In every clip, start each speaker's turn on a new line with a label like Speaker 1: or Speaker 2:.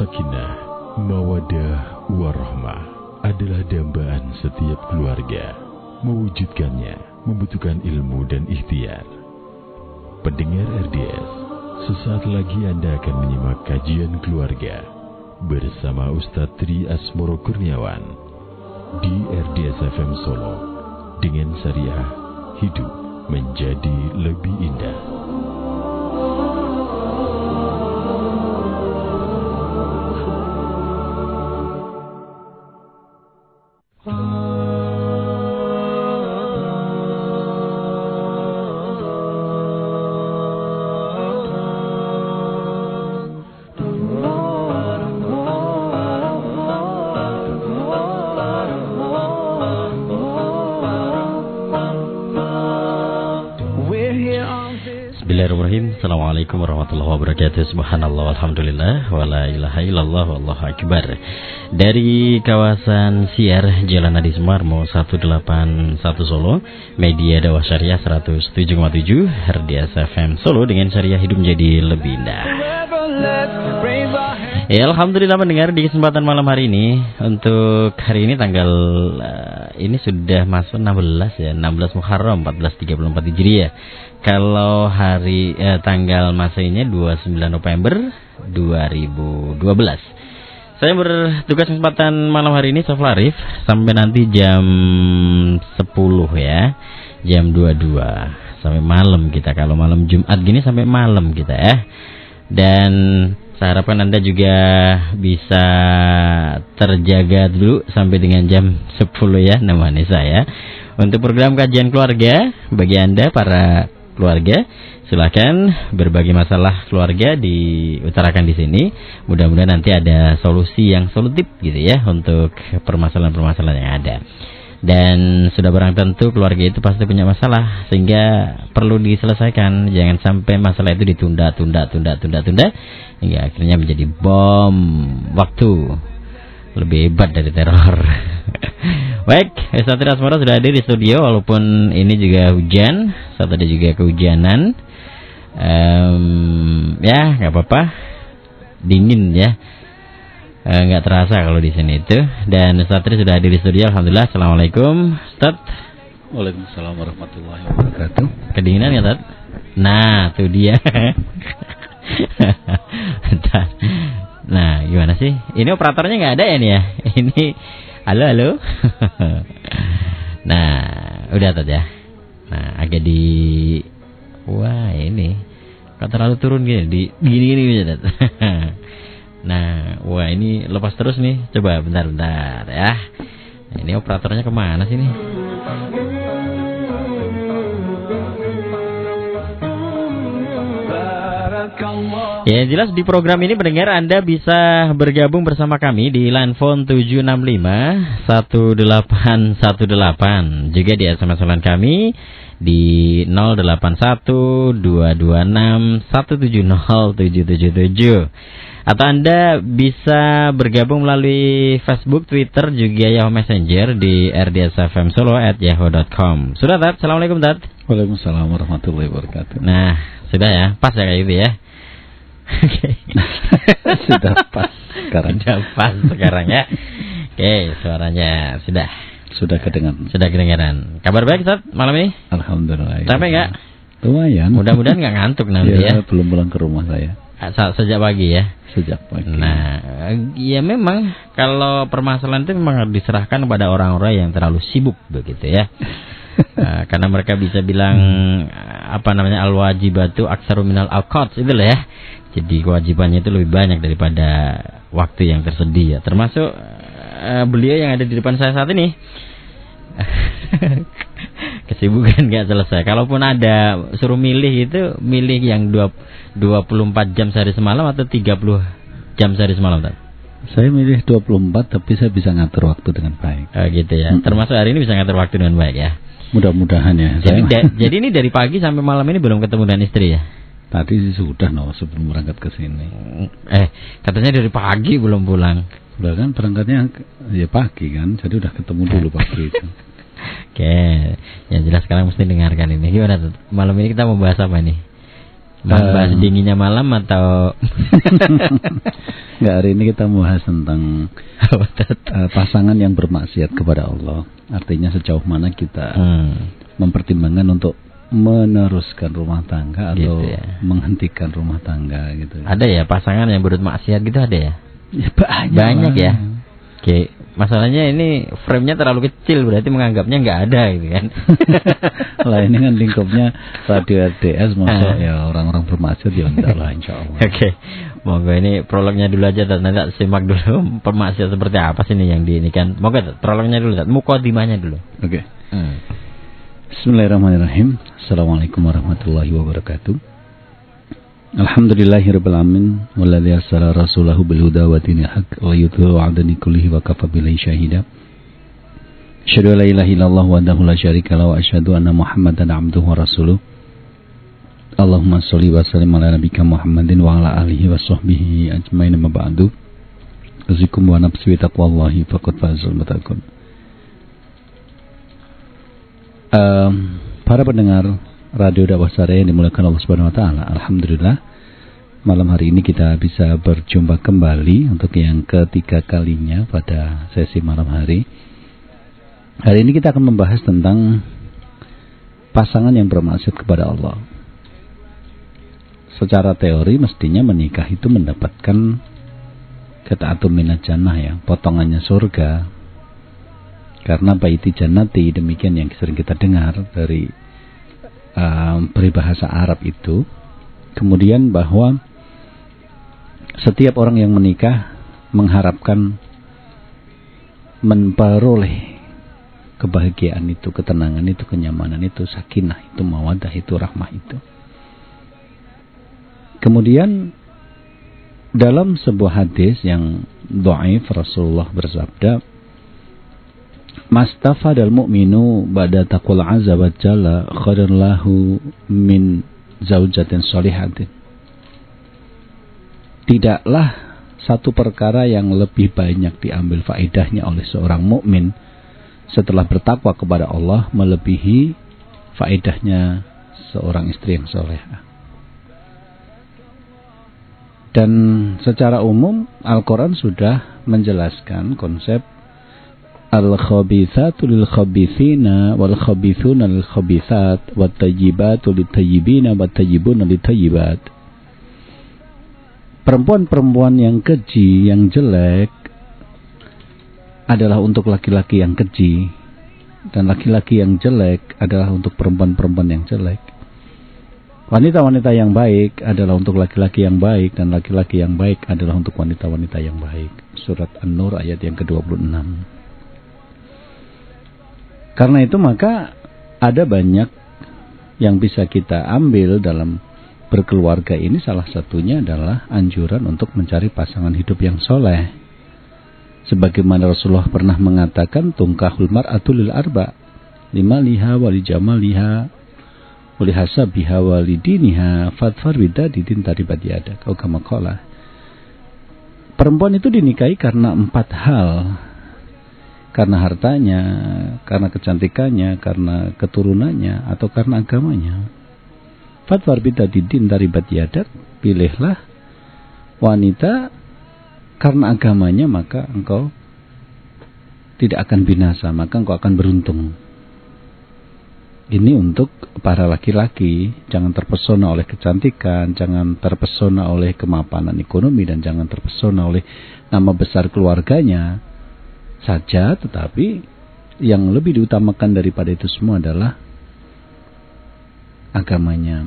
Speaker 1: sakinah, mawadah, warahmah adalah dambaan setiap keluarga. Mewujudkannya membutuhkan ilmu dan ikhtiar. Pendengar RDS, sesaat lagi Anda akan menyimak kajian keluarga bersama Ustadz Tri Asmoro Kurniawan di RDS FM Solo dengan syariah hidup menjadi lebih indah.
Speaker 2: Wabarakatuh. Subhanallah walhamdulillah Wa la ilaha illallah wallahu akbar. Dari kawasan Siar Jalan Adi Sumarmo 181 Solo Media Dawah Syariah 107,7 Herdias FM Solo Dengan syariah hidup menjadi lebih indah. Ya Alhamdulillah mendengar di kesempatan malam hari ini Untuk hari ini tanggal uh, Ini sudah masuk 16 ya 16 Muharram 1434 Hijriah kalau hari eh, tanggal masainya 29 November 2012. Saya bertugas kesempatan malam hari ini Sof Larif sampai nanti jam 10 ya. Jam 22 sampai malam kita kalau malam Jumat gini sampai malam kita ya. Dan saya harapkan Anda juga bisa terjaga dulu sampai dengan jam 10 ya namanya saya. Untuk program kajian keluarga bagi Anda para keluarga. Silakan berbagi masalah keluarga diutarakan di sini. Mudah-mudahan nanti ada solusi yang solutif gitu ya untuk permasalahan-permasalahan yang ada. Dan sudah barang tentu keluarga itu pasti punya masalah sehingga perlu diselesaikan. Jangan sampai masalah itu ditunda, tunda, tunda, tunda, tunda hingga akhirnya menjadi bom waktu lebih hebat dari teror. Baik, Satria Asmara sudah hadir di studio walaupun ini juga hujan, saat ada juga kehujanan. Um, ya, nggak apa-apa. Dingin ya. nggak e, terasa kalau di sini itu. Dan Satria sudah hadir di studio. Alhamdulillah. Assalamualaikum, Ustaz.
Speaker 3: Waalaikumsalam warahmatullahi wabarakatuh.
Speaker 2: Kedinginan ya, Ustaz? Nah, tuh dia. nah, gimana sih? Ini operatornya nggak ada ya nih ya? Ini Halo, halo. nah, udah tadi ya. Nah, agak di Wah, ini kok terlalu turun gini di gini-gini gini. nah, wah ini lepas terus nih. Coba bentar-bentar ya. Ini operatornya ke mana sih nih? Ya jelas di program ini pendengar Anda bisa bergabung bersama kami di line phone 765 1818 juga di SMS line kami di 081 226 170 atau Anda bisa bergabung melalui Facebook, Twitter, juga Yahoo Messenger di rdsfm solo at yahoo.com. Sudah, Tat? Assalamualaikum, Tat.
Speaker 3: Waalaikumsalam warahmatullahi wabarakatuh.
Speaker 2: Nah, sudah ya, pas ya kayak gitu ya.
Speaker 3: sudah pas sekarang.
Speaker 2: Sudah pas sekarang ya. Oke, suaranya sudah.
Speaker 3: Sudah kedengaran.
Speaker 2: Sudah kedengaran. Kabar baik Ustaz malam ini?
Speaker 3: Alhamdulillah.
Speaker 2: Capek nggak?
Speaker 3: Lumayan.
Speaker 2: Mudah-mudahan nggak ngantuk nanti ya.
Speaker 3: ya. Belum pulang ke rumah saya.
Speaker 2: Sejak pagi ya.
Speaker 3: Sejak pagi.
Speaker 2: Nah, ya memang kalau permasalahan itu memang diserahkan kepada orang-orang yang terlalu sibuk begitu ya. nah, karena mereka bisa bilang apa namanya al wajibatu aksaru minal al itu lah ya jadi kewajibannya itu lebih banyak daripada waktu yang tersedia. Termasuk uh, beliau yang ada di depan saya saat ini. Kesibukan nggak selesai. Kalaupun ada suruh milih itu milih yang dua, 24 jam sehari semalam atau 30 jam sehari semalam, tak?
Speaker 3: Saya milih 24 tapi saya bisa ngatur waktu dengan baik.
Speaker 2: Oh gitu ya. -hmm. Termasuk hari ini bisa ngatur waktu dengan baik ya.
Speaker 3: Mudah-mudahan ya.
Speaker 2: Jadi, jadi ini dari pagi sampai malam ini belum ketemu dengan istri ya?
Speaker 3: Tadi sih sudah no sebelum berangkat ke sini.
Speaker 2: Eh, katanya dari pagi belum pulang.
Speaker 3: Udah kan berangkatnya ya pagi kan, jadi udah ketemu dulu pagi itu.
Speaker 2: Oke, yang jelas sekarang mesti dengarkan ini. Gimana tuh? Malam ini kita mau bahas apa nih? Bahas
Speaker 3: Um.
Speaker 2: dinginnya malam atau
Speaker 3: Nggak hari ini kita membahas tentang eh, pasangan yang bermaksiat kepada Allah. Artinya sejauh mana kita
Speaker 2: Hmm.
Speaker 3: mempertimbangkan untuk meneruskan rumah tangga atau
Speaker 2: Gitu ya.
Speaker 3: menghentikan rumah tangga gitu.
Speaker 2: Ada ya pasangan yang berbuat maksiat gitu ada ya?
Speaker 3: Ya, banyak,
Speaker 2: Banyak
Speaker 3: lah.
Speaker 2: ya. Oke, masalahnya ini frame-nya terlalu kecil berarti menganggapnya nggak ada gitu kan.
Speaker 3: lah ini kan lingkupnya radio RDS
Speaker 2: Ah.
Speaker 3: masuk ya orang-orang bermaksiat ya enggak lah insya Allah.
Speaker 2: Oke, monggo ini prolognya dulu aja dan nanti simak dulu permaksiat seperti apa sih nih yang di ini kan. Tat, prolognya dulu, Tat. mukodimanya dulu.
Speaker 3: Oke.
Speaker 2: Hmm.
Speaker 3: Bismillahirrahmanirrahim. Assalamualaikum warahmatullahi wabarakatuh. Alhamdulillahirabbil alamin walladzi arsala rasulahu bil huda wa dinil haqq wa yudhiru 'ala dini kullihi wa kafa billahi shahida. Asyhadu an la ilaha illallah wahdahu la syarika lahu wa asyhadu anna Muhammadan 'abduhu wa rasuluh. Allahumma shalli wa sallim ala nabiyyika Muhammadin wa ala alihi wa sahbihi ajmain ma ba'du. Uzikum wa nafsi bi taqwallahi faqad fazal muttaqun. Em, para pendengar radio dakwah Syariah yang dimuliakan Allah Subhanahu wa taala. Alhamdulillah malam hari ini kita bisa berjumpa kembali untuk yang ketiga kalinya pada sesi malam hari. Hari ini kita akan membahas tentang pasangan yang bermaksud kepada Allah. Secara teori mestinya menikah itu mendapatkan ketaatun minat jannah ya, potongannya surga, karena baiti jannati demikian yang sering kita dengar dari um, peribahasa Arab itu kemudian bahwa setiap orang yang menikah mengharapkan memperoleh kebahagiaan itu, ketenangan itu, kenyamanan itu, sakinah itu, mawadah itu, rahmah itu. Kemudian dalam sebuah hadis yang doaif Rasulullah bersabda, Mastafadal mu'minu ba'da taqul azza wa jalla khairan lahu min zaujatin solihatin. Tidaklah satu perkara yang lebih banyak diambil faedahnya oleh seorang mukmin setelah bertakwa kepada Allah melebihi faedahnya seorang istri yang solehah. Dan secara umum Al-Quran sudah menjelaskan konsep Al-khabithatu lil khabithina wal khabithuna lil khabithat wat tayyibatu lit tayyibina wat tayyibuna lit tayyibat. Perempuan-perempuan yang keji, yang jelek adalah untuk laki-laki yang keji dan laki-laki yang jelek adalah untuk perempuan-perempuan yang jelek. Wanita-wanita yang baik adalah untuk laki-laki yang baik dan laki-laki yang baik adalah untuk wanita-wanita yang baik. Surat An-Nur ayat yang ke-26. Karena itu maka ada banyak yang bisa kita ambil dalam berkeluarga ini salah satunya adalah anjuran untuk mencari pasangan hidup yang soleh. Sebagaimana Rasulullah pernah mengatakan tungkahul mar'atu lil arba lima liha wali jamaliha wali hasabiha wali diniha fatfar bidadidin taribat yada kau kama qala. Perempuan itu dinikahi karena empat hal karena hartanya, karena kecantikannya, karena keturunannya, atau karena agamanya. Fatwar bidadidin dari batiadat, pilihlah wanita karena agamanya maka engkau tidak akan binasa, maka engkau akan beruntung. Ini untuk para laki-laki, jangan terpesona oleh kecantikan, jangan terpesona oleh kemapanan ekonomi, dan jangan terpesona oleh nama besar keluarganya saja, tetapi yang lebih diutamakan daripada itu semua adalah agamanya.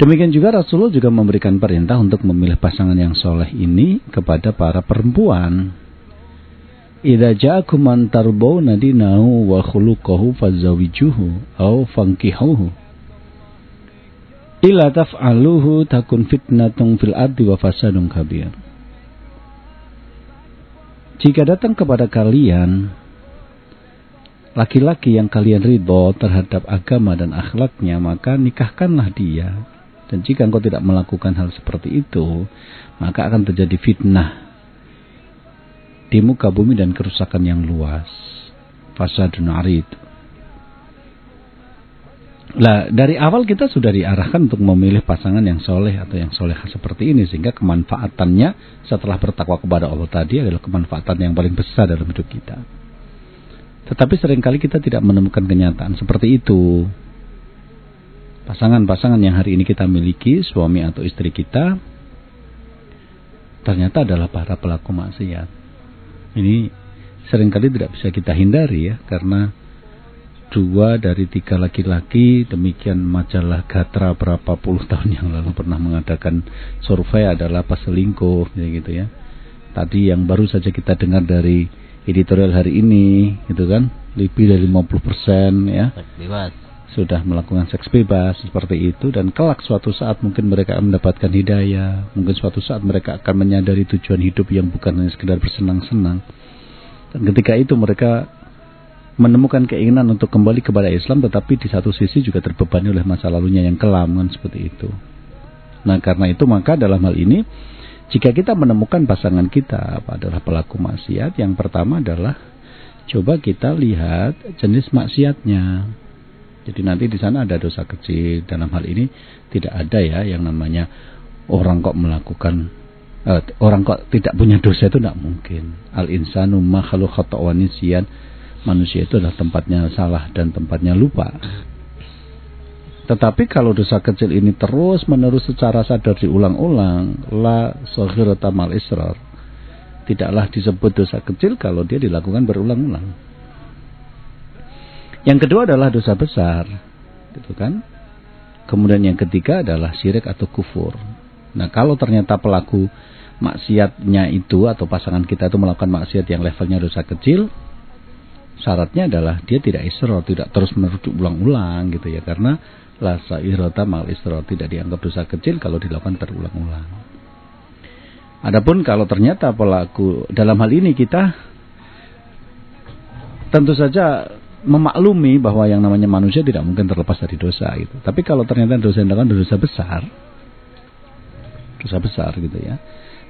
Speaker 3: Demikian juga Rasulullah juga memberikan perintah untuk memilih pasangan yang soleh ini kepada para perempuan. Idza ja'akum man tarbawna dinahu wa khuluquhu fazawijuhu aw fankihuhu. Illa taf'aluhu takun fitnatun fil ardi wa fasadun kabir. Jika datang kepada kalian laki-laki yang kalian ridho terhadap agama dan akhlaknya, maka nikahkanlah dia. Dan jika engkau tidak melakukan hal seperti itu, maka akan terjadi fitnah di muka bumi dan kerusakan yang luas. Fasadun arid. Nah, dari awal kita sudah diarahkan untuk memilih pasangan yang soleh atau yang soleh seperti ini sehingga kemanfaatannya setelah bertakwa kepada Allah tadi adalah kemanfaatan yang paling besar dalam hidup kita. Tetapi sering kali kita tidak menemukan kenyataan seperti itu. Pasangan-pasangan yang hari ini kita miliki, suami atau istri kita, ternyata adalah para pelaku maksiat. Ini sering kali tidak bisa kita hindari ya, karena dua dari tiga laki-laki demikian majalah Gatra berapa puluh tahun yang lalu pernah mengadakan survei adalah pas selingkuh gitu ya. Tadi yang baru saja kita dengar dari editorial hari ini gitu kan lebih dari 50% ya. Bebas. Sudah melakukan seks bebas seperti itu dan kelak suatu saat mungkin mereka akan mendapatkan hidayah. Mungkin suatu saat mereka akan menyadari tujuan hidup yang bukan hanya sekedar bersenang-senang. Dan ketika itu mereka menemukan keinginan untuk kembali kepada Islam tetapi di satu sisi juga terbebani oleh masa lalunya yang kelam kan seperti itu. Nah karena itu maka dalam hal ini jika kita menemukan pasangan kita adalah pelaku maksiat yang pertama adalah coba kita lihat jenis maksiatnya. Jadi nanti di sana ada dosa kecil dalam hal ini tidak ada ya yang namanya orang kok melakukan uh, orang kok tidak punya dosa itu tidak mungkin. Al insanu ma khata'u manusia itu adalah tempatnya salah dan tempatnya lupa. Tetapi kalau dosa kecil ini terus menerus secara sadar diulang-ulang, la sohirata mal israr, tidaklah disebut dosa kecil kalau dia dilakukan berulang-ulang. Yang kedua adalah dosa besar, gitu kan? Kemudian yang ketiga adalah syirik atau kufur. Nah kalau ternyata pelaku maksiatnya itu atau pasangan kita itu melakukan maksiat yang levelnya dosa kecil, syaratnya adalah dia tidak isro, tidak terus merujuk ulang-ulang gitu ya karena lasa irota mal isro tidak dianggap dosa kecil kalau dilakukan terulang-ulang. Adapun kalau ternyata pelaku dalam hal ini kita tentu saja memaklumi bahwa yang namanya manusia tidak mungkin terlepas dari dosa gitu. Tapi kalau ternyata dosa yang dilakukan dosa besar, dosa besar gitu ya,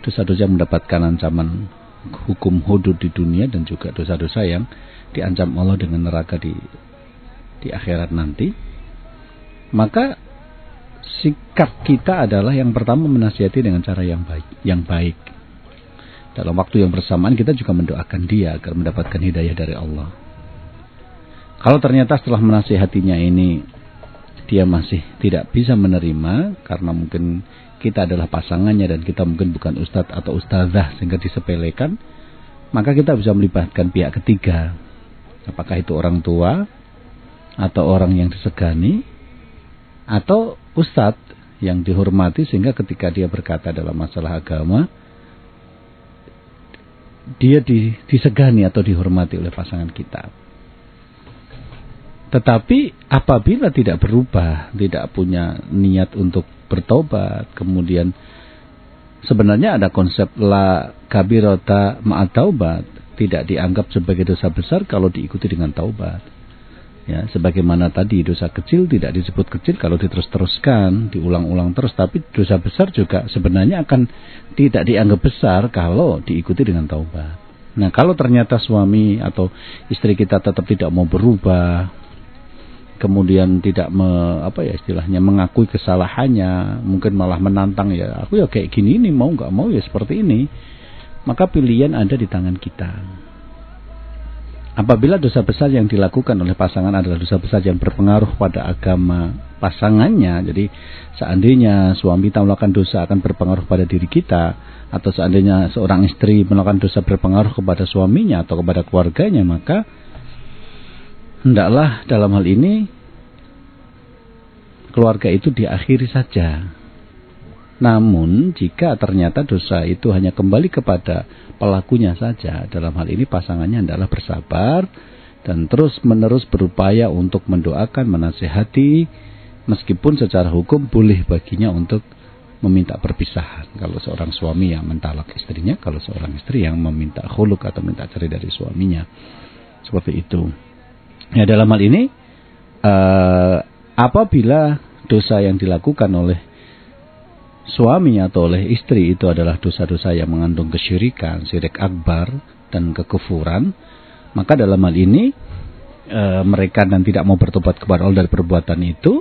Speaker 3: dosa-dosa yang mendapatkan ancaman hukum hudud di dunia dan juga dosa-dosa yang diancam Allah dengan neraka di di akhirat nanti, maka sikap kita adalah yang pertama menasihati dengan cara yang baik, yang baik. Dalam waktu yang bersamaan kita juga mendoakan dia agar mendapatkan hidayah dari Allah. Kalau ternyata setelah menasihatinya ini dia masih tidak bisa menerima karena mungkin kita adalah pasangannya dan kita mungkin bukan ustadz atau ustazah sehingga disepelekan, maka kita bisa melibatkan pihak ketiga Apakah itu orang tua atau orang yang disegani atau ustadz yang dihormati sehingga ketika dia berkata dalam masalah agama dia disegani atau dihormati oleh pasangan kita. Tetapi apabila tidak berubah, tidak punya niat untuk bertobat, kemudian sebenarnya ada konsep la kabirota ma'at taubat tidak dianggap sebagai dosa besar kalau diikuti dengan taubat. Ya, sebagaimana tadi dosa kecil tidak disebut kecil kalau diterus-teruskan, diulang-ulang terus, tapi dosa besar juga sebenarnya akan tidak dianggap besar kalau diikuti dengan taubat. Nah, kalau ternyata suami atau istri kita tetap tidak mau berubah, kemudian tidak me, apa ya istilahnya mengakui kesalahannya, mungkin malah menantang ya, aku ya kayak gini ini mau nggak mau ya seperti ini maka pilihan ada di tangan kita. Apabila dosa besar yang dilakukan oleh pasangan adalah dosa besar yang berpengaruh pada agama pasangannya, jadi seandainya suami kita melakukan dosa akan berpengaruh pada diri kita, atau seandainya seorang istri melakukan dosa berpengaruh kepada suaminya atau kepada keluarganya, maka hendaklah dalam hal ini keluarga itu diakhiri saja namun jika ternyata dosa itu hanya kembali kepada pelakunya saja, dalam hal ini pasangannya adalah bersabar dan terus menerus berupaya untuk mendoakan, menasehati, meskipun secara hukum boleh baginya untuk meminta perpisahan. Kalau seorang suami yang mentalak istrinya, kalau seorang istri yang meminta khuluk atau minta cerai dari suaminya. Seperti itu. Ya dalam hal ini, uh, apabila dosa yang dilakukan oleh suami atau oleh istri itu adalah dosa-dosa yang mengandung kesyirikan, syirik akbar dan kekufuran, maka dalam hal ini e, mereka dan tidak mau bertobat kepada Allah dari perbuatan itu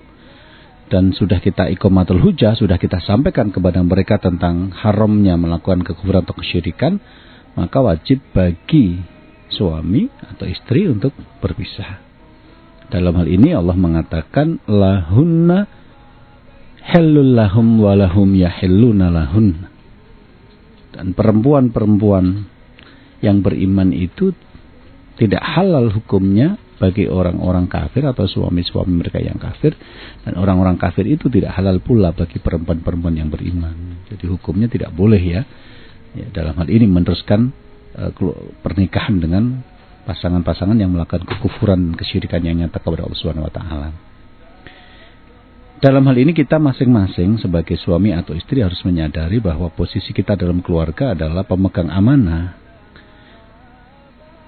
Speaker 3: dan sudah kita ikomatul hujah, sudah kita sampaikan kepada mereka tentang haramnya melakukan kekufuran atau kesyirikan, maka wajib bagi suami atau istri untuk berpisah. Dalam hal ini Allah mengatakan lahunna halul lahum walahum yahilluna lahun. Dan perempuan-perempuan yang beriman itu tidak halal hukumnya bagi orang-orang kafir atau suami-suami mereka yang kafir dan orang-orang kafir itu tidak halal pula bagi perempuan-perempuan yang beriman. Jadi hukumnya tidak boleh ya. ya dalam hal ini meneruskan uh, pernikahan dengan pasangan-pasangan yang melakukan kekufuran kesyirikan yang nyata kepada Allah Subhanahu wa taala. Dalam hal ini kita masing-masing sebagai suami atau istri harus menyadari bahwa posisi kita dalam keluarga adalah pemegang amanah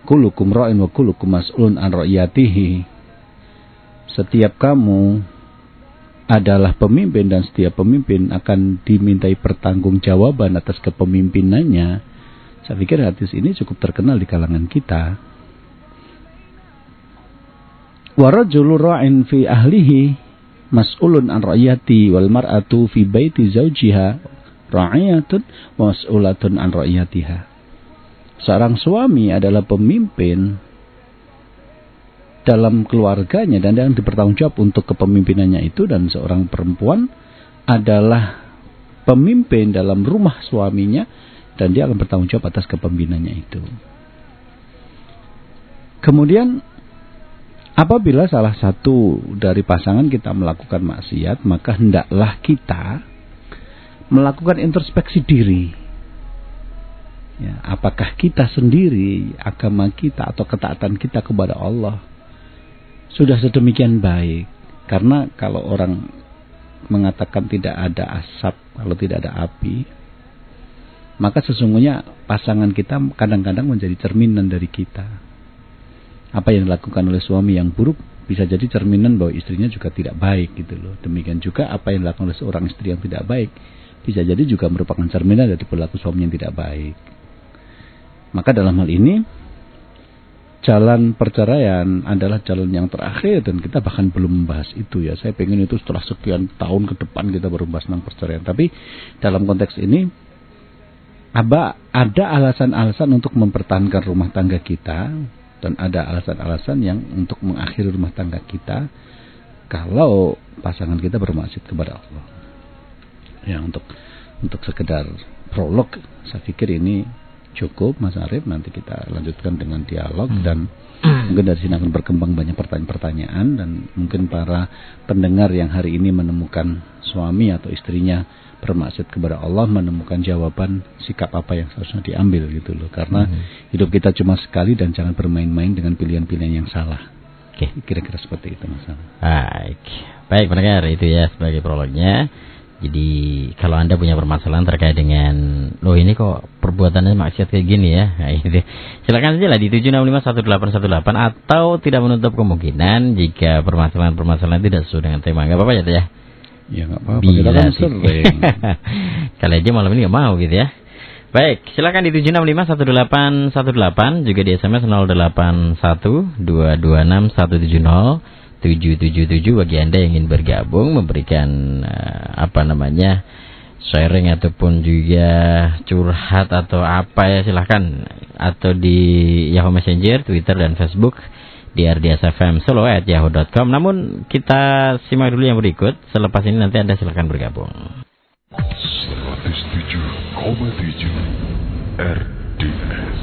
Speaker 3: Kulukum ra'in wa kulukum mas'ulun an ra'yatihi. Setiap kamu adalah pemimpin dan setiap pemimpin akan dimintai pertanggungjawaban atas kepemimpinannya. Saya pikir hadis ini cukup terkenal di kalangan kita. Warajulu ra'in fi ahlihi mas'ulun an ra'yati wal mar'atu fi baiti zawjiha ra'iyatun mas'ulatun an ra'yatiha seorang suami adalah pemimpin dalam keluarganya dan yang dipertanggungjawab untuk kepemimpinannya itu dan seorang perempuan adalah pemimpin dalam rumah suaminya dan dia akan bertanggung jawab atas kepemimpinannya itu. Kemudian apabila salah satu dari pasangan kita melakukan maksiat, maka hendaklah kita melakukan introspeksi diri. Ya, apakah kita sendiri, agama kita atau ketaatan kita kepada Allah sudah sedemikian baik? Karena kalau orang mengatakan tidak ada asap, kalau tidak ada api, maka sesungguhnya pasangan kita kadang-kadang menjadi cerminan dari kita. Apa yang dilakukan oleh suami yang buruk bisa jadi cerminan bahwa istrinya juga tidak baik gitu loh. Demikian juga apa yang dilakukan oleh seorang istri yang tidak baik bisa jadi juga merupakan cerminan dari perilaku suami yang tidak baik. Maka dalam hal ini jalan perceraian adalah jalan yang terakhir dan kita bahkan belum membahas itu ya. Saya pengen itu setelah sekian tahun ke depan kita baru membahas tentang perceraian. Tapi dalam konteks ini ada alasan-alasan untuk mempertahankan rumah tangga kita dan ada alasan-alasan yang untuk mengakhiri rumah tangga kita kalau pasangan kita bermaksud kepada Allah. Ya untuk untuk sekedar prolog saya pikir ini cukup Mas Arif nanti kita lanjutkan dengan dialog hmm. dan mungkin dari sini akan berkembang banyak pertanyaan-pertanyaan dan mungkin para pendengar yang hari ini menemukan suami atau istrinya bermaksud kepada Allah menemukan jawaban sikap apa yang seharusnya diambil gitu loh karena hmm. hidup kita cuma sekali dan jangan bermain-main dengan pilihan-pilihan yang salah. Oke, okay. kira-kira seperti itu Mas.
Speaker 2: Baik. Baik pendengar itu ya sebagai prolognya. Jadi kalau Anda punya permasalahan terkait dengan loh ini kok perbuatannya maksiat kayak gini ya. Nah, itu. Silakan saja lah di 7651818 atau tidak menutup kemungkinan jika permasalahan-permasalahan tidak sesuai dengan tema. Enggak apa-apa ya, ya.
Speaker 3: Ya enggak apa-apa. Bila kita kan sering.
Speaker 2: Kali aja malam ini enggak mau gitu ya. Baik, silakan di 7651818 juga di SMS 0812261170 777 bagi Anda yang ingin bergabung memberikan uh, apa namanya sharing ataupun juga curhat atau apa ya silahkan atau di Yahoo Messenger, Twitter dan Facebook di RDSFM Solo at yahoo.com namun kita simak dulu yang berikut. Selepas ini nanti Anda silahkan bergabung. 107,7 RDS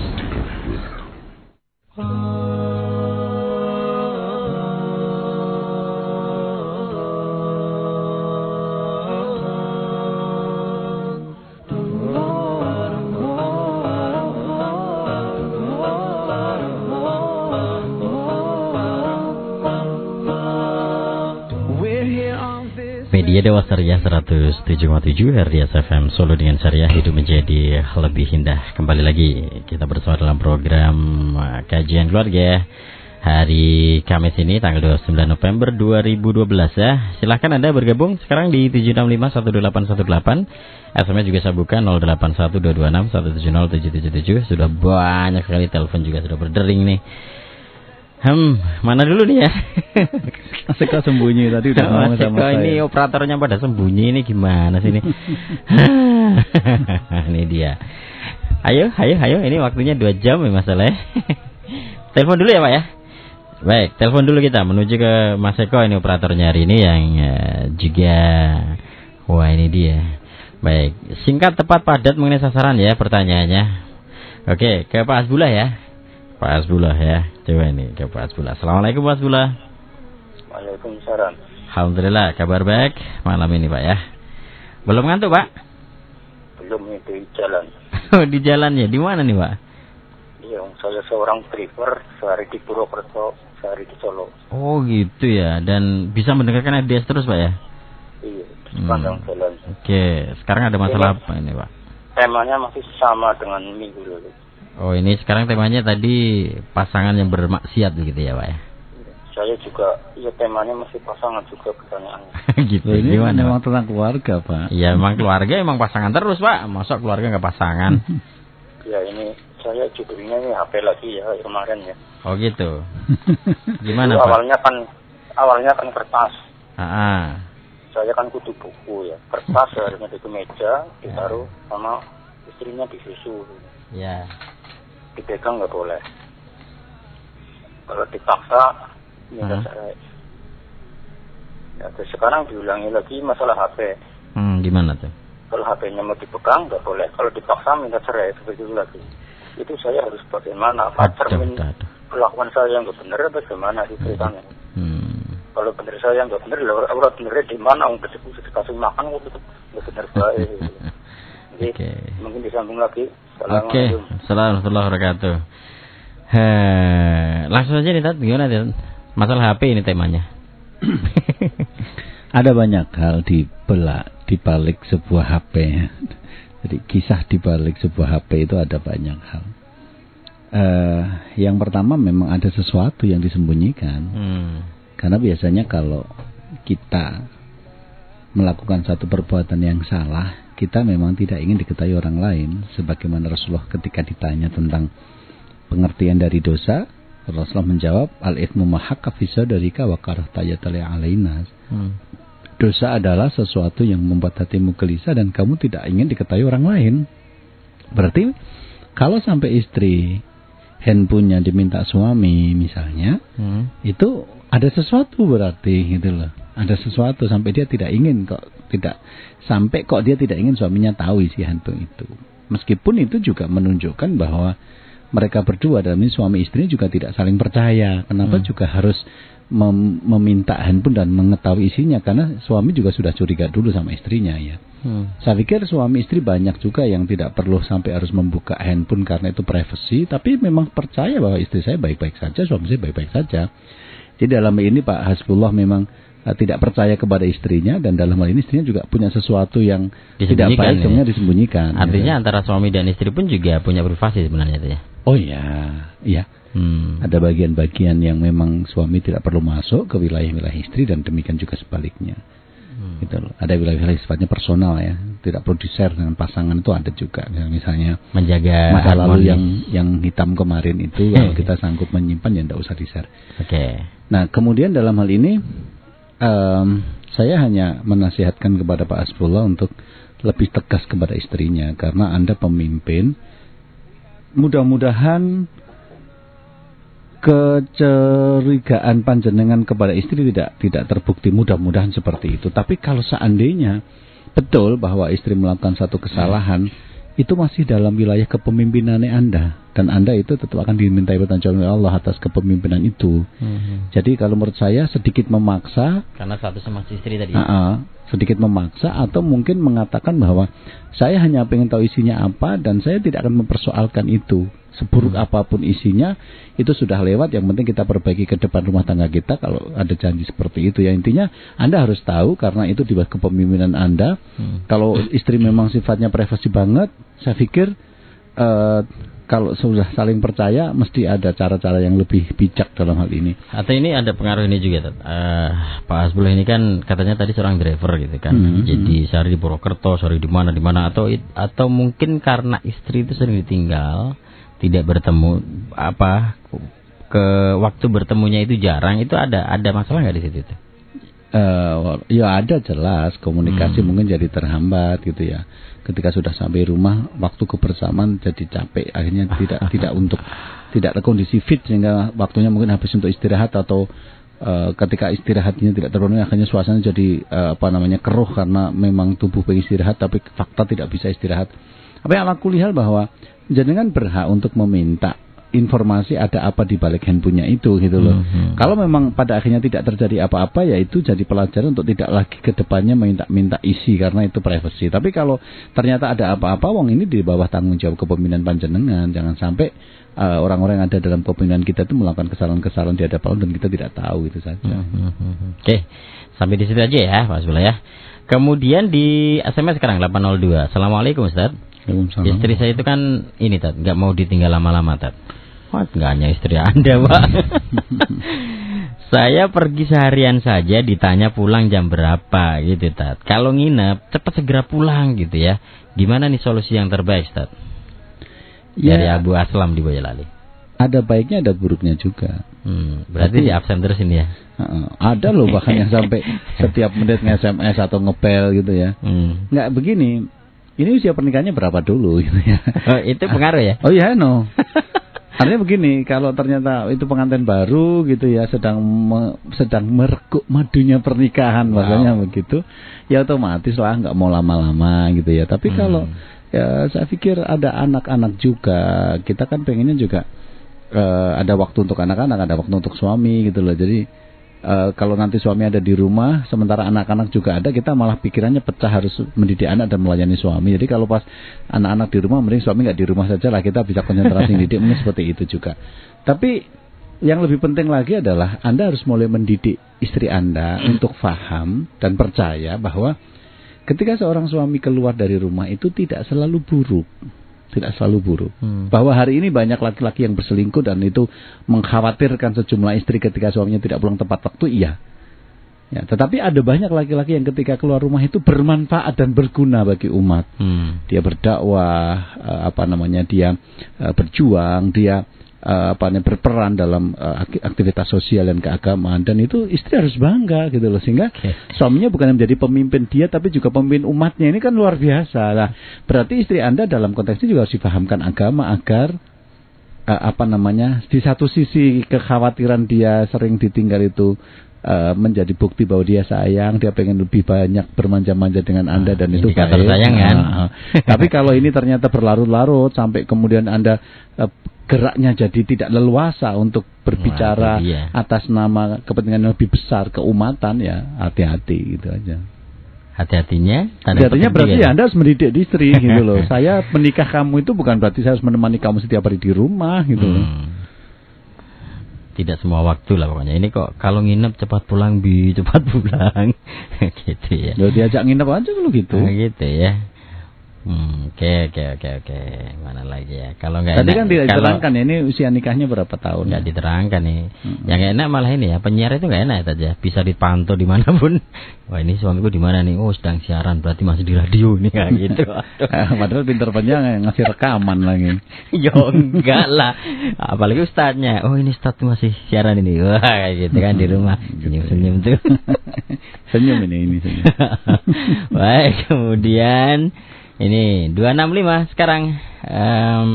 Speaker 2: Media Dewa Syariah 107,7 RDS FM Solo dengan Syariah hidup menjadi lebih indah. Kembali lagi kita bersama dalam program uh, kajian keluarga. Hari Kamis ini tanggal 29 November 2012 ya. Silahkan Anda bergabung sekarang di 7651818 SMS juga saya buka 081226170777 Sudah banyak sekali telepon juga sudah berdering nih Hmm, mana dulu nih ya?
Speaker 3: Kok sembunyi tadi udah ngomong sama saya.
Speaker 2: ini operatornya pada sembunyi ini gimana sih ini? ini dia. Ayo, ayo, ayo. Ini waktunya dua jam ya masalah. telepon dulu ya Pak ya. Baik, telepon dulu kita menuju ke Mas Eko ini operatornya hari ini yang eh, juga wah ini dia. Baik, singkat tepat padat mengenai sasaran ya pertanyaannya. Oke, ke Pak Asbullah ya. Pak Asbullah ya. Coba ini ke Pak Asbullah. Assalamualaikum Pak Asbullah.
Speaker 4: Waalaikumsalam.
Speaker 2: Alhamdulillah kabar baik malam ini Pak ya. Belum ngantuk Pak?
Speaker 4: Belum itu di jalan.
Speaker 2: Oh, di jalan ya. Di mana nih Pak?
Speaker 4: Iya, saya seorang driver sehari di Purwokerto, sehari di Solo.
Speaker 2: Oh gitu ya. Dan bisa mendengarkan RDS terus Pak ya?
Speaker 4: Iya,
Speaker 2: Hmm.
Speaker 4: sepanjang jalan.
Speaker 2: Oke. Sekarang ada masalah apa ini Pak?
Speaker 4: Temanya masih sama dengan minggu lalu.
Speaker 2: Oh ini sekarang temanya tadi pasangan yang bermaksiat begitu ya Pak ya?
Speaker 4: Saya juga, iya temanya masih pasangan juga pertanyaannya.
Speaker 2: gitu.
Speaker 3: Loh, ini
Speaker 2: Gimana
Speaker 3: memang
Speaker 2: Pak?
Speaker 3: tentang keluarga, Pak.
Speaker 2: Iya emang keluarga emang pasangan terus Pak. Masa keluarga nggak pasangan?
Speaker 4: ya ini saya judulnya ini HP lagi ya kemarin ya.
Speaker 2: Oh gitu. Gimana Pak?
Speaker 4: awalnya kan awalnya kan kertas.
Speaker 2: Ah, ah.
Speaker 4: Saya kan kudu buku ya. Kertas harusnya di meja ditaruh sama istrinya di susu.
Speaker 2: Ya.
Speaker 4: Dipegang nggak boleh. Kalau dipaksa, minta
Speaker 2: Hmm.
Speaker 4: cerai. Ya, terus sekarang diulangi lagi masalah HP.
Speaker 2: Hmm, gimana tuh?
Speaker 4: Kalau HP-nya mau dipegang nggak boleh. Kalau dipaksa minta cerai seperti itu lagi. Itu saya harus bagaimana? Apa cermin kelakuan saya yang nggak benar sih ceritanya?
Speaker 2: Hmm.
Speaker 4: Kalau benar saya nggak benar, orang benernya di mana? Udah dikasih makan nggak benar baik.
Speaker 2: Oke.
Speaker 4: mungkin disambung lagi.
Speaker 2: Oke,
Speaker 4: Assalamualaikum.
Speaker 2: Warahmatullahi wabarakatuh. Heh, langsung aja nih Tat, gimana Tat? Masalah HP ini temanya.
Speaker 3: Ada banyak hal di belak di balik sebuah HP. Jadi kisah di balik sebuah HP itu ada banyak hal. Eh, yang pertama memang ada sesuatu yang disembunyikan.
Speaker 2: Hmm.
Speaker 3: Karena biasanya kalau kita melakukan satu perbuatan yang salah, kita memang tidak ingin diketahui orang lain. Sebagaimana Rasulullah ketika ditanya tentang pengertian dari dosa, Rasulullah menjawab, Al-ithmu mahakka fi sadarika wa karahtayatali alainas.
Speaker 2: Hmm.
Speaker 3: Dosa adalah sesuatu yang membuat hatimu gelisah dan kamu tidak ingin diketahui orang lain. Berarti kalau sampai istri handphonenya diminta suami misalnya,
Speaker 2: Hmm.
Speaker 3: itu ada sesuatu berarti gitu loh. Ada sesuatu sampai dia tidak ingin kok tidak sampai kok dia tidak ingin suaminya tahu isi handphone itu. Meskipun itu juga menunjukkan bahwa mereka berdua dalam ini suami istri juga tidak saling percaya. Kenapa
Speaker 2: Hmm.
Speaker 3: juga harus mem- meminta handphone dan mengetahui isinya karena suami juga sudah curiga dulu sama istrinya ya.
Speaker 2: Hmm.
Speaker 3: Saya pikir suami istri banyak juga yang tidak perlu sampai harus membuka handphone karena itu privasi, tapi memang percaya bahwa istri saya baik-baik saja, suami saya baik-baik saja. Jadi dalam ini Pak Hasbullah memang tidak percaya kepada istrinya dan dalam hal ini istrinya juga punya sesuatu yang tidak baik
Speaker 2: ya.
Speaker 3: sebenarnya disembunyikan.
Speaker 2: Artinya
Speaker 3: gitu.
Speaker 2: antara suami dan istri pun juga punya privasi sebenarnya itu ya.
Speaker 3: oh iya, iya.
Speaker 2: Hmm.
Speaker 3: Ada bagian-bagian yang memang suami tidak perlu masuk ke wilayah-wilayah istri dan demikian juga sebaliknya.
Speaker 2: Hmm.
Speaker 3: Gitu loh. Ada wilayah-wilayah sifatnya personal ya, tidak perlu di-share dengan pasangan itu ada juga. Misalnya
Speaker 2: Menjaga
Speaker 3: masa lalu yang yang hitam kemarin itu kalau kita sanggup menyimpan ya tidak usah di-share.
Speaker 2: Oke.
Speaker 3: Nah, kemudian dalam hal ini em, saya hanya menasihatkan kepada Pak Asbullah untuk lebih tegas kepada istrinya karena Anda pemimpin. Mudah-mudahan kecurigaan panjenengan kepada istri tidak tidak terbukti mudah-mudahan seperti itu. Tapi kalau seandainya betul bahwa istri melakukan satu kesalahan itu masih dalam wilayah kepemimpinannya Anda dan Anda itu tetap akan dimintai pertanggungjawaban oleh Allah atas kepemimpinan itu.
Speaker 2: Hmm.
Speaker 3: Jadi kalau menurut saya sedikit memaksa,
Speaker 2: Karena satu sama istri tadi.
Speaker 3: ah, ah, sedikit memaksa atau mungkin mengatakan bahwa saya hanya ingin tahu isinya apa dan saya tidak akan mempersoalkan itu. Seburuk apa pun isinya itu sudah lewat. Yang penting kita perbaiki ke depan rumah tangga kita kalau ada janji seperti itu. Ya intinya Anda harus tahu karena itu di bawah kepemimpinan Anda.
Speaker 2: Hmm.
Speaker 3: Kalau istri memang sifatnya privasi banget, saya pikir eh, kalau sudah saling percaya mesti ada cara-cara yang lebih bijak dalam hal ini.
Speaker 2: Atau ini ada pengaruh ini juga. Eh, Pak Hasbullah ini kan katanya tadi seorang driver gitu kan.
Speaker 3: Hmm,
Speaker 2: Jadi sehari di Purwokerto, sehari di mana di mana atau atau mungkin karena istri itu sering ditinggal, tidak bertemu apa ke waktu bertemunya itu jarang itu ada ada masalah nggak di situ? Tuh?
Speaker 3: Uh, ya ada jelas komunikasi hmm. mungkin jadi terhambat gitu ya. Ketika sudah sampai rumah waktu kebersamaan jadi capek akhirnya tidak tidak untuk tidak ada kondisi fit sehingga waktunya mungkin habis untuk istirahat atau uh, ketika istirahatnya tidak terpenuhi akhirnya suasana jadi uh, apa namanya keruh karena memang tubuh pengen istirahat tapi fakta tidak bisa istirahat. Apa yang aku lihat bahwa jenengan berhak untuk meminta informasi ada apa di balik handphonenya itu gitu loh. Hmm, hmm. Kalau memang pada akhirnya tidak terjadi apa-apa ya itu jadi pelajaran untuk tidak lagi ke depannya minta-minta isi karena itu privasi. Tapi kalau ternyata ada apa-apa wong ini di bawah tanggung jawab kepemimpinan panjenengan. Jangan sampai uh, orang-orang yang ada dalam kepemimpinan kita itu melakukan kesalahan-kesalahan di hadapan dan kita tidak tahu itu saja. Hmm, hmm.
Speaker 2: Oke. Sampai di situ aja ya, Pak Sula ya. Kemudian di SMS sekarang 802. Assalamualaikum Ustaz. Istri saya itu kan ini Tat, nggak mau ditinggal lama-lama Tat. Wah, nggak hanya istri Anda, Pak. saya pergi seharian saja ditanya pulang jam berapa gitu, Tat. Kalau nginep, cepat segera pulang gitu ya. Gimana nih solusi yang terbaik, Tat? Ya, Dari Abu Aslam di Boyolali.
Speaker 3: Ada baiknya, ada buruknya juga.
Speaker 2: Hmm, berarti Tapi, di absen terus ini ya?
Speaker 3: Uh, ada loh bahkan yang sampai setiap menit nge-SMS atau ngepel gitu ya. Hmm. Nggak begini, ini usia pernikahannya berapa dulu gitu ya.
Speaker 2: Oh, itu pengaruh ya?
Speaker 3: Oh iya, no. Artinya begini, kalau ternyata itu pengantin baru gitu ya sedang me, sedang merekuk madunya pernikahan wow. makanya begitu, ya otomatis lah nggak mau lama-lama gitu ya. Tapi hmm. kalau ya saya pikir ada anak-anak juga, kita kan pengennya juga uh, ada waktu untuk anak-anak, ada waktu untuk suami gitu loh. Jadi Uh, kalau nanti suami ada di rumah, sementara anak-anak juga ada, kita malah pikirannya pecah harus mendidik anak dan melayani suami. Jadi kalau pas anak-anak di rumah, mending suami nggak di rumah saja lah, kita bisa konsentrasi didik, mungkin seperti itu juga. Tapi yang lebih penting lagi adalah Anda harus mulai mendidik istri Anda untuk faham dan percaya bahwa ketika seorang suami keluar dari rumah itu tidak selalu buruk tidak selalu buruk. Hmm. Bahwa hari ini banyak laki-laki yang berselingkuh dan itu mengkhawatirkan sejumlah istri ketika suaminya tidak pulang tepat waktu, iya. Ya, tetapi ada banyak laki-laki yang ketika keluar rumah itu bermanfaat dan berguna bagi umat. Hmm. Dia berdakwah, eh, apa namanya dia eh, berjuang, dia uh, apa nih berperan dalam uh, aktivitas sosial dan keagamaan dan itu istri harus bangga gitu loh sehingga okay. suaminya bukan menjadi pemimpin dia tapi juga pemimpin umatnya ini kan luar biasa lah berarti istri anda dalam konteks ini juga harus dipahamkan agama agar uh, apa namanya di satu sisi kekhawatiran dia sering ditinggal itu Uh, menjadi bukti bahwa dia sayang, dia pengen lebih banyak bermanja-manja dengan Anda dan itu
Speaker 2: baik. sayang kan. Nah,
Speaker 3: tapi kalau ini ternyata berlarut-larut sampai kemudian Anda uh, geraknya jadi tidak leluasa untuk berbicara Wah, iya. atas nama kepentingan yang lebih besar keumatan ya hati-hati gitu aja.
Speaker 2: Hati-hatinya?
Speaker 3: Hati-hatinya berarti ya? Anda harus mendidik istri gitu loh. Saya menikah kamu itu bukan berarti saya harus menemani kamu setiap hari di rumah gitu hmm. loh.
Speaker 2: Tidak semua waktu lah pokoknya. Ini kok kalau nginep cepat pulang bi cepat pulang gitu ya.
Speaker 3: Ya diajak nginep aja kalau gitu.
Speaker 2: Nah, gitu ya. Hmm, oke oke oke oke. Mana lagi ya? Kalau nggak
Speaker 3: Tadi enak, kan tidak diterangkan ya ini usia nikahnya berapa tahun?
Speaker 2: Nggak diterangkan nih. Hmm. Yang enak malah ini ya penyiar itu nggak enak ya saja. Bisa dipantau di mana pun. Wah ini suamiku di mana nih? Oh sedang siaran berarti masih di radio nih kayak gitu.
Speaker 3: Padahal pinter penyiar ngasih rekaman lagi.
Speaker 2: Yo enggak lah. Apalagi ustadznya. Oh ini ustadz masih siaran ini. Wah kayak gitu kan di rumah. Senyum senyum tuh.
Speaker 3: senyum ini ini senyum.
Speaker 2: Baik kemudian. Ini 265 sekarang um,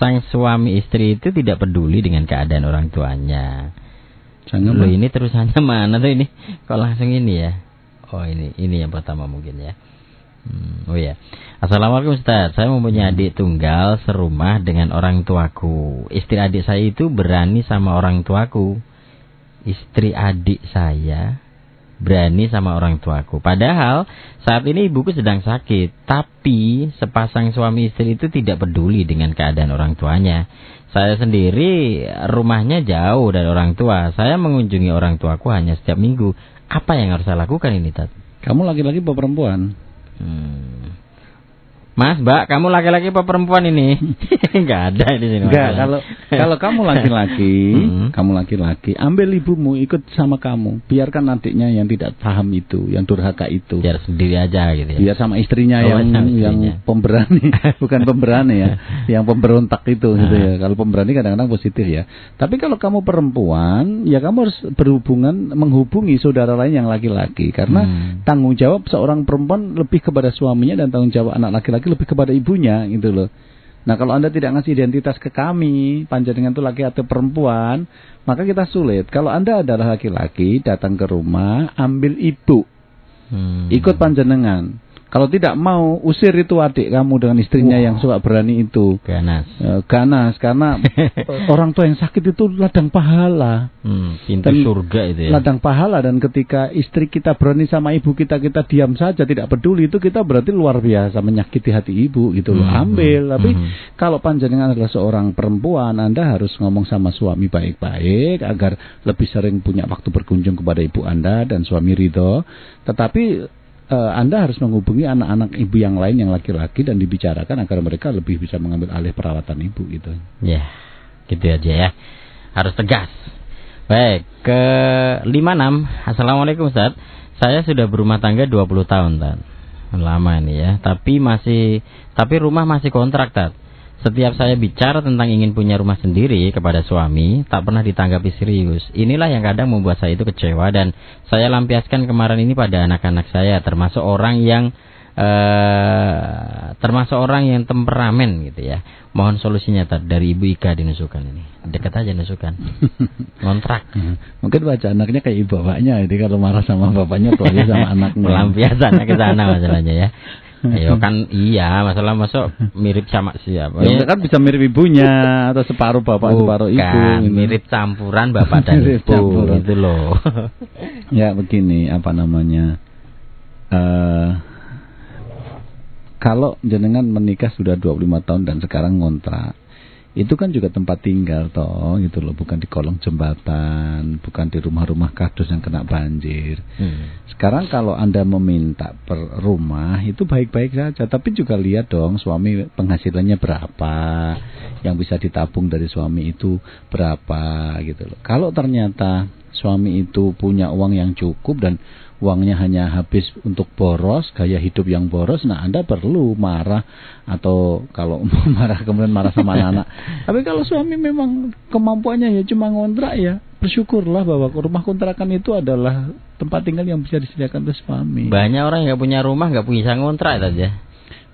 Speaker 2: sang suami istri itu tidak peduli dengan keadaan orang tuanya. Loh, ini terusannya mana tuh ini? Kok langsung ini ya? Oh ini ini yang pertama mungkin ya. Hmm, oh ya. Assalamualaikum Ustaz. Saya mempunyai adik tunggal serumah dengan orang tuaku. Istri adik saya itu berani sama orang tuaku. Istri adik saya berani sama orang tuaku. Padahal saat ini ibuku sedang sakit, tapi sepasang suami istri itu tidak peduli dengan keadaan orang tuanya. Saya sendiri rumahnya jauh dari orang tua. Saya mengunjungi orang tuaku hanya setiap minggu. Apa yang harus saya lakukan ini, Tat?
Speaker 3: Kamu laki-laki apa perempuan?
Speaker 2: Hmm. Mas, Mbak, kamu laki-laki apa perempuan ini? Enggak ada di sini.
Speaker 3: Enggak, kalau Kalau kamu laki-laki,
Speaker 2: Hmm.
Speaker 3: kamu laki-laki, ambil ibumu ikut sama kamu. Biarkan adiknya yang tidak paham itu, yang durhaka itu.
Speaker 2: Biar sendiri aja gitu ya.
Speaker 3: Biar sama istrinya
Speaker 2: Oh,
Speaker 3: yang
Speaker 2: sama istrinya.
Speaker 3: yang pemberani, bukan pemberani ya, yang pemberontak itu gitu ya. Kalau pemberani kadang-kadang positif ya. Tapi kalau kamu perempuan, ya kamu harus berhubungan menghubungi saudara lain yang laki-laki karena
Speaker 2: Hmm.
Speaker 3: tanggung jawab seorang perempuan lebih kepada suaminya dan tanggung jawab anak laki-laki lebih kepada ibunya gitu loh. Nah kalau anda tidak ngasih identitas ke kami, panjenengan itu laki atau perempuan, maka kita sulit. Kalau anda adalah laki-laki, datang ke rumah, ambil ibu,
Speaker 2: Hmm.
Speaker 3: ikut panjenengan. Kalau tidak mau, usir itu adik kamu dengan istrinya yang suka berani itu.
Speaker 2: ganas.
Speaker 3: Eh, ganas, karena orang tua yang sakit itu ladang pahala.
Speaker 2: Hmm, pintu
Speaker 3: Dan
Speaker 2: surga itu ya.
Speaker 3: Ladang pahala dan ketika istri kita berani sama ibu kita, kita diam saja, tidak peduli, itu kita berarti luar biasa menyakiti hati ibu gitu loh.
Speaker 2: Hmm,
Speaker 3: Ambil, tapi
Speaker 2: hmm.
Speaker 3: kalau panjenengan adalah seorang perempuan, Anda harus ngomong sama suami baik-baik agar lebih sering punya waktu berkunjung kepada ibu Anda dan suami ridho. Tetapi eh, Anda harus menghubungi anak-anak ibu yang lain yang laki-laki dan dibicarakan agar mereka lebih bisa mengambil alih perawatan ibu gitu.
Speaker 2: Ya, gitu aja ya. Harus tegas. Baik, ke 56. Assalamualaikum Ustaz. Saya sudah berumah tangga 20 tahun, Tad. Lama ini ya, tapi masih tapi rumah masih kontrak, Tad. Setiap saya bicara tentang ingin punya rumah sendiri kepada suami, tak pernah ditanggapi serius. Inilah yang kadang membuat saya itu kecewa dan saya lampiaskan kemarin ini pada anak-anak saya, termasuk orang yang eh termasuk orang yang temperamen gitu ya. Mohon solusinya Tad, dari Ibu Ika di Nusukan ini. Dekat aja Nusukan. Kontrak.
Speaker 3: Mungkin baca anaknya kayak ibu bapaknya, jadi kalau marah sama bapaknya keluarga sama anaknya.
Speaker 2: Pelampiasannya ke sana masalahnya ya. Ayo kan iya, masalah masuk mirip sama siapa?
Speaker 3: Ya, kan bisa mirip ibunya atau separuh bapak separuh ibu.
Speaker 2: Bukan,
Speaker 3: gitu.
Speaker 2: mirip campuran bapak dan
Speaker 3: Mirip
Speaker 2: ibu
Speaker 3: campuran.
Speaker 2: itu loh.
Speaker 3: Ya begini apa namanya? eh kalau jenengan menikah sudah 25 tahun dan sekarang ngontrak, itu kan juga tempat tinggal toh gitu loh, bukan di kolong jembatan, bukan di rumah-rumah kardus yang kena banjir.
Speaker 2: Hmm.
Speaker 3: Sekarang kalau Anda meminta per rumah itu baik-baik saja, tapi juga lihat dong suami penghasilannya berapa, yang bisa ditabung dari suami itu berapa gitu loh. Kalau ternyata suami itu punya uang yang cukup dan uangnya hanya habis untuk boros, gaya hidup yang boros, nah Anda perlu marah atau kalau marah kemudian marah sama anak-anak. Tapi kalau suami memang kemampuannya ya cuma ngontrak ya, bersyukurlah bahwa rumah kontrakan itu adalah tempat tinggal yang bisa disediakan oleh suami.
Speaker 2: Banyak orang nggak punya rumah nggak bisa ngontrak saja.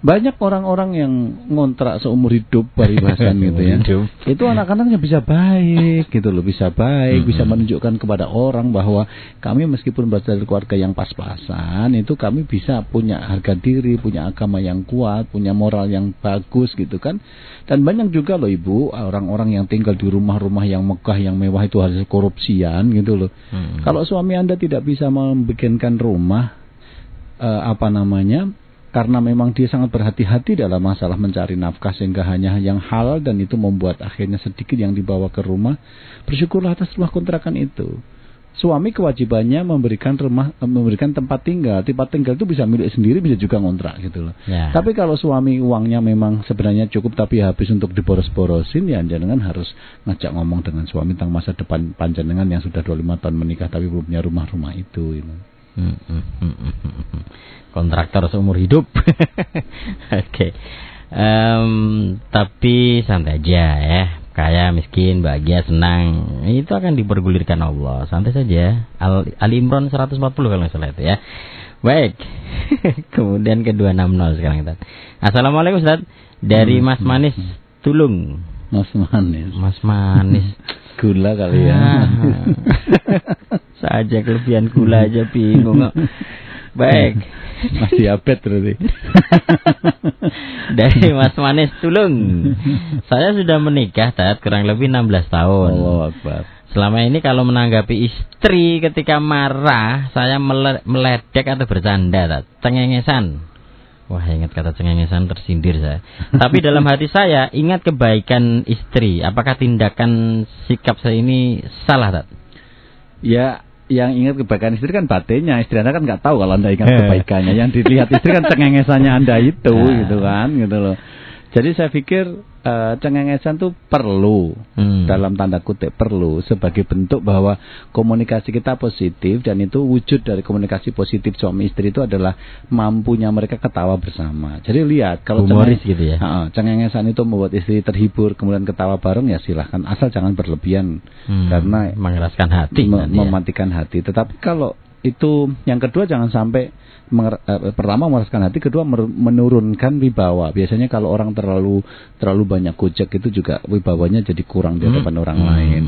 Speaker 3: Banyak orang-orang yang ngontrak seumur hidup paribasan gitu ya.
Speaker 2: Hidup.
Speaker 3: Itu anak-anaknya bisa baik gitu loh, bisa baik,
Speaker 2: Mm-mm.
Speaker 3: bisa menunjukkan kepada orang bahwa kami meskipun berasal dari keluarga yang pas-pasan, itu kami bisa punya harga diri, punya agama yang kuat, punya moral yang bagus gitu kan. Dan banyak juga loh Ibu, orang-orang yang tinggal di rumah-rumah yang megah, yang mewah itu hasil korupsian gitu loh.
Speaker 2: Hmm.
Speaker 3: Kalau suami Anda tidak bisa membikinkan rumah eh, apa namanya? Karena memang dia sangat berhati-hati dalam masalah mencari nafkah sehingga hanya yang halal dan itu membuat akhirnya sedikit yang dibawa ke rumah. Bersyukurlah atas rumah kontrakan itu. Suami kewajibannya memberikan rumah eh, memberikan tempat tinggal. Tempat tinggal itu bisa milik sendiri, bisa juga ngontrak gitu loh.
Speaker 2: Ya.
Speaker 3: Tapi kalau suami uangnya memang sebenarnya cukup tapi habis untuk diboros-borosin ya jangan harus ngajak ngomong dengan suami tentang masa depan panjenengan yang sudah 25 tahun menikah tapi belum punya rumah-rumah itu gitu.
Speaker 2: Kontraktor seumur hidup. Oke. Em, tapi santai aja ya. Kaya, miskin, bahagia, senang. Itu akan dipergulirkan Allah. Santai saja. Al, Ali Imran 140 kalau nggak salah itu ya. Baik. Kemudian ke 260 sekarang kita. Assalamualaikum Ustaz. Dari
Speaker 3: Hmm,
Speaker 2: Mas Manis Tulung.
Speaker 3: Mas manis.
Speaker 2: Mas Manis.
Speaker 3: Gula kali ya.
Speaker 2: Ah. Saja kelebihan gula aja bingung. Baik.
Speaker 3: Mas diabet berarti.
Speaker 2: Dari Mas Manis Tulung. Saya sudah menikah Tat, kurang lebih 16 tahun.
Speaker 3: Allah Akbar.
Speaker 2: Selama ini kalau menanggapi istri ketika marah, saya mele- meledek atau bercanda Tat. Cengengesan. Wah ingat kata cengengesan tersindir saya. Tapi dalam hati saya ingat kebaikan istri. Apakah tindakan sikap saya ini salah Tat?
Speaker 3: Ya yang ingat kebaikan istri kan batinnya istri anda kan nggak tahu kalau anda ingat
Speaker 2: Eh.
Speaker 3: kebaikannya yang dilihat istri kan cengengesannya anda itu
Speaker 2: Ah.
Speaker 3: gitu kan gitu loh Jadi saya pikir uh, cengengesan itu perlu
Speaker 2: Hmm.
Speaker 3: dalam tanda kutip perlu sebagai bentuk bahwa komunikasi kita positif dan itu wujud dari komunikasi positif suami istri itu adalah mampunya mereka ketawa bersama. Jadi lihat kalau
Speaker 2: Humoris
Speaker 3: cengeng-
Speaker 2: gitu ya.
Speaker 3: Ha-ha, cengengesan itu membuat istri terhibur kemudian ketawa bareng ya silahkan asal jangan berlebihan
Speaker 2: Hmm,
Speaker 3: karena
Speaker 2: mengeraskan hati
Speaker 3: me-
Speaker 2: nanti ya.
Speaker 3: mematikan hati. Tetapi kalau itu yang kedua jangan sampai menger- eh, pertama meraskan hati, kedua menurunkan wibawa. Biasanya kalau orang terlalu terlalu banyak gojek itu juga wibawanya jadi kurang di hadapan orang
Speaker 2: Hmm.
Speaker 3: lain.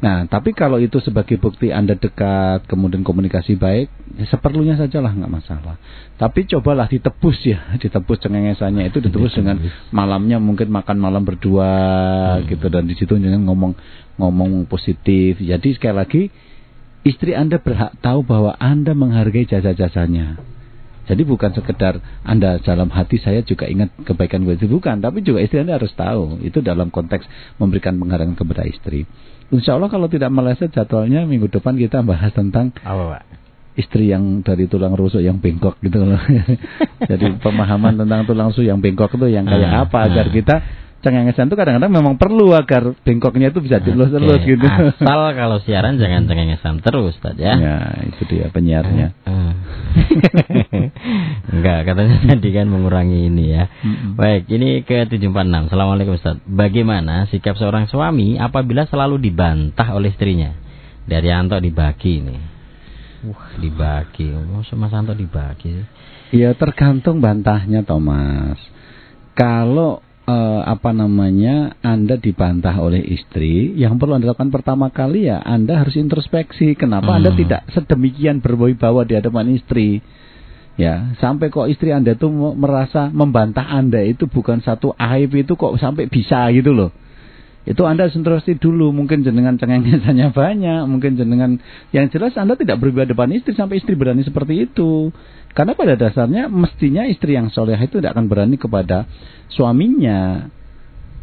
Speaker 3: Nah, tapi kalau itu sebagai bukti Anda dekat, kemudian komunikasi baik, ya seperlunya sajalah nggak masalah. Tapi cobalah ditebus ya, ditebus cengengesannya itu ditebus dengan malamnya mungkin makan malam berdua gitu dan di situ jangan ngomong ngomong positif. Jadi sekali lagi istri Anda berhak tahu bahwa Anda menghargai jasa-jasanya. Jadi bukan sekedar Anda dalam hati saya juga ingat kebaikan gue bukan, tapi juga istri Anda harus tahu. Itu dalam konteks memberikan penghargaan kepada istri. Insya Allah kalau tidak meleset jadwalnya minggu depan kita bahas tentang
Speaker 2: Apa, Pak?
Speaker 3: istri yang dari tulang rusuk yang bengkok gitu loh. Jadi pemahaman tentang tulang rusuk yang bengkok itu yang kayak
Speaker 2: Ah,
Speaker 3: apa agar
Speaker 2: ah.
Speaker 3: kita cengengesan itu kadang-kadang memang perlu agar bengkoknya itu bisa dilus-lus
Speaker 2: Oke,
Speaker 3: gitu.
Speaker 2: Asal kalau siaran jangan cengengesan terus, Ustaz ya.
Speaker 3: Ya, itu dia penyiarnya.
Speaker 2: Eh. Enggak, katanya tadi kan mengurangi ini ya. Baik, ini ke 746. Assalamualaikum Ustaz. Bagaimana sikap seorang suami apabila selalu dibantah oleh istrinya? Dari Anto dibagi ini. Wah, dibagi. Masa Mas Anto dibagi?
Speaker 3: Ya tergantung bantahnya Thomas. Kalau eh, apa namanya Anda dibantah oleh istri, yang perlu Anda lakukan pertama kali ya Anda harus introspeksi. Kenapa Anda
Speaker 2: Hmm.
Speaker 3: tidak sedemikian berwibawa di hadapan istri? Ya, sampai kok istri Anda tuh me- merasa membantah Anda itu bukan satu aib itu kok sampai bisa gitu loh. Itu Anda introspeksi dulu, mungkin jenengan cengengesannya banyak, mungkin jenengan yang jelas Anda tidak di depan istri sampai istri berani seperti itu. Karena pada dasarnya mestinya istri yang soleh itu tidak akan berani kepada suaminya.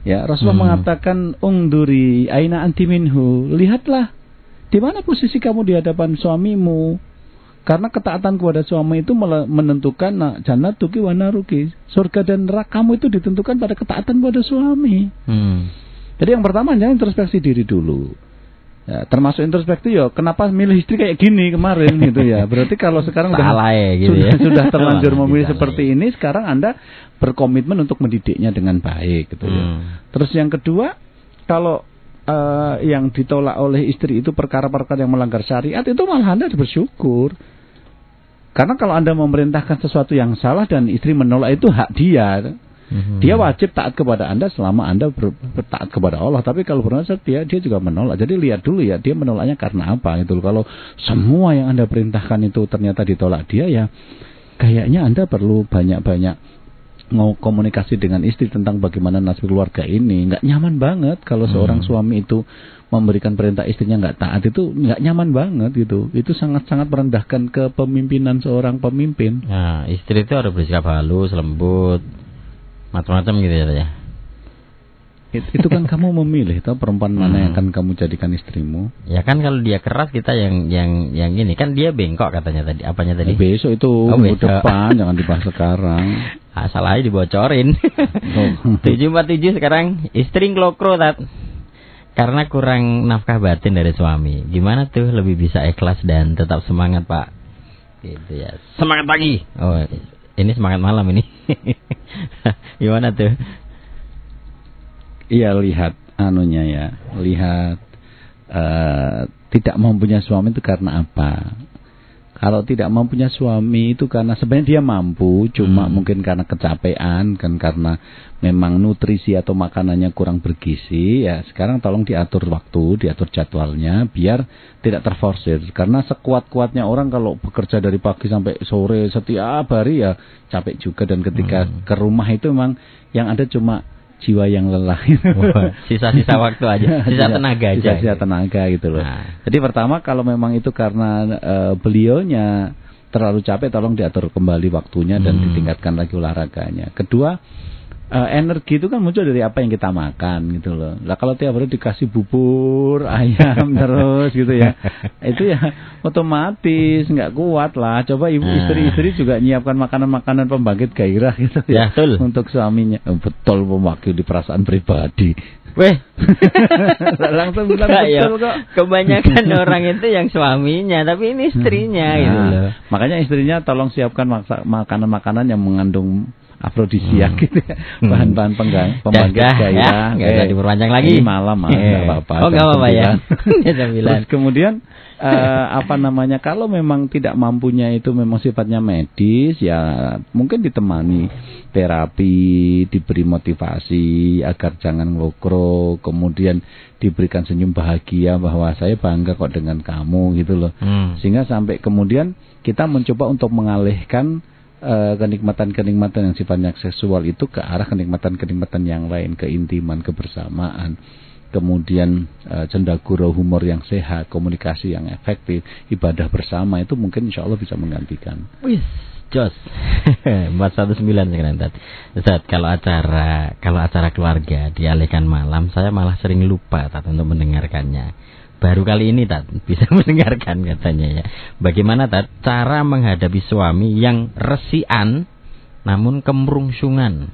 Speaker 3: Ya, Rasulullah
Speaker 2: Hmm.
Speaker 3: mengatakan ungduri aina anti minhu. Lihatlah di mana posisi kamu di hadapan suamimu. Karena ketaatan kepada suami itu menentukan nah, jannatuki wa naruki. Surga dan nerakamu itu ditentukan pada ketaatan kepada suami.
Speaker 2: Hmm.
Speaker 3: Jadi yang pertama jangan introspeksi diri dulu. Ya, termasuk introspeksi ya, kenapa milih istri kayak gini kemarin gitu ya. Berarti kalau sekarang udah
Speaker 2: ya gitu
Speaker 3: sudah,
Speaker 2: ya.
Speaker 3: sudah terlanjur memilih
Speaker 2: salah
Speaker 3: seperti
Speaker 2: ya.
Speaker 3: ini, sekarang Anda berkomitmen untuk mendidiknya dengan baik gitu ya.
Speaker 2: Hmm.
Speaker 3: Terus yang kedua, kalau eh, yang ditolak oleh istri itu perkara-perkara yang melanggar syariat itu malah Anda bersyukur. Karena kalau Anda memerintahkan sesuatu yang salah dan istri menolak itu hak dia.
Speaker 2: Hmm.
Speaker 3: Dia wajib taat kepada Anda selama Anda ber, taat kepada Allah. Tapi kalau berdosa dia dia juga menolak. Jadi lihat dulu ya dia menolaknya karena apa gitu. Kalau semua yang Anda perintahkan itu ternyata ditolak dia ya kayaknya Anda perlu banyak-banyak mau komunikasi dengan istri tentang bagaimana nasib keluarga ini. Nggak nyaman banget kalau seorang
Speaker 2: Hmm.
Speaker 3: suami itu memberikan perintah istrinya nggak taat itu nggak nyaman banget gitu. Itu sangat-sangat merendahkan kepemimpinan seorang pemimpin.
Speaker 2: Nah, istri itu harus bersikap halus, lembut, macam-macam gitu ya. Ya.
Speaker 3: It- itu kan kamu memilih tahu perempuan mana yang
Speaker 2: Hmm.
Speaker 3: akan kamu jadikan istrimu.
Speaker 2: Ya kan kalau dia keras kita yang yang yang ini kan dia bengkok katanya tadi. Apanya tadi?
Speaker 3: Besok itu
Speaker 2: Oh, besok.
Speaker 3: depan jangan dibahas sekarang.
Speaker 2: Ah, salah aja dibocorin.
Speaker 3: Oh.
Speaker 2: Tujuh empat tujuh sekarang istri ngelokro tat. Karena kurang nafkah batin dari suami. Gimana tuh lebih bisa ikhlas dan tetap semangat pak? Gitu ya. Semangat pagi. Oh ini semangat malam ini. Gimana tuh?
Speaker 3: Iya lihat anunya ya, lihat eh, tidak mempunyai suami itu karena apa? Kalau tidak mempunyai suami itu karena sebenarnya dia mampu, cuma
Speaker 2: Hmm.
Speaker 3: mungkin karena kecapean, kan karena memang nutrisi atau makanannya kurang bergizi. Ya sekarang tolong diatur waktu, diatur jadwalnya, biar tidak terforsir. Karena sekuat-kuatnya orang kalau bekerja dari pagi sampai sore setiap hari ya capek juga dan ketika
Speaker 2: Hmm.
Speaker 3: ke rumah itu memang yang ada cuma jiwa yang lelah.
Speaker 2: Sisa-sisa waktu aja, sisa tenaga aja.
Speaker 3: Sisa-sisa tenaga gitu loh.
Speaker 2: Nah.
Speaker 3: Jadi pertama kalau memang itu karena eh, beliaunya terlalu capek tolong diatur kembali waktunya dan
Speaker 2: Hmm.
Speaker 3: ditingkatkan lagi olahraganya. Kedua eh, energi itu kan muncul dari apa yang kita makan gitu loh. Lah kalau tiap hari dikasih bubur ayam terus gitu ya, itu ya otomatis nggak kuat lah. Coba ibu
Speaker 2: Nah.
Speaker 3: istri-istri juga nyiapkan makanan-makanan pembangkit gairah gitu
Speaker 2: Ya,
Speaker 3: ya,
Speaker 2: betul.
Speaker 3: untuk suaminya. Oh, betul mewakili perasaan pribadi.
Speaker 2: Weh,
Speaker 3: Langsung bilang
Speaker 2: Enggak ya.
Speaker 3: betul kok.
Speaker 2: Kebanyakan orang itu yang suaminya, tapi ini istrinya gitu
Speaker 3: Nah,
Speaker 2: loh.
Speaker 3: Makanya istrinya tolong siapkan makanan-makanan yang mengandung afrodisiak
Speaker 2: Hmm.
Speaker 3: gitu ya.
Speaker 2: Hmm.
Speaker 3: Bahan-bahan penggang,
Speaker 2: Ya
Speaker 3: pembangkit
Speaker 2: udah,
Speaker 3: gairah.
Speaker 2: ya, nggak usah diperpanjang lagi.
Speaker 3: Ini malam ah,
Speaker 2: Eh.
Speaker 3: nggak apa-apa.
Speaker 2: Oh, nggak
Speaker 3: jam
Speaker 2: apa-apa ya.
Speaker 3: 9.
Speaker 2: Jam 9.
Speaker 3: Terus kemudian eh, apa namanya kalau memang tidak mampunya itu memang sifatnya medis ya mungkin ditemani terapi, diberi motivasi agar jangan ngelokro, kemudian diberikan senyum bahagia bahwa saya bangga kok dengan kamu gitu loh.
Speaker 2: Hmm.
Speaker 3: Sehingga sampai kemudian kita mencoba untuk mengalihkan eh, kenikmatan-kenikmatan yang sifatnya seksual itu ke arah kenikmatan-kenikmatan yang lain, keintiman, kebersamaan. Kemudian eh, cendaguro humor yang sehat, komunikasi yang efektif, ibadah bersama itu mungkin insya Allah bisa menggantikan.
Speaker 2: Wis, jos. 419 sekarang Tat. Ustaz, kalau acara kalau acara keluarga dialihkan malam, saya malah sering lupa Tat untuk mendengarkannya. Baru kali ini Tat bisa mendengarkan katanya ya. Bagaimana Tat cara menghadapi suami yang resian namun kemrungsungan?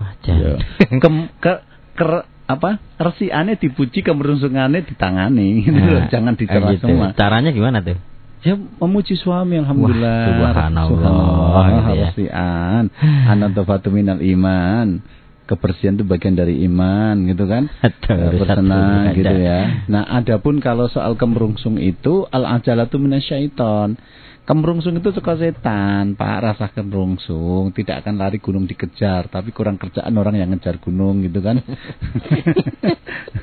Speaker 2: Wajar.
Speaker 3: Ya. Kem, ke, ker- apa resiannya dipuji kemerungsungannya ditangani gitu.
Speaker 2: Nah,
Speaker 3: jangan diterima
Speaker 2: gitu.
Speaker 3: semua
Speaker 2: Caranya gimana tuh?
Speaker 3: ya memuji suami alhamdulillah
Speaker 2: Wah, subhanallah, gitu ya.
Speaker 3: resian anatofatu minal iman kebersihan itu bagian dari iman gitu kan Eh, bersenang gitu ya nah adapun kalau soal kemerungsung itu al ajalatu minasyaiton Kemerungsung itu suka setan, Pak. Rasa kemerungsung tidak akan lari gunung dikejar, tapi kurang kerjaan orang yang ngejar gunung gitu kan.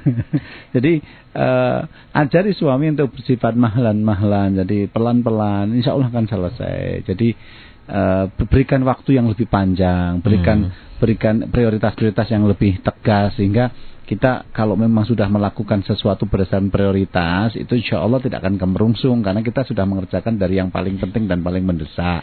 Speaker 3: Jadi eh, ajari suami untuk bersifat mahlan-mahlan. Jadi pelan-pelan, insya Allah akan selesai. Jadi eh, berikan waktu yang lebih panjang, berikan berikan prioritas-prioritas yang lebih tegas sehingga kita kalau memang sudah melakukan sesuatu berdasarkan prioritas itu insya Allah tidak akan kemerungsung karena kita sudah mengerjakan dari yang paling penting dan paling mendesak.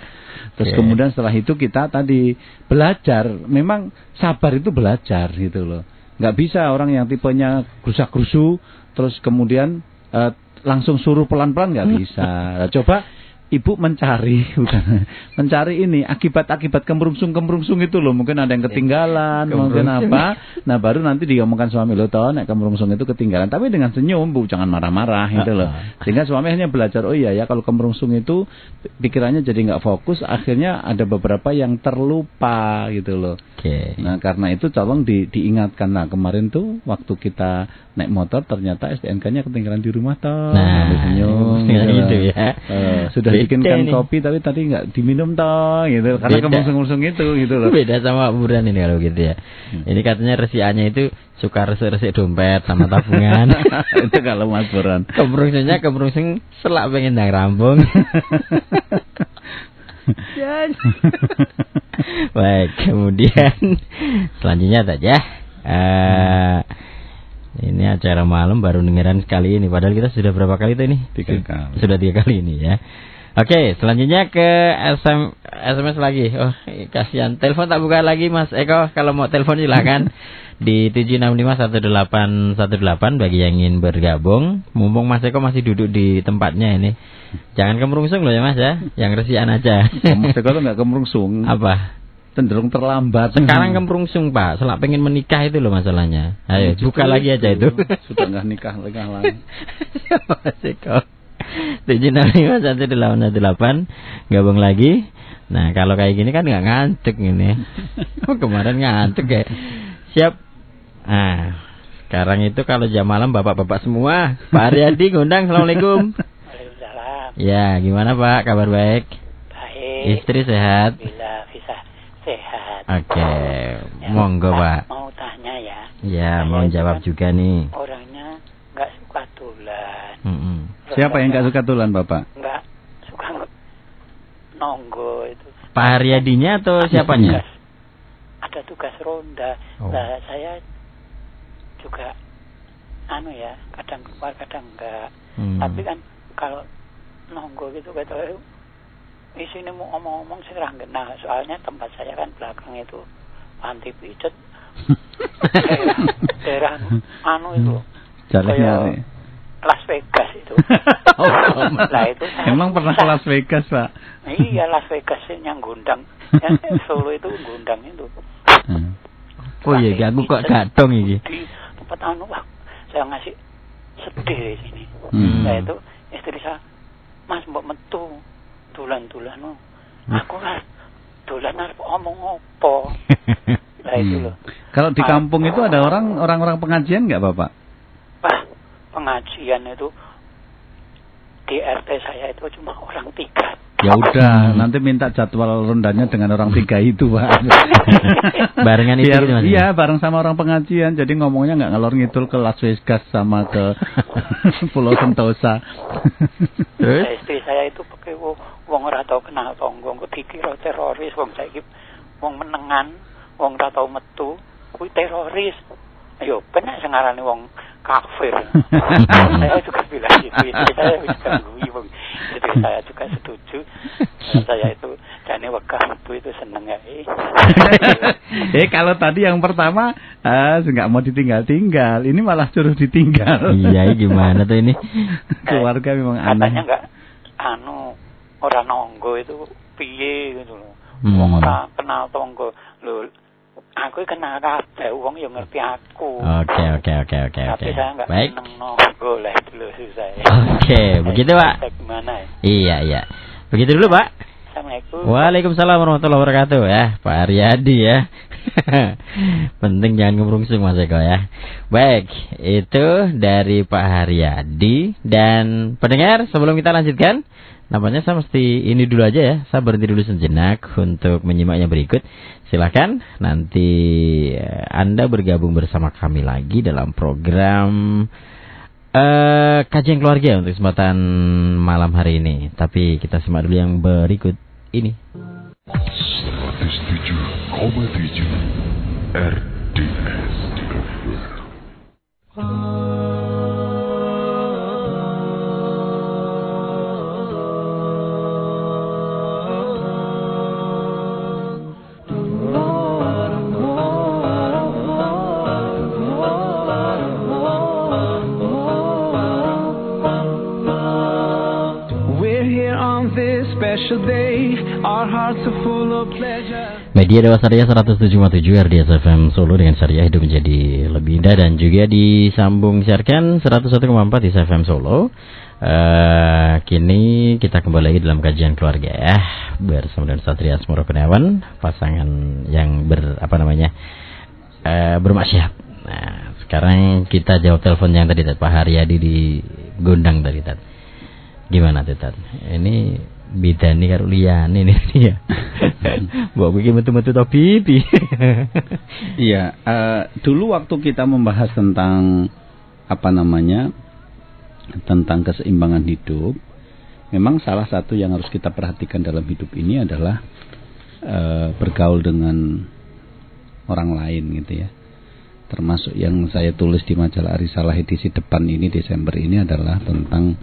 Speaker 3: Terus
Speaker 2: Oke.
Speaker 3: kemudian setelah itu kita tadi belajar, memang sabar itu belajar gitu loh. Nggak bisa orang yang tipenya gerusak-gerusu terus kemudian eh, langsung suruh pelan-pelan nggak bisa. Nah, coba ibu mencari bukan. Mencari ini akibat-akibat kemerungsung-kemerungsung itu loh. Mungkin ada yang ketinggalan mungkin apa. Nah baru nanti diomongkan suami lo toh nek kemerungsung itu ketinggalan. Tapi dengan senyum bu jangan marah-marah gitu loh. Sehingga suami hanya belajar oh iya ya kalau kemerungsung itu pikirannya jadi nggak fokus akhirnya ada beberapa yang terlupa gitu loh.
Speaker 2: Oke.
Speaker 3: Nah karena itu tolong di, diingatkan. Nah kemarin tuh waktu kita naik motor Ternyata STNK-nya ketinggalan di rumah toh
Speaker 2: Nah,
Speaker 3: senyum
Speaker 2: gitu
Speaker 3: gitu,
Speaker 2: ya.
Speaker 3: Eh, Sudah
Speaker 2: Beda
Speaker 3: bikinkan
Speaker 2: nih.
Speaker 3: kopi Tapi tadi nggak diminum toh gitu Karena kemusung-musung itu gitu loh
Speaker 2: Beda sama buran ini kalau gitu ya. Ini katanya resiannya itu suka resik-resik dompet sama tabungan.
Speaker 3: Itu kalau mas Buran
Speaker 2: Kemerungsungnya kemerungsung selak pengen ndang rambung. Baik, kemudian selanjutnya saja. Eh ini acara malam baru dengeran sekali ini padahal kita sudah berapa kali tuh ini?
Speaker 3: Tiga kali.
Speaker 2: Sudah tiga kali ini ya. Oke, selanjutnya ke SM, SMS lagi. Oh, kasihan. Telepon tak buka lagi, Mas Eko. Kalau mau telepon silakan di 7651818 bagi yang ingin bergabung. Mumpung Mas Eko masih duduk di tempatnya ini. Jangan kemerungsung loh ya, Mas ya. Yang resian aja.
Speaker 3: Mas Eko tuh nggak kemerungsung
Speaker 2: Apa?
Speaker 3: Cenderung terlambat
Speaker 2: Sekarang kemerungsung, Pak. Selak pengen menikah itu loh masalahnya. Ayo, buka lagi aja itu.
Speaker 3: Sudah nggak nikah nikah lagi
Speaker 2: Eko. tujuh enam lima satu delapan delapan gabung lagi. Nah kalau kayak gini kan nggak ngantuk ini. Oh, kemarin ngantuk ya. Siap. Nah sekarang itu kalau jam malam bapak-bapak semua. Pak Aryadi ngundang. Assalamualaikum.
Speaker 4: Waalaikumsalam.
Speaker 2: Ya gimana Pak? Kabar baik?
Speaker 4: Baik.
Speaker 2: Istri sehat?
Speaker 4: Bila
Speaker 2: Oke.
Speaker 4: Ya,
Speaker 2: Monggo Pak.
Speaker 4: Mau tanya ya.
Speaker 2: Ya
Speaker 4: Saya
Speaker 2: mau jawab
Speaker 4: kan
Speaker 2: juga nih.
Speaker 4: Orangnya nggak suka tulan.
Speaker 2: Mm-mm.
Speaker 3: Siapa yang nggak suka tulan bapak?
Speaker 4: Nggak suka nonggo itu.
Speaker 2: Pak Aryadinya atau siapanya?
Speaker 4: Tugas- ada tugas ronda.
Speaker 2: Oh.
Speaker 4: Nah, saya juga anu ya, kadang keluar kadang enggak.
Speaker 2: Hmm.
Speaker 4: Tapi kan kalau nonggo gitu kata di sini mau ngomong-ngomong sih ra ngena. soalnya tempat saya kan belakang itu
Speaker 5: panti pijet daerah, daerah anu itu
Speaker 3: nyari.
Speaker 5: Las Vegas itu Lah, itu
Speaker 3: Emang pernah ke. Las Vegas, Pak?
Speaker 5: iya Las Vegas yang gundang yang Solo itu gundang itu
Speaker 3: Hmm.
Speaker 2: Oh iya, aku kok gadong iki.
Speaker 5: di tempat anu wah saya ngasih sedih di sini
Speaker 3: Hmm.
Speaker 5: Nah itu istri saya, Mas mbok metu tulan-tulan no. Aku kan tulan arep omong apa. Lah itu
Speaker 3: Hmm.
Speaker 5: loh.
Speaker 3: Kalau di kampung itu ada orang orang-orang pengajian nggak, Bapak?
Speaker 5: Pak, pengajian itu di RT saya itu cuma orang tiga.
Speaker 3: Ya udah,
Speaker 2: Hmm.
Speaker 3: nanti minta jadwal rondanya dengan orang tiga itu, Pak.
Speaker 2: Barengan itu
Speaker 3: Biar-
Speaker 2: gitu Mas.
Speaker 3: iya, bareng sama orang pengajian. Jadi ngomongnya nggak ngalor ngidul ke Las Vegas sama ke Pulau Sentosa.
Speaker 2: Terus?
Speaker 5: Istri saya itu pakai wong, ora tau kenal tonggo, kok dikira teroris, wong saiki wong menengan, wong ora tau metu, kuwi teroris. Ayo, benar sengarane wong kafir. saya juga bilang gitu, saya juga gui, wong. Istri saya juga setuju. Dan saya itu jane wegah metu itu seneng ya.
Speaker 3: eh kalau tadi yang pertama ah nggak mau ditinggal-tinggal, ini malah suruh ditinggal.
Speaker 2: Iya, gimana tuh ini?
Speaker 3: Keluarga memang
Speaker 5: Katanya
Speaker 3: aneh.
Speaker 5: enggak anu ora nonggo itu piye gitu loh.
Speaker 2: Hmm.
Speaker 5: Wong ora kenal tonggo. Lho, aku kenal kabeh wong yang ngerti aku.
Speaker 2: Oke, oke, oke, oke, oke.
Speaker 5: Tapi saya enggak
Speaker 2: Baik.
Speaker 5: itu loh susah ya.
Speaker 2: Oke, begitu, Pak.
Speaker 5: Gimana ya?
Speaker 2: Iya, iya. Begitu dulu, Pak.
Speaker 5: Assalamualaikum.
Speaker 2: Waalaikumsalam warahmatullahi wabarakatuh ya, Pak Aryadi ya. Penting jangan ngemrungsung Mas Eko ya. Baik, itu dari Pak Haryadi dan pendengar sebelum kita lanjutkan, nampaknya saya mesti ini dulu aja ya. Saya berhenti dulu sejenak untuk menyimak yang berikut. Silakan nanti eh, Anda bergabung bersama kami lagi dalam program eh kajian keluarga untuk kesempatan malam hari ini. Tapi kita simak dulu yang berikut ini.
Speaker 1: 107,7 RDS
Speaker 2: Media Dewa Syariah 107,7 RDS FM Solo dengan syariah hidup menjadi lebih indah dan juga disambung siarkan 101,4 di FM Solo. Eh, kini kita kembali lagi dalam kajian keluarga ya bersama dengan Satria Asmoro pasangan yang ber apa namanya eh, bermaksiat. Nah, sekarang kita jawab telepon yang tadi Tat, Pak Haryadi di Gondang tadi Tat. Gimana Tat? Ini bidani karo liyane ini dia. Mbok bikin metu-metu to pipi.
Speaker 3: Iya, eh, dulu waktu kita membahas tentang apa namanya tentang keseimbangan hidup, memang salah satu yang harus kita perhatikan dalam hidup ini adalah eh, bergaul dengan orang lain gitu ya. Termasuk yang saya tulis di majalah Arisalah edisi depan ini Desember ini adalah tentang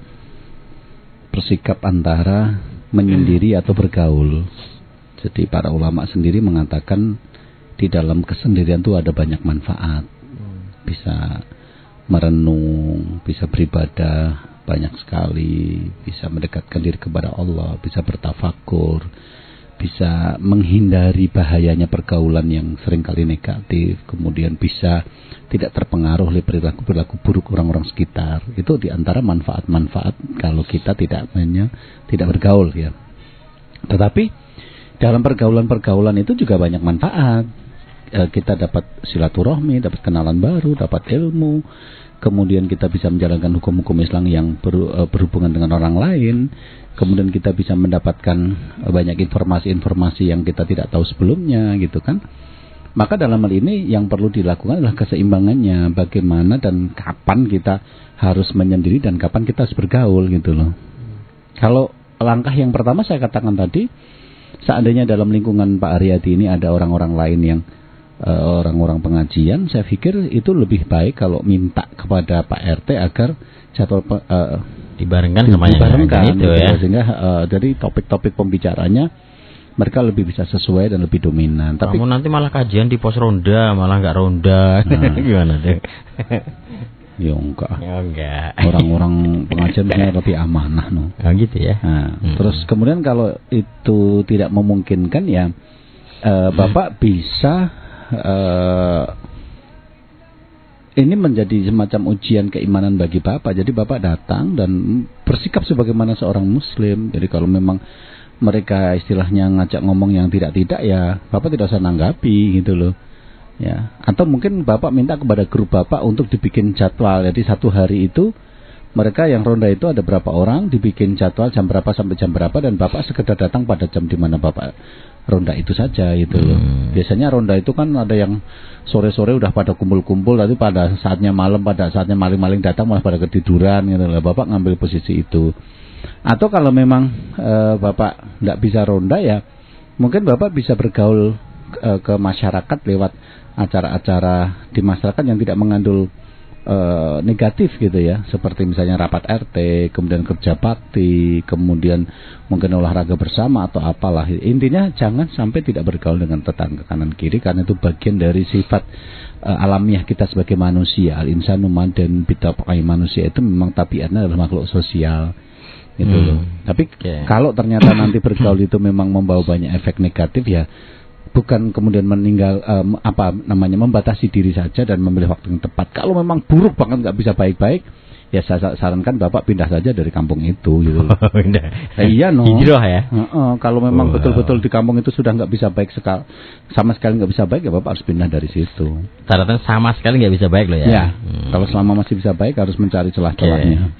Speaker 3: bersikap antara menyendiri atau bergaul. Jadi para ulama sendiri mengatakan di dalam kesendirian itu ada banyak manfaat. Bisa merenung, bisa beribadah banyak sekali, bisa mendekatkan diri kepada Allah, bisa bertafakur, bisa menghindari bahayanya pergaulan yang sering kali negatif, kemudian bisa tidak terpengaruh oleh perilaku-perilaku buruk orang-orang sekitar. Itu di antara manfaat-manfaat kalau kita tidak hanya tidak bergaul ya. Tetapi dalam pergaulan-pergaulan itu juga banyak manfaat. Eh, kita dapat silaturahmi, dapat kenalan baru, dapat ilmu, kemudian kita bisa menjalankan hukum-hukum Islam yang ber- eh, berhubungan dengan orang lain, kemudian kita bisa mendapatkan banyak informasi-informasi yang kita tidak tahu sebelumnya, gitu kan? Maka dalam hal ini yang perlu dilakukan adalah keseimbangannya, bagaimana dan kapan kita harus menyendiri dan kapan kita harus bergaul, gitu loh. Kalau langkah yang pertama saya katakan tadi, seandainya dalam lingkungan Pak Aryadi ini ada orang-orang lain yang orang-orang pengajian, saya pikir itu lebih baik kalau minta kepada Pak RT agar jadwal eh,
Speaker 2: Dibarengkan sama yang
Speaker 3: dibarengkan
Speaker 2: itu
Speaker 3: gitu
Speaker 2: ya.
Speaker 3: sehingga eh, dari topik-topik pembicaranya mereka lebih bisa sesuai dan lebih dominan. Tapi
Speaker 2: Kamu nanti malah kajian di pos ronda, malah nggak ronda.
Speaker 3: Nah.
Speaker 2: Gimana deh?
Speaker 3: ya enggak.
Speaker 2: Ya enggak.
Speaker 3: Orang-orang pengajian sebenarnya lebih amanah no.
Speaker 2: Oh gitu ya.
Speaker 3: Nah,
Speaker 2: Hmm.
Speaker 3: terus kemudian kalau itu tidak memungkinkan ya eh, Bapak bisa eh, ini menjadi semacam ujian keimanan bagi Bapak. Jadi Bapak datang dan bersikap sebagaimana seorang muslim. Jadi kalau memang mereka istilahnya ngajak ngomong yang tidak-tidak ya Bapak tidak usah nanggapi gitu loh. Ya, atau mungkin Bapak minta kepada grup Bapak untuk dibikin jadwal. Jadi satu hari itu mereka yang ronda itu ada berapa orang, dibikin jadwal jam berapa sampai jam berapa dan Bapak sekedar datang pada jam di mana Bapak ronda itu saja gitu loh.
Speaker 2: Hmm.
Speaker 3: Biasanya ronda itu kan ada yang sore-sore udah pada kumpul-kumpul tapi pada saatnya malam pada saatnya maling-maling datang malah pada ketiduran gitu loh. Bapak ngambil posisi itu. Atau kalau memang eh, Bapak nggak bisa ronda ya mungkin Bapak bisa bergaul eh, ke masyarakat lewat acara-acara di masyarakat yang tidak mengandung eh, negatif gitu ya seperti misalnya rapat RT kemudian kerja bakti kemudian mungkin olahraga bersama atau apalah intinya jangan sampai tidak bergaul dengan tetangga kanan kiri karena itu bagian dari sifat eh, alamiah kita sebagai manusia al insanu dan bitapai manusia itu memang tabiatnya adalah makhluk sosial gitu
Speaker 2: Hmm.
Speaker 3: loh tapi
Speaker 2: Oke.
Speaker 3: kalau ternyata nanti bergaul itu memang membawa banyak efek negatif ya bukan kemudian meninggal em, apa namanya membatasi diri saja dan memilih waktu yang tepat. Kalau memang buruk banget nggak bisa baik-baik, ya saya sa- sarankan bapak pindah saja dari kampung itu gitu. loh.
Speaker 2: Udah.
Speaker 3: Eh, iya no.
Speaker 2: Hijrah ya.
Speaker 3: Heeh, kalau memang
Speaker 2: Wow.
Speaker 3: betul-betul di kampung itu sudah nggak bisa baik sekali, sama sekali nggak bisa baik ya bapak harus pindah dari situ.
Speaker 2: Syaratan sama sekali nggak bisa baik loh ya.
Speaker 3: Ya,
Speaker 2: Hmm.
Speaker 3: kalau selama masih bisa baik harus mencari celah-celahnya.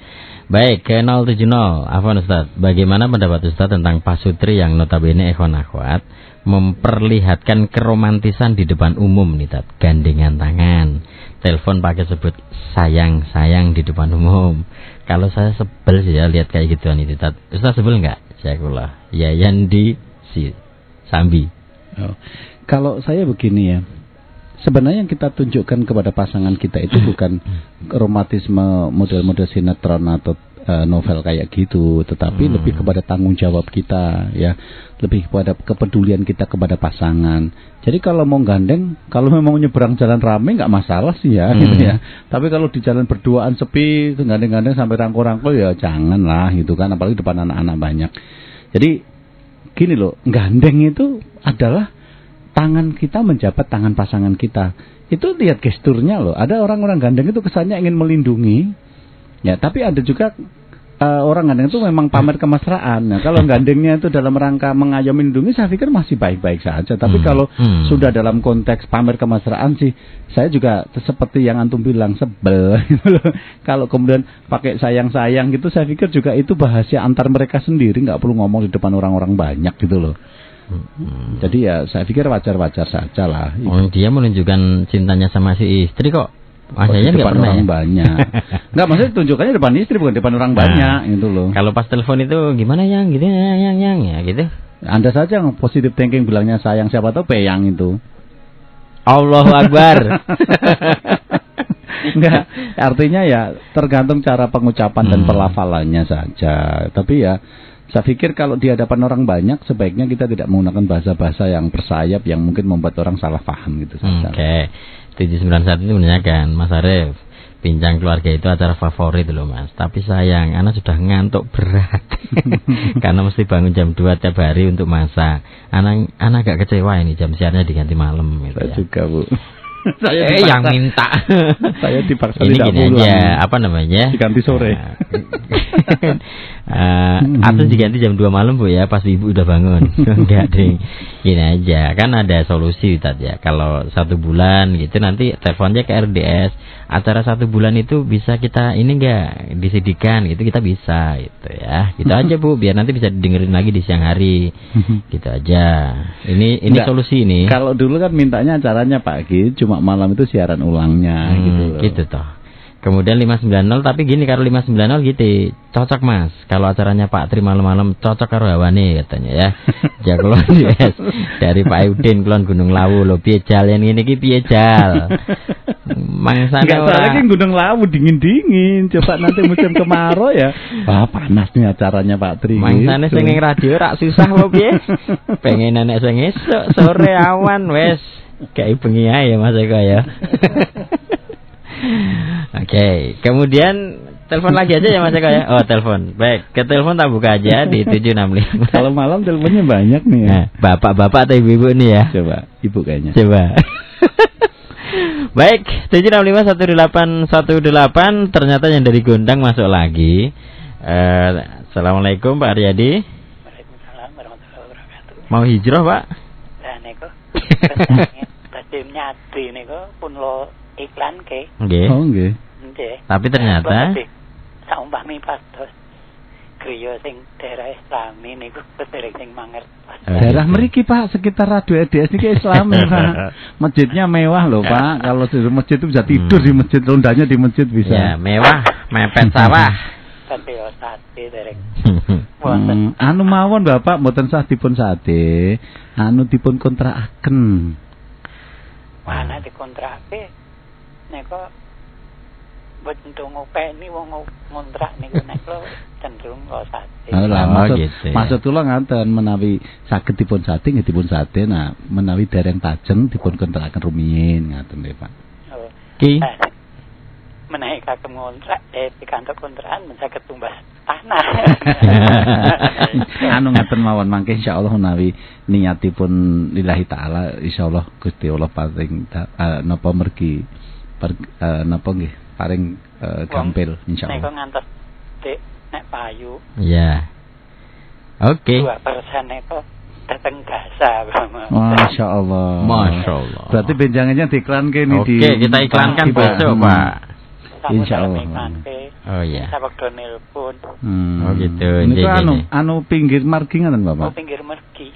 Speaker 2: Baik, ke 070 Afwan Ustaz Bagaimana pendapat Ustaz tentang pasutri yang notabene ikhwan akhwat Memperlihatkan keromantisan di depan umum nih Tat Gandengan tangan. Telepon pakai sebut sayang-sayang di depan umum. Kalau saya sebel sih ya lihat kayak gituan itu Tat Ustaz sebel nggak? Saya kula Yayan di si Sambi.
Speaker 3: Oh. Kalau saya begini ya, sebenarnya yang kita tunjukkan kepada pasangan kita itu bukan romantisme model-model sinetron atau eh, novel kayak gitu, tetapi
Speaker 2: Hmm.
Speaker 3: lebih kepada tanggung jawab kita ya, lebih kepada kepedulian kita kepada pasangan. Jadi kalau mau gandeng, kalau memang nyebrang jalan rame nggak masalah sih ya,
Speaker 2: Hmm.
Speaker 3: gitu ya. Tapi kalau di jalan berduaan sepi, gandeng-gandeng sampai rangkul-rangkul ya jangan lah gitu kan, apalagi depan anak-anak banyak. Jadi gini loh, gandeng itu adalah tangan kita menjabat tangan pasangan kita. Itu lihat gesturnya loh. Ada orang-orang gandeng itu kesannya ingin melindungi. Ya, tapi ada juga eh, orang gandeng itu memang pamer kemesraan. Nah, kalau gandengnya itu dalam rangka mengayomi melindungi, saya pikir masih baik-baik saja. Tapi
Speaker 2: Hmm.
Speaker 3: kalau
Speaker 2: Hmm.
Speaker 3: sudah dalam konteks pamer kemesraan sih, saya juga seperti yang antum bilang sebel. gitu kalau kemudian pakai sayang-sayang gitu, saya pikir juga itu bahasa antar mereka sendiri, nggak perlu ngomong di depan orang-orang banyak gitu loh.
Speaker 2: Hmm.
Speaker 3: Jadi ya saya pikir wajar-wajar saja lah.
Speaker 2: Oh, dia menunjukkan cintanya sama si istri kok Mas
Speaker 3: Oh,
Speaker 2: Yayan
Speaker 3: depan
Speaker 2: pernah
Speaker 3: orang
Speaker 2: ya?
Speaker 3: banyak. Enggak, maksudnya tunjukannya depan istri bukan depan orang
Speaker 2: Nah.
Speaker 3: banyak gitu loh.
Speaker 2: Kalau pas telepon itu gimana yang gitu yang yang yang ya gitu.
Speaker 3: Anda saja yang positive thinking bilangnya sayang siapa tahu peyang itu.
Speaker 2: Allahu Akbar.
Speaker 3: Enggak, artinya ya tergantung cara pengucapan dan
Speaker 2: Hmm.
Speaker 3: pelafalannya saja. Tapi ya saya pikir kalau di hadapan orang banyak sebaiknya kita tidak menggunakan bahasa-bahasa yang bersayap yang mungkin membuat orang salah paham gitu.
Speaker 2: Oke. 791 itu menanyakan, Mas Arif, Bincang keluarga itu acara favorit loh mas Tapi sayang, anak sudah ngantuk berat Karena mesti bangun jam 2 tiap hari untuk masak Anak anak agak kecewa ini jam siarnya diganti malam gitu
Speaker 3: Saya
Speaker 2: ya.
Speaker 3: juga, Bu.
Speaker 2: eh yang minta
Speaker 3: Saya dipaksa
Speaker 2: Ini
Speaker 3: tidak
Speaker 2: gini
Speaker 3: pulang.
Speaker 2: aja Apa namanya
Speaker 3: Diganti sore.
Speaker 2: Eh, atau diganti jam 2 malam bu ya Pas ibu udah bangun Enggak ding Gini aja Kan ada solusi Tat ya Kalau satu bulan gitu Nanti teleponnya ke RDS Acara satu bulan itu bisa kita Ini enggak Disidikan gitu Kita bisa gitu ya Gitu aja bu Biar nanti bisa didengerin lagi di siang hari Gitu aja Ini ini
Speaker 3: Enggak.
Speaker 2: solusi ini
Speaker 3: Kalau dulu kan mintanya acaranya pagi, cuma malam itu siaran ulangnya
Speaker 2: Hmm,
Speaker 3: gitu. loh.
Speaker 2: gitu toh. Kemudian 590 tapi gini kalau 590 gitu cocok Mas. Kalau acaranya Pak Tri malam-malam cocok karo hawane katanya ya. Kulon yes. dari Pak Udin kulon Gunung Lawu lho piye jal yang ini ki piye jal. Mangsane
Speaker 3: Enggak
Speaker 2: ora.
Speaker 3: salah kan Gunung Lawu dingin-dingin. Coba nanti musim kemarau ya. Wah, panas nih acaranya Pak Tri.
Speaker 2: Mangsane
Speaker 3: gitu.
Speaker 2: sing ning radio rak susah kok piye. Pengen anak sing esuk sore awan wes. Kayak bengi ya Mas Eko ya. Oke, kemudian telepon lagi aja ya Mas Eko ya. Oh, telepon. Baik, ke telepon tak buka aja di 765.
Speaker 3: Kalau malam teleponnya banyak nih ya.
Speaker 2: Nah, bapak-bapak atau ibu-ibu nih ya.
Speaker 3: Coba, Ibu kayaknya.
Speaker 2: Coba. Baik, 7651818 ternyata yang dari Gondang masuk lagi. Eh, Assalamualaikum Pak Aryadi.
Speaker 5: Waalaikumsalam warahmatullahi wabarakatuh.
Speaker 2: Mau hijrah, Pak?
Speaker 5: Lah niku badhe nyadi niku pun lo iklan ke.
Speaker 2: Nggih.
Speaker 3: Oh, nggih.
Speaker 5: Nggih.
Speaker 2: Tapi ternyata
Speaker 5: saumpami pados griya sing daerah Islami niku sederek sing mangertos.
Speaker 3: Daerah meriki Pak sekitar Radio EDS ini kayak Islam Pak. Masjidnya mewah loh Pak. Kalau di masjid itu bisa tidur di masjid, rondanya di masjid
Speaker 2: Ya,
Speaker 3: bisa.
Speaker 2: mewah, mepet sawah.
Speaker 5: Tapi yo sate derek
Speaker 3: Hmm,
Speaker 5: wonten.
Speaker 3: anu mawon Bapak mboten sah dipun sate, anu dipun kontrakaken.
Speaker 5: Mana dikontrake niku boten ngopeni wong ngontrak niku nek lo cenderung lo sate.
Speaker 3: Lah, maksud,
Speaker 2: gitu ya.
Speaker 3: maksud kula ngaten menawi saged dipun sate nggih dipun sate, nah menawi dereng tajeng dipun kontrakaken rumiyin ngaten nggih Pak.
Speaker 5: Oh.
Speaker 2: Ki.
Speaker 5: Eh, menaik kagem ngontrak eh pikantuk kontrakan men saged tumbas tanah.
Speaker 3: anu ngaten mawon mangke insyaallah menawi niatipun lillahi taala insyaallah Gusti Allah paring eh, napa mergi per, eh, napa nggih paring eh, gampil
Speaker 5: Nek
Speaker 3: insyaallah.
Speaker 5: ngantos dik nek payu
Speaker 2: Ya. Oke.
Speaker 5: 2% nek kok dateng gasa.
Speaker 3: Masya Allah.
Speaker 2: Masya Allah.
Speaker 3: Berarti benjangannya diiklan ke ini
Speaker 2: Oke,
Speaker 3: di
Speaker 2: kita iklankan besok,
Speaker 3: Hmm.
Speaker 2: Pak.
Speaker 3: Insya Allah.
Speaker 2: Oh iya.
Speaker 5: Sabak nelpon.
Speaker 3: Hmm.
Speaker 2: Oh, gitu.
Speaker 3: Ini
Speaker 2: Nggih,
Speaker 3: anu anu pinggir margi ngoten
Speaker 5: Oh
Speaker 3: Bapak.
Speaker 5: pinggir mergi.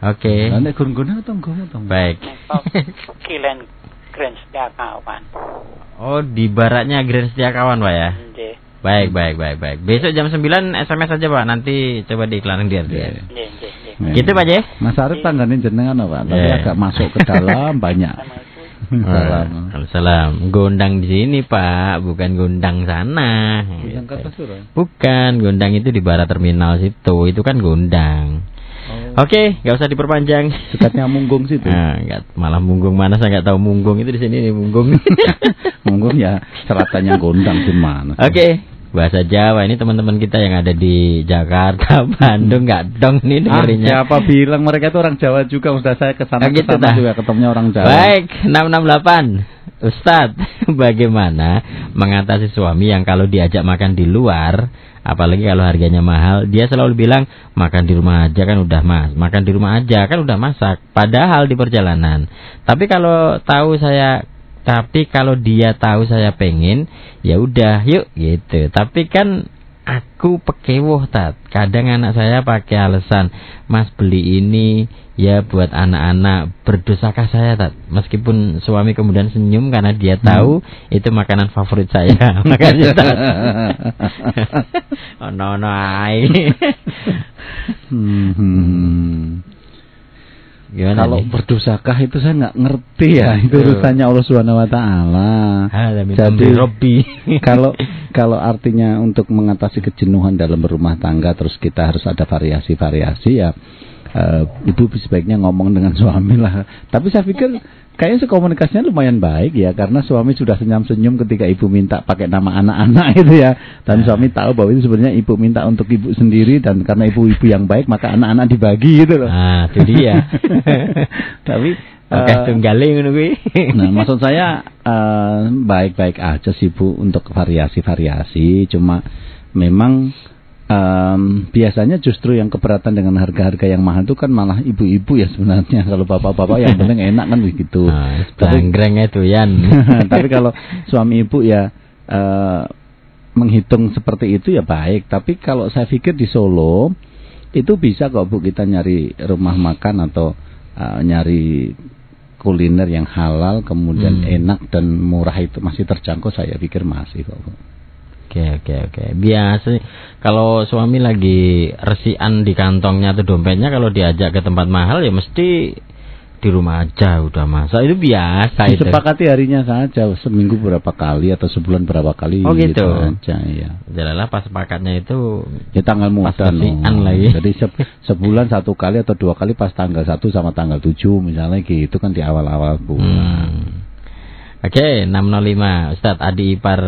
Speaker 2: Oke.
Speaker 3: Lah nek gun-gunan atau nggowo to?
Speaker 2: Baik.
Speaker 5: Nek kilen Grand Setiakawan.
Speaker 2: Oh, di baratnya Grand Setia kawan, Pak ya.
Speaker 5: Nggih.
Speaker 2: Baik, baik, baik, baik. Besok jam 9 SMS aja, Pak. Nanti coba diiklanin dia. dia.
Speaker 3: Iya.
Speaker 5: Nggih, nggih, nggih.
Speaker 3: Nah.
Speaker 2: Gitu, Pak Jeh.
Speaker 3: Mas Arif tanggane jenengan apa? Tapi
Speaker 2: Iya.
Speaker 3: agak masuk ke dalam banyak. Salam.
Speaker 2: Salam. Gondang di sini, Pak, bukan gondang sana. Gitu.
Speaker 3: Kartasura.
Speaker 2: Bukan, gondang itu di barat terminal situ. Itu kan gondang. Oke, nggak usah diperpanjang.
Speaker 3: Dekatnya munggung situ.
Speaker 2: Nah, nggak- malah munggung mana saya nggak tahu munggung itu di sini nih munggung.
Speaker 3: munggung ya ceratanya gondang di mana?
Speaker 2: Oke, bahasa Jawa ini teman-teman kita yang ada di Jakarta, Bandung nggak dong nih
Speaker 3: Ah,
Speaker 2: dengerinnya.
Speaker 3: siapa bilang mereka itu orang Jawa juga sudah saya ke sana
Speaker 2: Ah, gitu
Speaker 3: ke
Speaker 2: sana
Speaker 3: juga ketemunya orang Jawa.
Speaker 2: Baik, 668. Ustadz, bagaimana mengatasi suami yang kalau diajak makan di luar, apalagi kalau harganya mahal, dia selalu bilang makan di rumah aja kan udah mas, makan di rumah aja kan udah masak. Padahal di perjalanan. Tapi kalau tahu saya, tapi kalau dia tahu saya pengen, ya udah yuk gitu. Tapi kan aku pekewoh tat. Kadang anak saya pakai alasan, Mas beli ini ya buat anak-anak berdosakah saya tat. Meskipun suami kemudian senyum karena dia tahu itu makanan favorit saya. Makanya tat. oh no no ai.
Speaker 3: Hmm, hmm.
Speaker 2: Gimana
Speaker 3: Kalau
Speaker 2: nih?
Speaker 3: berdosakah itu saya nggak ngerti ya. Itu
Speaker 2: Betul.
Speaker 3: urusannya Allah Subhanahu Wa Taala. Jadi- kalau kalau artinya untuk mengatasi kejenuhan dalam berumah tangga terus kita harus ada variasi-variasi ya eh, ibu sebaiknya ngomong dengan suami lah. Tapi saya pikir kayaknya komunikasinya lumayan baik ya karena suami sudah senyum-senyum ketika ibu minta pakai nama anak-anak itu ya dan suami tahu bahwa itu sebenarnya ibu minta untuk ibu sendiri dan karena ibu-ibu yang baik maka anak-anak dibagi gitu loh.
Speaker 2: Ah, itu dia.
Speaker 3: Tapi
Speaker 2: Oke,
Speaker 3: eh,
Speaker 2: tunggalin ngono kuwi.
Speaker 3: Nah, maksud saya eh, baik-baik aja sih Bu untuk variasi-variasi, cuma memang em, biasanya justru yang keberatan dengan harga-harga yang mahal itu kan malah ibu-ibu ya sebenarnya. Kalau bapak-bapak yang penting enak kan begitu.
Speaker 2: Nah,
Speaker 3: Tapi,
Speaker 2: banggreng itu Yan.
Speaker 3: tapi kalau suami ibu ya eh, menghitung seperti itu ya baik. Tapi kalau saya pikir di Solo itu bisa kok Bu kita nyari rumah makan atau eh, nyari kuliner yang halal kemudian
Speaker 2: Hmm.
Speaker 3: enak dan murah itu masih terjangkau saya pikir masih kok.
Speaker 2: Oke oke oke. Biasa kalau suami lagi resian di kantongnya atau dompetnya kalau diajak ke tempat mahal ya mesti di rumah aja udah masak itu biasa itu.
Speaker 3: Disepakati harinya saja seminggu berapa kali atau sebulan berapa kali
Speaker 2: Oh, gitu.
Speaker 3: aja ya.
Speaker 2: Jalalah pas sepakatnya itu
Speaker 3: Ya tanggal
Speaker 2: resian
Speaker 3: no.
Speaker 2: lagi.
Speaker 3: Jadi se- sebulan satu kali atau dua kali pas tanggal satu sama tanggal tujuh misalnya gitu kan di awal-awal bulan.
Speaker 2: Hmm. Oke, 605. Ustadz, adik ipar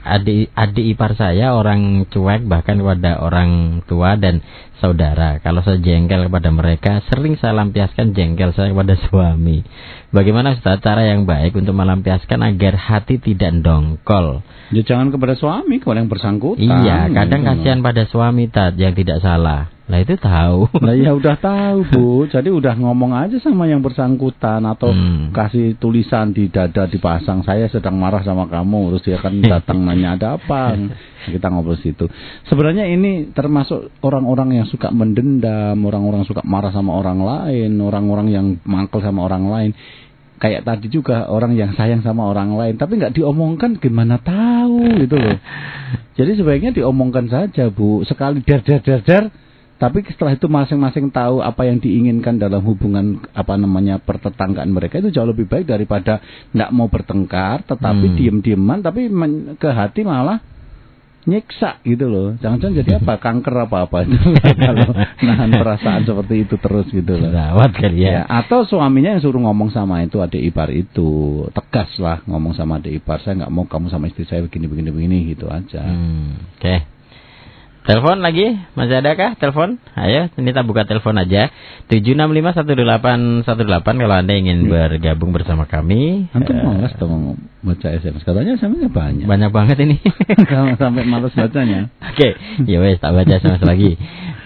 Speaker 2: adik adik ipar saya orang cuek bahkan kepada orang tua dan saudara. Kalau saya jengkel kepada mereka, sering saya lampiaskan jengkel saya kepada suami. Bagaimana Ustadz cara yang baik untuk melampiaskan agar hati tidak dongkol?
Speaker 3: Ya jangan kepada suami, kepada yang bersangkutan.
Speaker 2: Iya, kadang kasihan pada suami tat yang tidak salah. Lah itu tahu.
Speaker 3: Nah ya udah tahu bu, jadi udah ngomong aja sama yang bersangkutan atau
Speaker 2: Hmm.
Speaker 3: kasih tulisan di dada dipasang saya sedang marah sama kamu, terus dia kan datang nanya ada apa, kita ngobrol situ. Sebenarnya ini termasuk orang-orang yang suka mendendam, orang-orang suka marah sama orang lain, orang-orang yang mangkel sama orang lain. Kayak tadi juga orang yang sayang sama orang lain, tapi nggak diomongkan gimana tahu gitu loh. Jadi sebaiknya diomongkan saja bu, sekali dar dar dar dar, tapi setelah itu masing-masing tahu apa yang diinginkan dalam hubungan apa namanya pertetanggaan mereka itu jauh lebih baik daripada nggak mau bertengkar, tetapi
Speaker 2: Hmm.
Speaker 3: diem-dieman, tapi men- ke hati malah nyiksa gitu loh. Jangan-jangan jadi apa kanker apa-apa itu kalau nahan perasaan seperti itu terus gitu loh.
Speaker 2: Gawat kali
Speaker 3: Ya,
Speaker 2: ya.
Speaker 3: atau suaminya yang suruh ngomong sama itu adik ipar itu tegas lah ngomong sama adik ipar saya nggak mau kamu sama istri saya begini begini begini gitu aja.
Speaker 2: Hmm, Oke. Telepon lagi? Masih ada kah telepon? Ayo, ini kita buka telepon aja. 7651818 kalau Anda ingin bergabung bersama kami.
Speaker 3: Antum
Speaker 2: Eh,
Speaker 3: malas dong baca SMS katanya SMS banyak.
Speaker 2: banyak banget ini.
Speaker 3: Sampai malas bacanya.
Speaker 2: Oke, ya wes tak baca SMS lagi.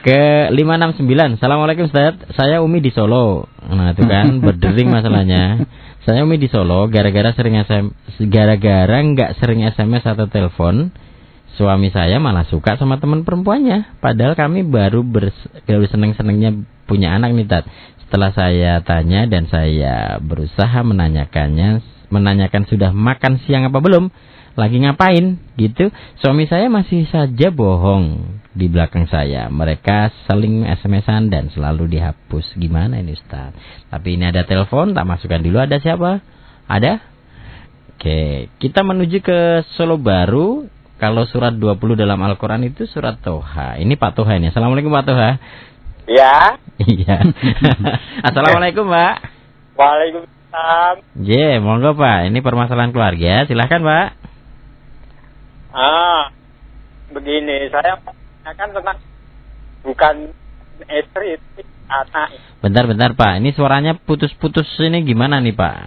Speaker 2: Ke 569. Assalamualaikum Ustaz. Saya Umi di Solo. Nah, itu kan berdering masalahnya. Saya Umi di Solo gara-gara sering SM gara-gara nggak sering SMS atau telepon. Suami saya malah suka sama teman perempuannya. Padahal kami baru baru seneng-senengnya punya anak nih Tat. Setelah saya tanya dan saya berusaha menanyakannya, menanyakan sudah makan siang apa belum, lagi ngapain gitu. Suami saya masih saja bohong di belakang saya. Mereka saling SMS-an dan selalu dihapus. Gimana ini Ustaz? Tapi ini ada telepon, tak masukkan dulu. Ada siapa? Ada? Oke, kita menuju ke Solo Baru. Kalau surat 20 dalam Al-Quran itu surat Toha. Ini Pak Toha ini. Assalamualaikum Pak Toha.
Speaker 4: Ya,
Speaker 2: Iya. Assalamualaikum Pak.
Speaker 4: Waalaikumsalam.
Speaker 2: J, monggo Pak. Ini permasalahan keluarga. Silahkan Pak.
Speaker 4: Ah, begini, saya kan tentang bukan istri, anak.
Speaker 2: Bentar-bentar Pak. Ini suaranya putus-putus ini gimana nih Pak?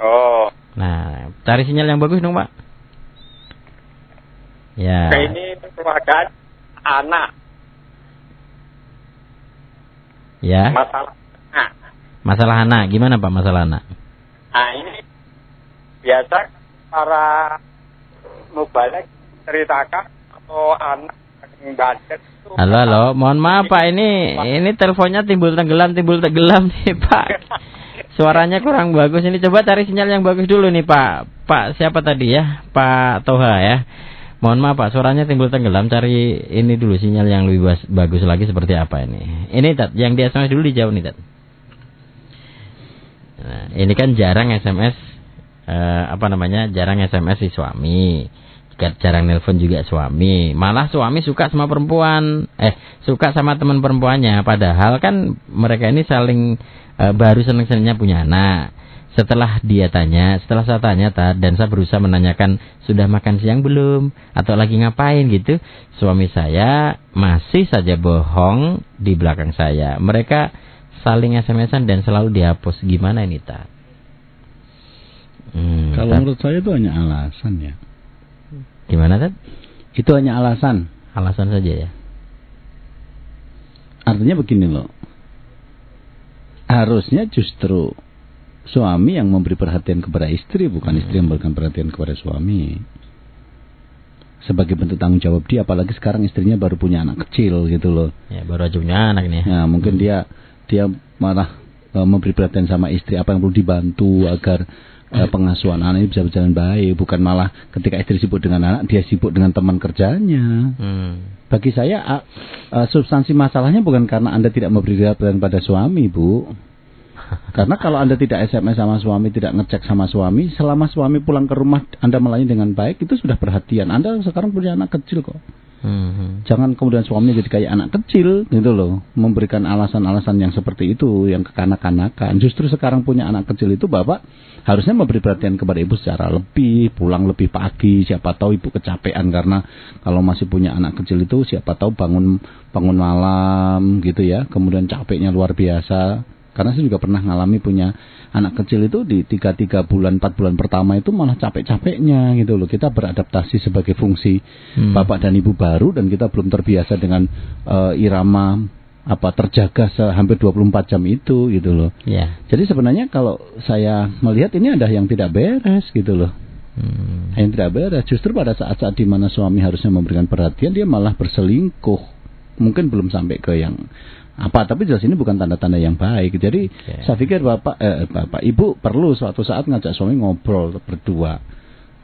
Speaker 4: Oh,
Speaker 2: Nah, cari sinyal yang bagus dong Pak. Ya.
Speaker 4: ini keluarga anak,
Speaker 2: Ya.
Speaker 4: masalah anak.
Speaker 2: Masalah anak. Gimana Pak masalah anak?
Speaker 4: Nah, ini biasa para mubalik ceritakan atau anak itu
Speaker 2: Halo, halo. Mohon maaf Pak, ini ini teleponnya timbul tenggelam, timbul tenggelam nih Pak. Suaranya kurang bagus. Ini coba cari sinyal yang bagus dulu nih Pak. Pak siapa tadi ya? Pak Toha ya. Mohon maaf Pak, suaranya timbul tenggelam. Cari ini dulu sinyal yang lebih bas- bagus lagi seperti apa ini. Ini Tat, yang di SMS dulu dijauh nih Tat. Nah, ini kan jarang SMS eh, apa namanya? Jarang SMS si suami. Jarang nelpon juga suami. Malah suami suka sama perempuan. Eh, suka sama teman perempuannya. Padahal kan mereka ini saling eh, baru seneng-senengnya punya anak. Setelah dia tanya, setelah saya tanya dan saya berusaha menanyakan sudah makan siang belum atau lagi ngapain gitu, suami saya masih saja bohong di belakang saya. Mereka saling SMS-an dan selalu dihapus. Gimana ini Tad? Hmm,
Speaker 3: Kalau
Speaker 2: Tad,
Speaker 3: menurut saya itu hanya alasan ya.
Speaker 2: gimana Tad?
Speaker 3: Itu hanya alasan.
Speaker 2: Alasan saja ya.
Speaker 3: Artinya begini loh. Harusnya justru suami yang memberi perhatian kepada istri, bukan istri yang memberikan perhatian kepada suami. Sebagai bentuk tanggung jawab dia, apalagi sekarang istrinya baru punya anak kecil gitu loh.
Speaker 2: Ya baru aja punya anak nih.
Speaker 3: Ya mungkin dia dia malah eh, memberi perhatian sama istri, apa yang perlu dibantu agar eh, pengasuhan anak ini bisa berjalan baik, bukan malah ketika istri sibuk dengan anak dia sibuk dengan teman kerjanya.
Speaker 2: Hmm.
Speaker 3: Bagi saya ah, ah, substansi masalahnya bukan karena Anda tidak memberi perhatian pada suami, Bu. Karena kalau Anda tidak SMS sama suami, tidak ngecek sama suami, selama suami pulang ke rumah Anda melayani dengan baik, itu sudah perhatian. Anda sekarang punya anak kecil kok.
Speaker 2: Hmm.
Speaker 3: Jangan kemudian suaminya jadi kayak anak kecil gitu loh. Memberikan alasan-alasan yang seperti itu, yang kekanak-kanakan. Justru sekarang punya anak kecil itu Bapak harusnya memberi perhatian kepada ibu secara lebih, pulang lebih pagi, siapa tahu ibu kecapean karena kalau masih punya anak kecil itu siapa tahu bangun bangun malam gitu ya, kemudian capeknya luar biasa. Karena saya juga pernah ngalami punya anak kecil itu di tiga tiga bulan empat bulan pertama itu malah capek-capeknya gitu loh. Kita beradaptasi sebagai fungsi
Speaker 2: Hmm.
Speaker 3: bapak dan ibu baru dan kita belum terbiasa dengan eh, irama apa terjaga hampir 24 jam itu gitu loh.
Speaker 2: Ya.
Speaker 3: Jadi sebenarnya kalau saya melihat ini ada yang tidak beres gitu loh.
Speaker 2: Hmm.
Speaker 3: Yang tidak beres justru pada saat-saat di mana suami harusnya memberikan perhatian dia malah berselingkuh. Mungkin belum sampai ke yang apa tapi jelas ini bukan tanda-tanda yang baik. Jadi
Speaker 2: Oke.
Speaker 3: saya pikir Bapak eh, Bapak Ibu perlu suatu saat ngajak suami ngobrol berdua.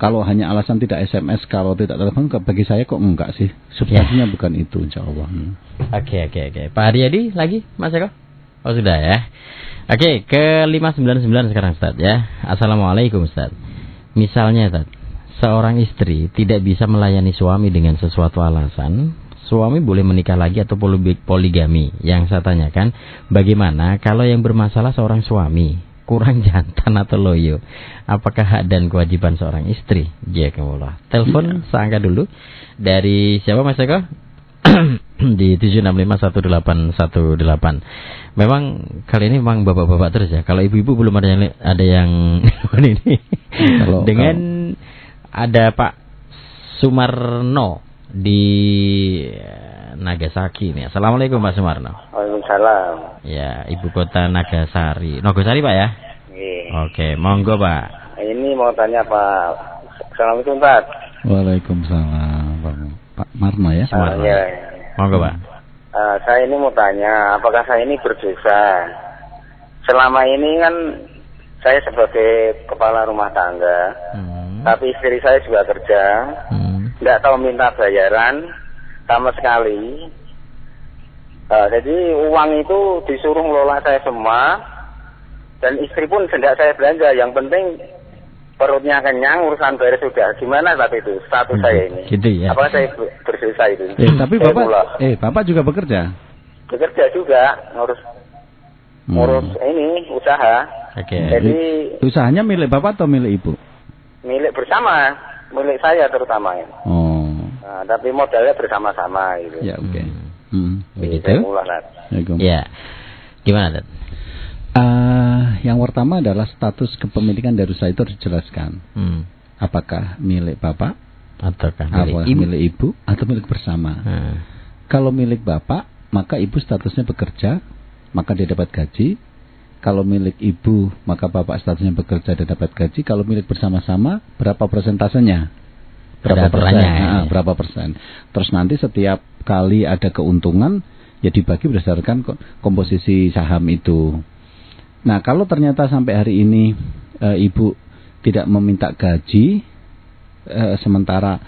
Speaker 3: Kalau hanya alasan tidak SMS, kalau tidak telepon, bagi saya kok enggak sih. Substansinya bukan itu, insya Allah. Hmm.
Speaker 2: Oke oke oke. Pak Haryadi lagi Mas Eko? Oh sudah ya. Oke ke 599 sekarang Ustaz ya. Assalamualaikum Ustaz. Misalnya Ustaz, seorang istri tidak bisa melayani suami dengan sesuatu alasan, suami boleh menikah lagi atau poli- poligami. Yang saya tanyakan, bagaimana kalau yang bermasalah seorang suami kurang jantan atau loyo? Apakah hak dan kewajiban seorang istri? Jazakumullah. Telepon saya angkat dulu dari siapa Mas Eko? di 7651818. Memang kali ini memang bapak-bapak terus ya. Kalau ibu-ibu belum ada yang ada yang ini.
Speaker 3: Kalau-
Speaker 2: Dengan ada Pak Sumarno di eh, Nagasaki nih. Assalamualaikum Pak Sumarno.
Speaker 4: Waalaikumsalam.
Speaker 2: Ya, ibu kota Nagasari. Nagasari Pak ya?
Speaker 4: Iya.
Speaker 2: Oke, monggo Pak.
Speaker 4: Ini mau tanya Pak. Assalamualaikum Pak.
Speaker 3: Waalaikumsalam, Pak, Pak Marno ya.
Speaker 2: Sumarno.
Speaker 4: Ah, iya.
Speaker 2: Monggo Pak.
Speaker 4: Eh, saya ini mau tanya, apakah saya ini berdosa? Selama ini kan saya sebagai kepala rumah tangga,
Speaker 2: Hmm.
Speaker 4: tapi istri saya juga kerja,
Speaker 2: Hmm.
Speaker 4: Nggak tahu minta bayaran sama sekali. Eh, jadi uang itu disuruh ngelola saya semua, dan istri pun tidak saya belanja. Yang penting perutnya kenyang, urusan beres sudah. Gimana tapi itu status
Speaker 2: Hmm,
Speaker 4: saya ini?
Speaker 2: gitu ya.
Speaker 4: Apakah saya ber- berdosa itu?
Speaker 3: Eh, tapi
Speaker 4: Saya
Speaker 3: Bapak eh Bapak juga bekerja?
Speaker 4: bekerja juga ngurus
Speaker 3: Hmm.
Speaker 4: ngurus ini usaha.
Speaker 2: Oke.
Speaker 4: Jadi
Speaker 3: Usahanya milik Bapak atau milik Ibu?
Speaker 4: milik bersama, milik saya terutama ya.
Speaker 3: Oh,
Speaker 4: Nah, tapi modalnya bersama-sama gitu.
Speaker 3: ya oke.
Speaker 2: Hmm.
Speaker 3: Hmm.
Speaker 2: Begitu?
Speaker 4: Saya.
Speaker 2: Ya. Gimana, Dad?
Speaker 3: Eh, yang pertama adalah status kepemilikan dari usaha itu harus dijelaskan.
Speaker 2: Hmm.
Speaker 3: Apakah milik Bapak,
Speaker 2: Ataukah
Speaker 3: apakah
Speaker 2: milik ibu?
Speaker 3: milik Ibu, atau milik bersama?
Speaker 2: Hmm.
Speaker 3: Kalau milik Bapak, maka Ibu statusnya bekerja, maka dia dapat gaji. Kalau milik Ibu, maka Bapak statusnya bekerja dan dapat gaji. Kalau milik bersama-sama, berapa persentasenya?
Speaker 2: Ada
Speaker 3: Berapa persen?
Speaker 2: aturannya, ya.
Speaker 3: Ah, berapa persen? Terus nanti setiap kali ada keuntungan, ya dibagi berdasarkan ko- komposisi saham itu. Nah, kalau ternyata sampai hari ini eh, Ibu tidak meminta gaji, eh, sementara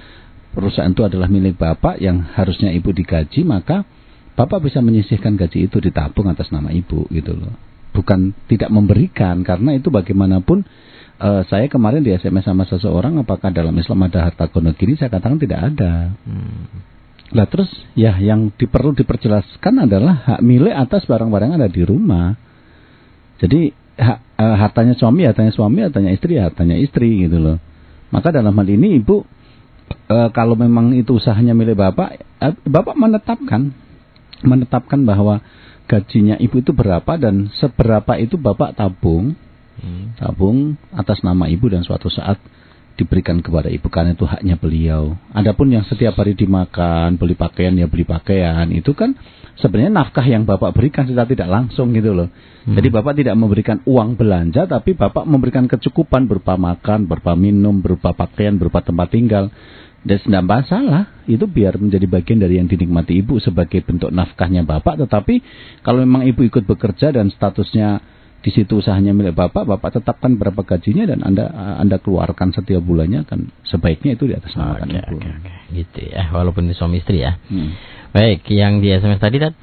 Speaker 3: perusahaan itu adalah milik Bapak yang harusnya Ibu digaji, maka Bapak bisa menyisihkan gaji itu ditabung atas nama Ibu gitu loh. Bukan tidak memberikan karena itu bagaimanapun eh, saya kemarin di SMS sama seseorang apakah dalam Islam ada harta gono gini saya katakan tidak ada.
Speaker 2: Hmm.
Speaker 3: Lah terus ya yang perlu diperjelaskan adalah hak milik atas barang-barang ada di rumah. Jadi hak, eh, hartanya suami, hartanya suami, hartanya istri, hartanya istri gitu loh. Maka dalam hal ini ibu eh, kalau memang itu usahanya milik bapak, eh, bapak menetapkan menetapkan bahwa gajinya ibu itu berapa dan seberapa itu bapak tabung
Speaker 2: Hmm.
Speaker 3: tabung atas nama ibu dan suatu saat diberikan kepada ibu karena itu haknya beliau. Adapun yang setiap hari dimakan, beli pakaian ya beli pakaian, itu kan sebenarnya nafkah yang Bapak berikan secara tidak langsung gitu loh.
Speaker 2: Hmm.
Speaker 3: Jadi Bapak tidak memberikan uang belanja tapi Bapak memberikan kecukupan berupa makan, berupa minum, berupa pakaian, berupa tempat tinggal. Dan tidak masalah, itu biar menjadi bagian dari yang dinikmati ibu sebagai bentuk nafkahnya bapak. Tetapi kalau memang ibu ikut bekerja dan statusnya di situ usahanya milik bapak, bapak tetapkan berapa gajinya dan anda anda keluarkan setiap bulannya kan sebaiknya itu di atas nama
Speaker 2: Oke,
Speaker 3: ibu.
Speaker 2: oke, oke. Gitu ya, walaupun ini suami istri ya.
Speaker 3: Hmm.
Speaker 2: Baik, yang di SMS tadi kan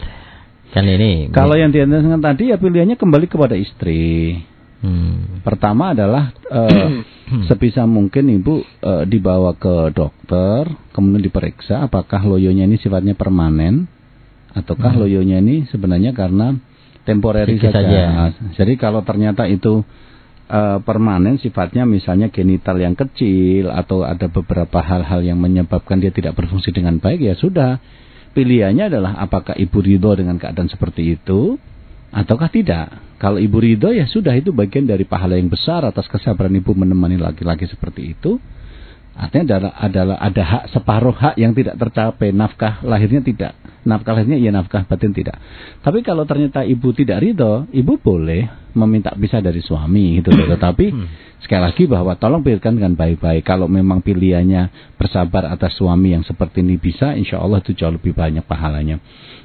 Speaker 2: ini.
Speaker 3: Kalau yang diantarkan tadi ya pilihannya kembali kepada istri.
Speaker 2: Hmm.
Speaker 3: Pertama adalah eh, sebisa mungkin ibu eh, dibawa ke dokter, kemudian diperiksa apakah loyonya ini sifatnya permanen ataukah
Speaker 2: Hmm.
Speaker 3: loyonya ini sebenarnya karena temporary saja.
Speaker 2: saja.
Speaker 3: Nah, Jadi kalau ternyata itu eh, permanen sifatnya misalnya genital yang kecil atau ada beberapa hal-hal yang menyebabkan dia tidak berfungsi dengan baik ya sudah. Pilihannya adalah apakah ibu ridho dengan keadaan seperti itu ataukah tidak. Kalau ibu ridho ya sudah itu bagian dari pahala yang besar atas kesabaran ibu menemani laki-laki seperti itu. Artinya adalah, adalah ada hak separuh hak yang tidak tercapai nafkah lahirnya tidak nafkah lahirnya iya nafkah batin tidak. Tapi kalau ternyata ibu tidak ridho, ibu boleh meminta pisah dari suami gitu loh. Tetapi sekali lagi bahwa tolong pilihkan dengan baik-baik. Kalau memang pilihannya bersabar atas suami yang seperti ini bisa, insya Allah itu jauh lebih banyak pahalanya.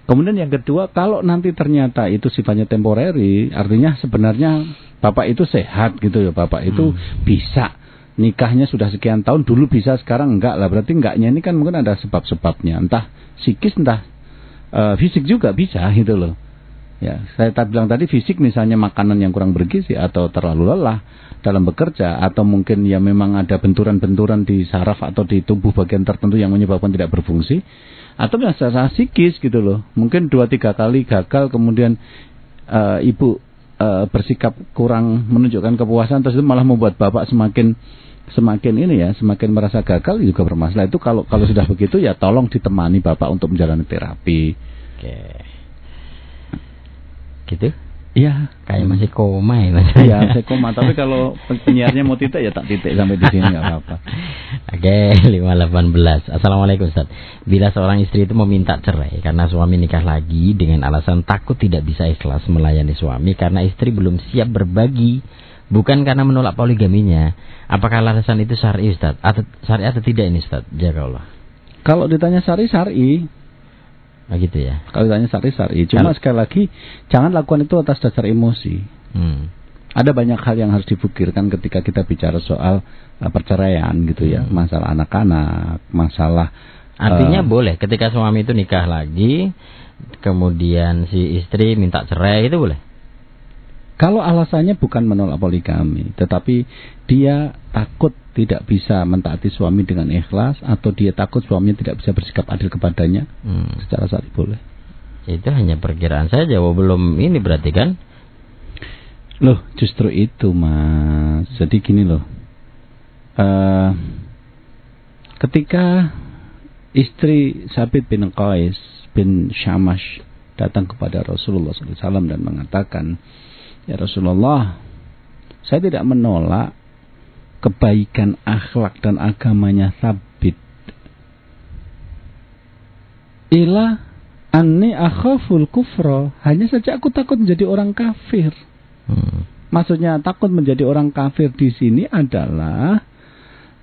Speaker 3: Kemudian yang kedua, kalau nanti ternyata itu sifatnya temporary, artinya sebenarnya bapak itu sehat gitu ya, bapak itu bisa. Nikahnya sudah sekian tahun dulu bisa sekarang enggak lah. Berarti enggaknya ini kan mungkin ada sebab-sebabnya. Entah psikis entah eh, fisik juga bisa gitu loh ya saya tadi bilang tadi fisik misalnya makanan yang kurang bergizi atau terlalu lelah dalam bekerja atau mungkin ya memang ada benturan-benturan di saraf atau di tubuh bagian tertentu yang menyebabkan tidak berfungsi atau yang secara psikis gitu loh. Mungkin dua tiga kali gagal kemudian eh, ibu eh, bersikap kurang menunjukkan kepuasan terus itu malah membuat bapak semakin semakin ini ya semakin merasa gagal juga bermasalah. Itu kalau kalau sudah begitu ya tolong ditemani bapak untuk menjalani terapi.
Speaker 2: Oke. Gitu?
Speaker 3: Iya.
Speaker 2: Kayak masih koma ya.
Speaker 3: Iya, saya koma. Tapi kalau penyiarnya mau titik ya tak titik sampai di sini nggak apa-apa.
Speaker 2: Oke, 518. Assalamualaikum Ustaz. Bila seorang istri itu meminta cerai karena suami nikah lagi dengan alasan takut tidak bisa ikhlas melayani suami karena istri belum siap berbagi, bukan karena menolak poligaminya. Apakah alasan itu syar'i Ustaz? Atau syar'i atau tidak ini Ustaz? Jaga Allah.
Speaker 3: Kalau ditanya sari sari,
Speaker 2: Oh gitu ya.
Speaker 3: kalau ditanya sari sari. Cuma
Speaker 2: Kalau-
Speaker 3: sekali lagi jangan lakukan itu atas dasar emosi.
Speaker 2: Hmm.
Speaker 3: Ada banyak hal yang harus dipikirkan ketika kita bicara soal uh, perceraian gitu ya,
Speaker 2: Hmm.
Speaker 3: masalah anak-anak, masalah
Speaker 2: Artinya
Speaker 3: eh,
Speaker 2: boleh ketika suami itu nikah lagi, kemudian si istri minta cerai itu boleh.
Speaker 3: Kalau alasannya bukan menolak poligami, tetapi dia takut tidak bisa mentaati suami dengan ikhlas atau dia takut suaminya tidak bisa bersikap adil kepadanya,
Speaker 2: Hmm.
Speaker 3: secara syar'i boleh.
Speaker 2: Itu hanya perkiraan saja, belum ini berarti kan?
Speaker 3: Loh, justru itu mas. Jadi gini loh, Eh ketika istri Sabit bin Qais bin Syamash datang kepada Rasulullah SAW dan mengatakan, ya Rasulullah, saya tidak menolak kebaikan akhlak dan agamanya Sabit. Ila anni akhaful kufra. Hanya saja aku takut menjadi orang kafir.
Speaker 2: Hmm.
Speaker 3: Maksudnya takut menjadi orang kafir di sini adalah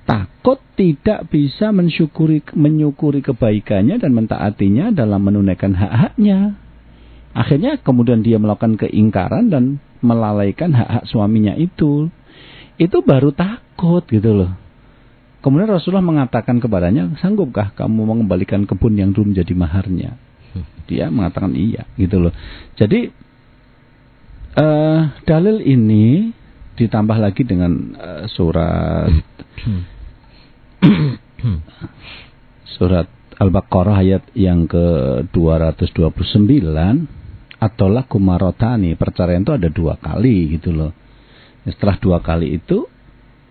Speaker 3: takut tidak bisa mensyukuri menyukuri kebaikannya dan mentaatinya dalam menunaikan hak-haknya. Akhirnya kemudian dia melakukan keingkaran dan melalaikan hak-hak suaminya itu. Itu baru takut gitu loh. Kemudian Rasulullah mengatakan kepadanya, sanggupkah kamu mengembalikan kebun yang dulu menjadi maharnya? Dia mengatakan iya gitu loh. Jadi eh dalil ini ditambah lagi dengan eh, surat surat Al-Baqarah ayat yang ke 229 atau laku marotani perceraian itu ada dua kali gitu loh. Setelah dua kali itu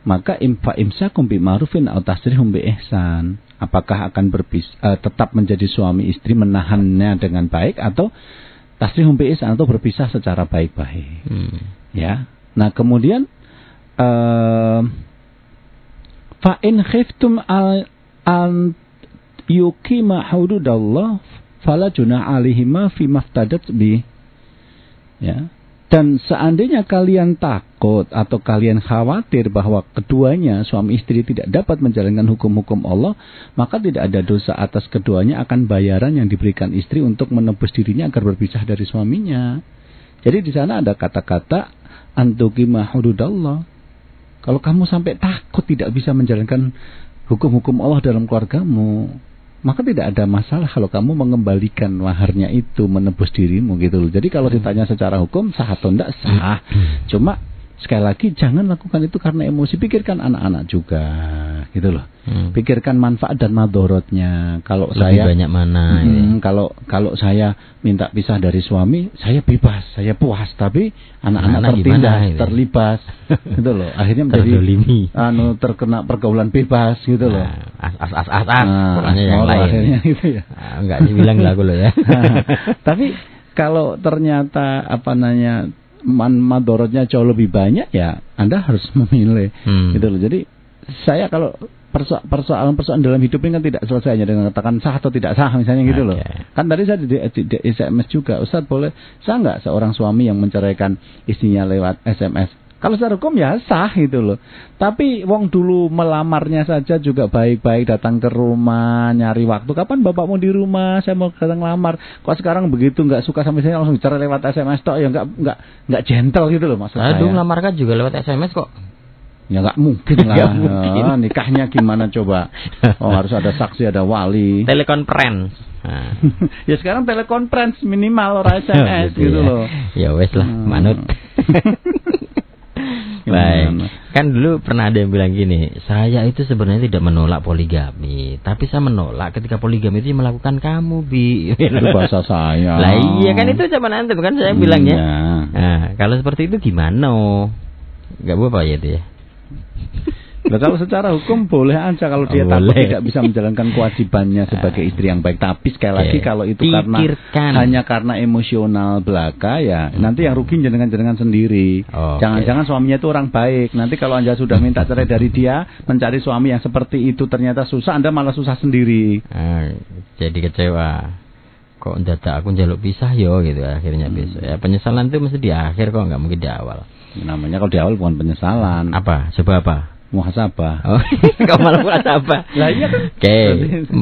Speaker 3: maka imfa imsakum bi ma'rufin atau tasrihum bi ihsan. Apakah akan berbis, eh, tetap menjadi suami istri menahannya dengan baik atau tasrihum bi ihsan atau berpisah secara baik-baik.
Speaker 2: Hmm.
Speaker 3: Ya. Nah, kemudian eh fa in khiftum al an yuqima hududallah fala junah alaihima fi maftadat bi. Ya. Dan seandainya kalian takut atau kalian khawatir bahwa keduanya suami istri tidak dapat menjalankan hukum-hukum Allah, maka tidak ada dosa atas keduanya akan bayaran yang diberikan istri untuk menebus dirinya agar berpisah dari suaminya. Jadi di sana ada kata-kata antuqima hududallah. Kalau kamu sampai takut tidak bisa menjalankan hukum-hukum Allah dalam keluargamu, maka tidak ada masalah kalau kamu mengembalikan maharnya itu menebus dirimu gitu loh. Jadi kalau ditanya secara hukum sah atau tidak sah. Cuma sekali lagi jangan lakukan itu karena emosi pikirkan anak-anak juga gitu loh
Speaker 2: Hmm.
Speaker 3: pikirkan manfaat dan madorotnya kalau
Speaker 2: Lebih
Speaker 3: saya
Speaker 2: banyak mana.
Speaker 3: Hmm, kalau kalau saya minta pisah dari suami saya bebas saya puas tapi anak-anak tertindas
Speaker 2: gimana
Speaker 3: terlibat gitu loh akhirnya menjadi
Speaker 2: Terdolimi.
Speaker 3: anu terkena pergaulan bebas gitu loh
Speaker 2: Nah, as as as as, as.
Speaker 3: Nah,
Speaker 2: yang lain.
Speaker 3: akhirnya gitu ya
Speaker 2: Ah, enggak dibilang lah aku loh ya.
Speaker 3: tapi kalau ternyata apa namanya man madorotnya jauh lebih banyak ya Anda harus memilih
Speaker 2: Hmm.
Speaker 3: gitu loh. Jadi saya kalau perso- persoalan-persoalan dalam hidup ini kan tidak selesai hanya dengan katakan sah atau tidak sah misalnya gitu loh.
Speaker 2: Oke.
Speaker 3: Kan tadi saya di, di, di SMS juga, Ustaz boleh sah nggak seorang suami yang menceraikan istrinya lewat SMS? Kalau secara hukum ya sah gitu loh. Tapi wong dulu melamarnya saja juga baik-baik datang ke rumah nyari waktu. Kapan bapak mau di rumah? Saya mau datang lamar. Kok sekarang begitu nggak suka sama saya langsung bicara lewat SMS tok ya nggak nggak nggak gentle gitu loh maksud
Speaker 2: Saya
Speaker 3: saya.
Speaker 2: kan juga lewat SMS kok.
Speaker 3: Ya nggak mungkin lah.
Speaker 2: Nggak mungkin.
Speaker 3: Ah, nikahnya gimana coba? Oh harus ada saksi, ada wali.
Speaker 2: Telekonferensi. Nah.
Speaker 3: ya sekarang telekonferensi minimal orang SMS
Speaker 2: Gitu
Speaker 3: gitu
Speaker 2: ya.
Speaker 3: loh.
Speaker 2: Ya wes lah,
Speaker 3: Hmm.
Speaker 2: manut. Baik. Kan dulu pernah ada yang bilang gini, saya itu sebenarnya tidak menolak poligami, tapi saya menolak ketika poligami itu melakukan kamu, Bi.
Speaker 3: Itu bahasa saya.
Speaker 2: Lah iya kan itu zaman antum kan saya bilangnya.
Speaker 3: Iya.
Speaker 2: Nah, kalau seperti itu gimana? Gak apa ya itu ya.
Speaker 3: Nah, kalau secara hukum boleh aja kalau dia
Speaker 2: Oh,
Speaker 3: takut
Speaker 2: boleh.
Speaker 3: tidak bisa menjalankan kewajibannya sebagai istri yang baik. Tapi sekali lagi
Speaker 2: Oke.
Speaker 3: kalau itu karena
Speaker 2: Pikirkan.
Speaker 3: hanya karena emosional belaka ya nanti yang rugi jenengan-jenengan sendiri. Jangan-jangan suaminya itu orang baik. Nanti kalau Anda sudah minta cerai dari dia, mencari suami yang seperti itu ternyata susah, Anda malah susah sendiri.
Speaker 2: Ah, jadi kecewa. Kok dadak aku njaluk pisah yo gitu akhirnya
Speaker 3: Hmm.
Speaker 2: besok. Ya penyesalan itu mesti di akhir kok nggak mungkin di awal.
Speaker 3: Namanya kalau di awal bukan penyesalan,
Speaker 2: Apa? Coba apa?
Speaker 3: Muhasabah.
Speaker 2: Oh, kau malah apa?
Speaker 3: Lah iya kan.
Speaker 2: Oke, 455.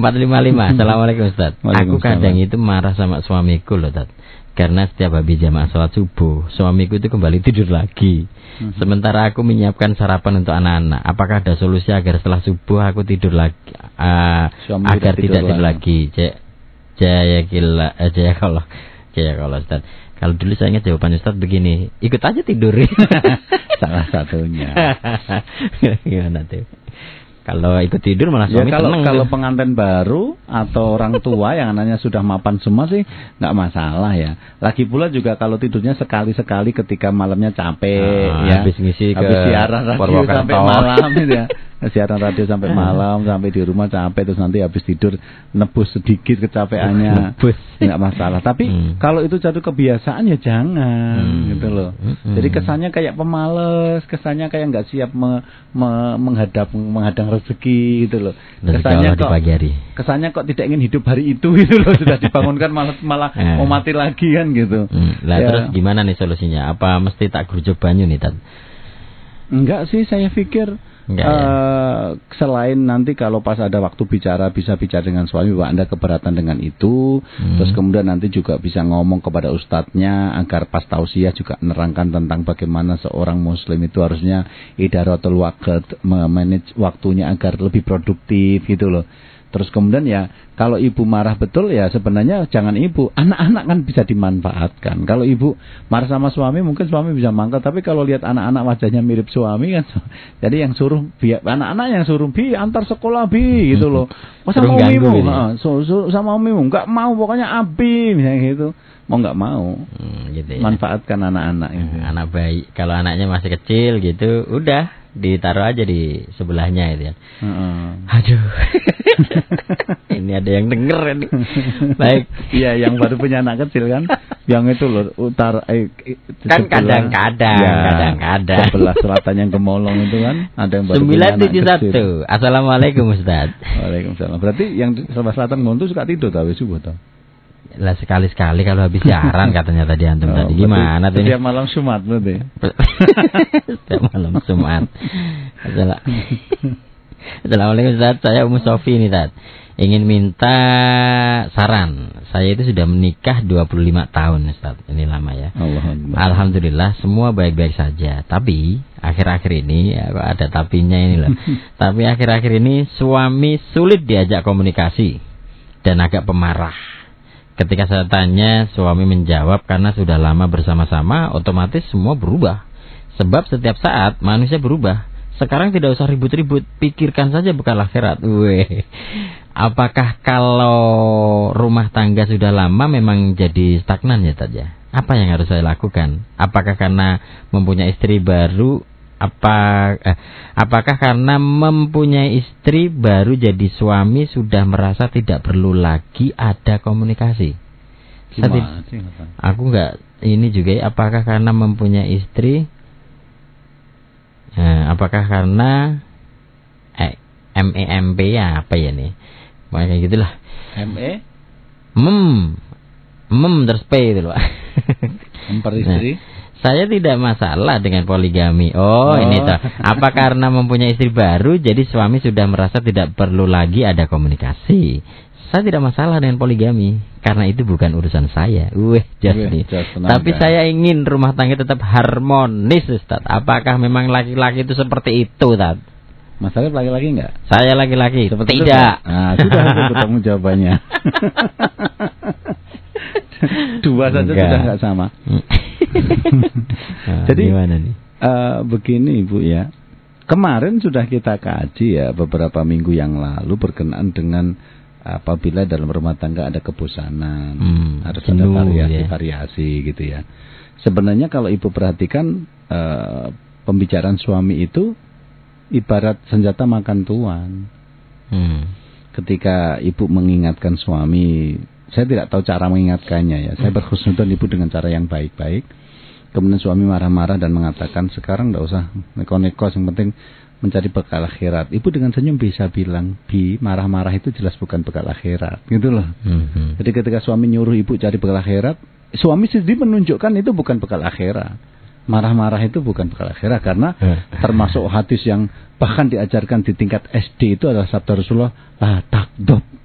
Speaker 2: Assalamualaikum Ustaz. Aku kadang itu marah sama suamiku loh, Ustaz. Karena setiap habis jamaah sholat subuh, suamiku itu kembali tidur lagi.
Speaker 3: Hmm.
Speaker 2: Sementara aku menyiapkan sarapan untuk anak-anak. Apakah ada solusi agar setelah subuh aku tidur lagi?
Speaker 3: Suami
Speaker 2: agar
Speaker 3: tidak tidur
Speaker 2: tidur lagi. Jaya, jaya kila, eh, jaya kalau, jaya kalau Ustaz. Kalau dulu saya ingat jawaban Ustaz begini, ikut aja tidur.
Speaker 3: Salah satunya.
Speaker 2: Gimana tuh? Kalau ikut tidur malah
Speaker 3: Ya
Speaker 2: suami
Speaker 3: kalau
Speaker 2: seneng
Speaker 3: kalau
Speaker 2: tuh.
Speaker 3: pengantin baru atau orang tua yang anaknya sudah mapan semua sih nggak masalah ya. Lagi pula juga kalau tidurnya sekali-sekali ketika malamnya capek
Speaker 2: Ah,
Speaker 3: ya.
Speaker 2: habis ngisi ke
Speaker 3: habis siaran radio sampai malam ya. Siaran radio sampai malam sampai di rumah capek terus nanti habis tidur nebus sedikit kecapeannya.
Speaker 2: Nebus.
Speaker 3: nggak masalah. Tapi
Speaker 2: Hmm.
Speaker 3: kalau itu jatuh kebiasaan ya jangan
Speaker 2: Hmm.
Speaker 3: gitu loh.
Speaker 2: Hmm.
Speaker 3: Jadi kesannya kayak pemales, kesannya kayak nggak siap me- me- menghadap menghadang rezeki gitu loh. Kesannya kok
Speaker 2: pagi hari.
Speaker 3: kesannya kok tidak ingin hidup hari itu gitu loh sudah dibangunkan malah malah
Speaker 2: Eh.
Speaker 3: mau mati lagi kan gitu.
Speaker 2: Hmm, Lah
Speaker 3: Ya.
Speaker 2: terus gimana nih solusinya? Apa mesti tak gerujuk banyu nih, Tat?
Speaker 3: Enggak sih saya pikir
Speaker 2: Enggak ya?
Speaker 3: eh, selain nanti kalau pas ada waktu bicara bisa bicara dengan suami bahwa Anda keberatan dengan itu
Speaker 2: Hmm.
Speaker 3: terus kemudian nanti juga bisa ngomong kepada ustadznya agar pas tausiah juga menerangkan tentang bagaimana seorang muslim itu harusnya idaratul waqt memanage waktunya agar lebih produktif gitu loh. Terus kemudian ya kalau ibu marah betul ya sebenarnya jangan ibu, anak-anak kan bisa dimanfaatkan. Kalau ibu marah sama suami mungkin suami bisa mangkat, tapi kalau lihat anak-anak wajahnya mirip suami kan, jadi yang suruh anak-anak yang suruh bi antar sekolah bi gitu loh. Oh, sama umimu,
Speaker 2: gitu?
Speaker 3: Heeh, su- su- sama umimu nggak mau pokoknya abi misalnya gitu, mau nggak mau.
Speaker 2: Hmm, gitu ya.
Speaker 3: manfaatkan anak-anak
Speaker 2: Anak bayi, kalau anaknya masih kecil gitu, udah ditaruh aja di sebelahnya itu ya.
Speaker 3: Heeh.
Speaker 2: Aduh. Ini ada yang denger ini. Baik.
Speaker 3: Iya, yang baru punya anak kecil kan, yang itu loh utara eh,
Speaker 2: Kan kadang-kadang,
Speaker 3: Ya,
Speaker 2: kadang-kadang.
Speaker 3: sebelah selatan yang kemolong itu kan, ada yang baru punya anak kecil.
Speaker 2: 971. Assalamualaikum Ustaz.
Speaker 3: Waalaikumsalam. Berarti yang sebelah selatan ngomong itu suka tidur tahu subuh tahu.
Speaker 2: Lah sekali-sekali kalau habis siaran katanya tadi antum tadi.
Speaker 3: berarti
Speaker 2: Gimana tuh ini?
Speaker 3: Setiap malam Jumat berarti.
Speaker 2: Setiap malam Jumat. Assala- Assalamualaikum Ustaz, saya Umu Sofi nih Ustaz. ingin minta saran. Saya itu sudah menikah 25 tahun, Ustaz. Ini lama ya. Alhamdulillah semua baik-baik saja. Tapi akhir-akhir ini ya ada tapinya ini loh. Tapi akhir-akhir ini suami sulit diajak komunikasi dan agak pemarah. Ketika saya tanya, suami menjawab karena sudah lama bersama-sama, otomatis semua berubah. Sebab setiap saat manusia berubah. Sekarang tidak usah ribut-ribut, pikirkan saja bekal akhirat. Weh. Apakah kalau rumah tangga sudah lama memang jadi stagnan ya ya? Apa yang harus saya lakukan? Apakah karena mempunyai istri baru apa eh, apakah karena mempunyai istri baru jadi suami sudah merasa tidak perlu lagi ada komunikasi?
Speaker 3: Gimana sih?
Speaker 2: Aku nggak ini juga ya, apakah karena mempunyai istri Nah, apakah karena eh, MEMP ya apa ya nih? Pokoknya kayak gitulah.
Speaker 3: ME
Speaker 2: Mem mem terus P itu loh.
Speaker 3: memperistri
Speaker 2: Saya tidak masalah dengan poligami. Oh,
Speaker 3: Oh.
Speaker 2: ini tuh. Apa karena mempunyai istri baru jadi suami sudah merasa tidak perlu lagi ada komunikasi? Saya tidak masalah dengan poligami karena itu bukan urusan saya. Wih,
Speaker 3: tenaga.
Speaker 2: Tapi saya ingin rumah tangga tetap harmonis, Ustaz. Apakah memang laki-laki itu seperti itu, Tad?
Speaker 3: Masalah laki-laki enggak?
Speaker 2: Saya laki-laki.
Speaker 3: Seperti itu
Speaker 2: tidak.
Speaker 3: nggak? Nah, sudah aku bertemu jawabannya. Dua saja
Speaker 2: Enggak.
Speaker 3: sudah enggak sama.
Speaker 2: Nah,
Speaker 3: Jadi-
Speaker 2: gimana nih?
Speaker 3: Eh, begini Ibu ya. Kemarin sudah kita kaji ya beberapa minggu yang lalu berkenaan dengan apabila dalam rumah tangga ada kebosanan,
Speaker 2: Hmm,
Speaker 3: harus ada
Speaker 2: jenuh,
Speaker 3: variasi-variasi gitu ya. Sebenarnya kalau Ibu perhatikan eh, pembicaraan suami itu ibarat senjata makan tuan.
Speaker 2: Hmm.
Speaker 3: Ketika Ibu mengingatkan suami, saya tidak tahu cara mengingatkannya ya. Saya berkhusnudon Ibu dengan cara yang baik-baik. Kemudian suami marah-marah dan mengatakan sekarang tidak usah neko-neko, yang penting mencari bekal akhirat. Ibu dengan senyum bisa bilang, Bi, marah-marah itu jelas bukan bekal akhirat. Gitu loh.
Speaker 2: Hmm.
Speaker 3: Jadi ketika suami nyuruh ibu cari bekal akhirat, suami sendiri menunjukkan itu bukan bekal akhirat. Marah-marah itu bukan bekal akhirat karena termasuk hadis yang bahkan diajarkan di tingkat SD itu adalah sabda Rasulullah, la takdob.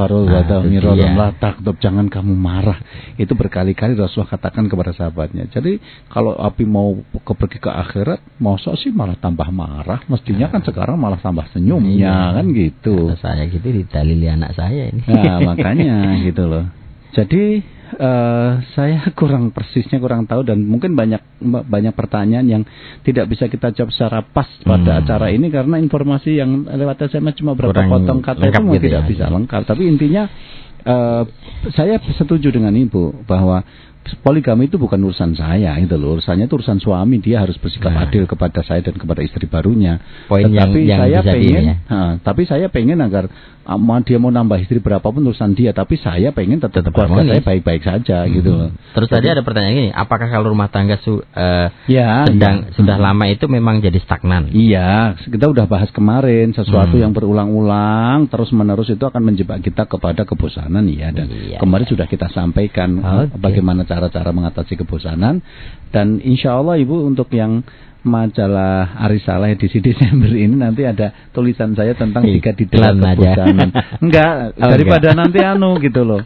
Speaker 3: Farul wada
Speaker 2: itu
Speaker 3: mirodon,
Speaker 2: dia.
Speaker 3: la takdob, jangan kamu marah. Itu berkali-kali Rasulullah katakan kepada sahabatnya. Jadi kalau api mau ke pergi ke akhirat, masa sih malah tambah marah? Mestinya kan sekarang malah tambah senyumnya
Speaker 2: Iya.
Speaker 3: kan gitu.
Speaker 2: Saya gitu didalili anak saya ini.
Speaker 3: Nah, makanya gitu loh. Jadi eh, saya kurang persisnya kurang tahu dan mungkin banyak banyak pertanyaan yang tidak bisa kita jawab secara pas pada
Speaker 2: Hmm.
Speaker 3: acara ini karena informasi yang lewat SMS cuma berapa
Speaker 2: Kurang
Speaker 3: potong kata itu mungkin
Speaker 2: gitu
Speaker 3: tidak
Speaker 2: ya.
Speaker 3: bisa lengkap. Tapi intinya eh, saya setuju dengan ibu bahwa poligami itu bukan urusan saya itu loh urusannya itu urusan suami dia harus bersikap
Speaker 2: Nah.
Speaker 3: adil kepada saya dan kepada istri barunya
Speaker 2: Poin yang-
Speaker 3: tetapi
Speaker 2: yang
Speaker 3: saya
Speaker 2: bisa
Speaker 3: pengen
Speaker 2: ya.
Speaker 3: Ha, tapi saya pengen agar mau dia mau nambah istri berapapun urusan dia, tapi saya pengen tetap,
Speaker 2: Tetap
Speaker 3: keluarga
Speaker 2: harmonis.
Speaker 3: saya baik-baik saja gitu loh.
Speaker 2: Terus tadi ada pertanyaan gini, apakah kalau rumah tangga su, eh,
Speaker 3: Ya,
Speaker 2: sedang
Speaker 3: ya.
Speaker 2: sudah lama itu memang jadi stagnan?
Speaker 3: Iya, kita udah bahas kemarin sesuatu
Speaker 2: Hmm.
Speaker 3: yang berulang-ulang terus menerus itu akan menjebak kita kepada kebosanan ya dan
Speaker 2: Iya,
Speaker 3: kemarin sudah kita sampaikan eh,
Speaker 2: Oke.
Speaker 3: bagaimana cara-cara mengatasi kebosanan dan insya Allah ibu untuk yang majalah Arisalah edisi Desember ini nanti ada tulisan saya tentang tiga
Speaker 2: Iklan aja.
Speaker 3: kebosanan. Enggak,
Speaker 2: Oh,
Speaker 3: daripada nanti anu gitu loh.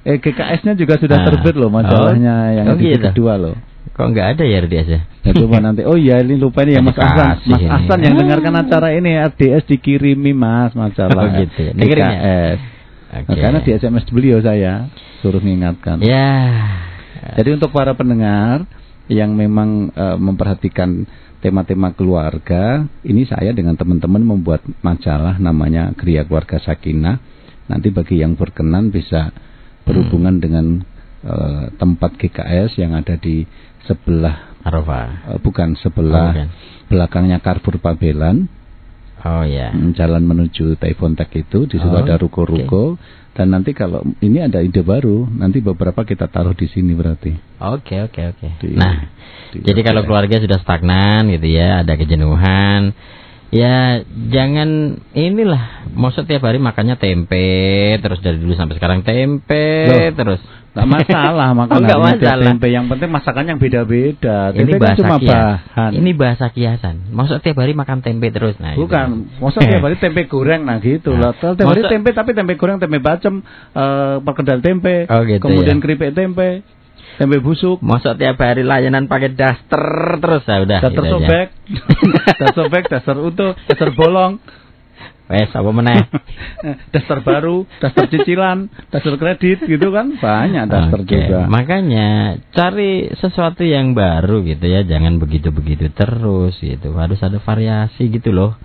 Speaker 3: Eh GKS-nya juga sudah
Speaker 2: Ah.
Speaker 3: terbit loh majalahnya
Speaker 2: Oh.
Speaker 3: yang
Speaker 2: Oh,
Speaker 3: edisi
Speaker 2: gitu.
Speaker 3: kedua loh.
Speaker 2: Kok nggak ada ya RDS ya?
Speaker 3: Ya coba nanti. Oh iya ini lupa ini ya Mas
Speaker 2: Kasih
Speaker 3: Ahsan. Mas
Speaker 2: ini.
Speaker 3: Ahsan yang dengarkan acara ini RDS dikirimi Mas masalah.
Speaker 2: Oh, gitu ya. Dikirim ya?
Speaker 3: Nah, karena di SMS beliau saya suruh mengingatkan.
Speaker 2: Ya.
Speaker 3: Jadi untuk para pendengar yang memang eh, memperhatikan tema-tema keluarga, ini saya dengan teman-teman membuat majalah namanya Kriya Keluarga Sakinah. Nanti bagi yang berkenan bisa berhubungan dengan eh, tempat GKS yang ada di sebelah
Speaker 2: Arafah.
Speaker 3: Eh, bukan
Speaker 2: Oh,
Speaker 3: sebelah
Speaker 2: bukan.
Speaker 3: belakangnya Carrefour Pabelan
Speaker 2: Oh ya.
Speaker 3: mm, jalan menuju Taifontek itu di situ
Speaker 2: Oh,
Speaker 3: ada ruko-ruko dan nanti kalau ini ada ide baru nanti beberapa kita taruh di sini berarti
Speaker 2: Oke oke oke. Nah,
Speaker 3: di-
Speaker 2: jadi kalau keluarga sudah stagnan gitu ya, ada kejenuhan, ya jangan inilah Maksud tiap hari makannya tempe terus dari dulu sampai sekarang tempe
Speaker 3: Loh.
Speaker 2: terus.
Speaker 3: Nggak masalah makan
Speaker 2: Oh,
Speaker 3: harinya tiap
Speaker 2: masalah.
Speaker 3: tempe. Yang penting masakan yang beda-beda.
Speaker 2: Ini
Speaker 3: kan
Speaker 2: bahasa
Speaker 3: cuma
Speaker 2: kias.
Speaker 3: bahan.
Speaker 2: Ini bahasa kiasan. Maksud tiap hari makan tempe terus. Nah, itu.
Speaker 3: Bukan, maksudnya tiap hari tempe goreng nah gitu
Speaker 2: Nah,
Speaker 3: lah. Kalau tiap hari
Speaker 2: maksud-
Speaker 3: tempe tapi tempe goreng, tempe bacem, eh perkedel tempe,
Speaker 2: Oh, gitu
Speaker 3: kemudian
Speaker 2: ya.
Speaker 3: keripik tempe, tempe busuk,
Speaker 2: Maksud tiap hari layanan pakai daster terus ya udah.
Speaker 3: daster
Speaker 2: gitu aja.
Speaker 3: sobek, daster sobek, daster utuh, daster bolong,
Speaker 2: Wes apa meneh?
Speaker 3: daster baru, daster cicilan, daster kredit gitu kan banyak daster
Speaker 2: Oke,
Speaker 3: juga.
Speaker 2: Makanya cari sesuatu yang baru gitu ya, jangan begitu-begitu terus gitu. Harus ada variasi gitu loh.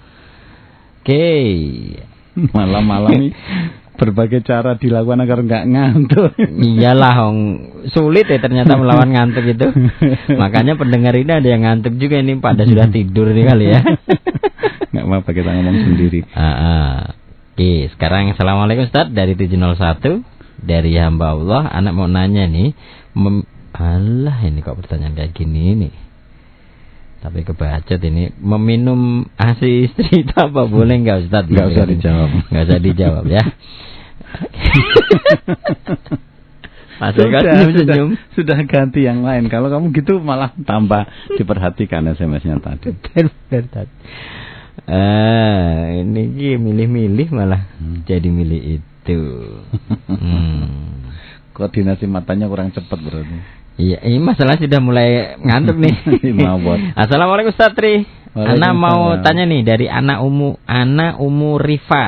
Speaker 2: Oke.
Speaker 3: Malam-malam nih berbagai cara dilakukan agar nggak ngantuk.
Speaker 2: Iyalah, Hong. Sulit ya ternyata melawan ngantuk itu. Makanya pendengar ini ada yang ngantuk juga ini pada sudah tidur nih kali ya.
Speaker 3: Nggak apa-apa kita ngomong sendiri.
Speaker 2: Ah, ah. Oke, sekarang Assalamualaikum Ustaz dari 701 dari hamba Allah. Anak mau nanya nih, alah ini kok pertanyaan kayak gini nih. Tapi kebacot ini meminum asi istri itu apa boleh nggak Ustaz?
Speaker 3: Nggak usah dijawab.
Speaker 2: Nggak usah dijawab ya. Mas Eko
Speaker 3: sudah,
Speaker 2: senyum-senyum.
Speaker 3: sudah, sudah ganti yang lain. Kalau kamu gitu malah tambah diperhatikan SMS-nya tadi.
Speaker 2: Benar. Ah, ini milih-milih malah
Speaker 3: Hmm.
Speaker 2: jadi milih itu. Hmm.
Speaker 3: Koordinasi matanya kurang cepat berarti.
Speaker 2: Iya, ini masalah sudah mulai ngantuk nih.
Speaker 3: Mabot.
Speaker 2: Assalamualaikum Satri. Ana mau tanya nih dari anak umu anak umu Rifa.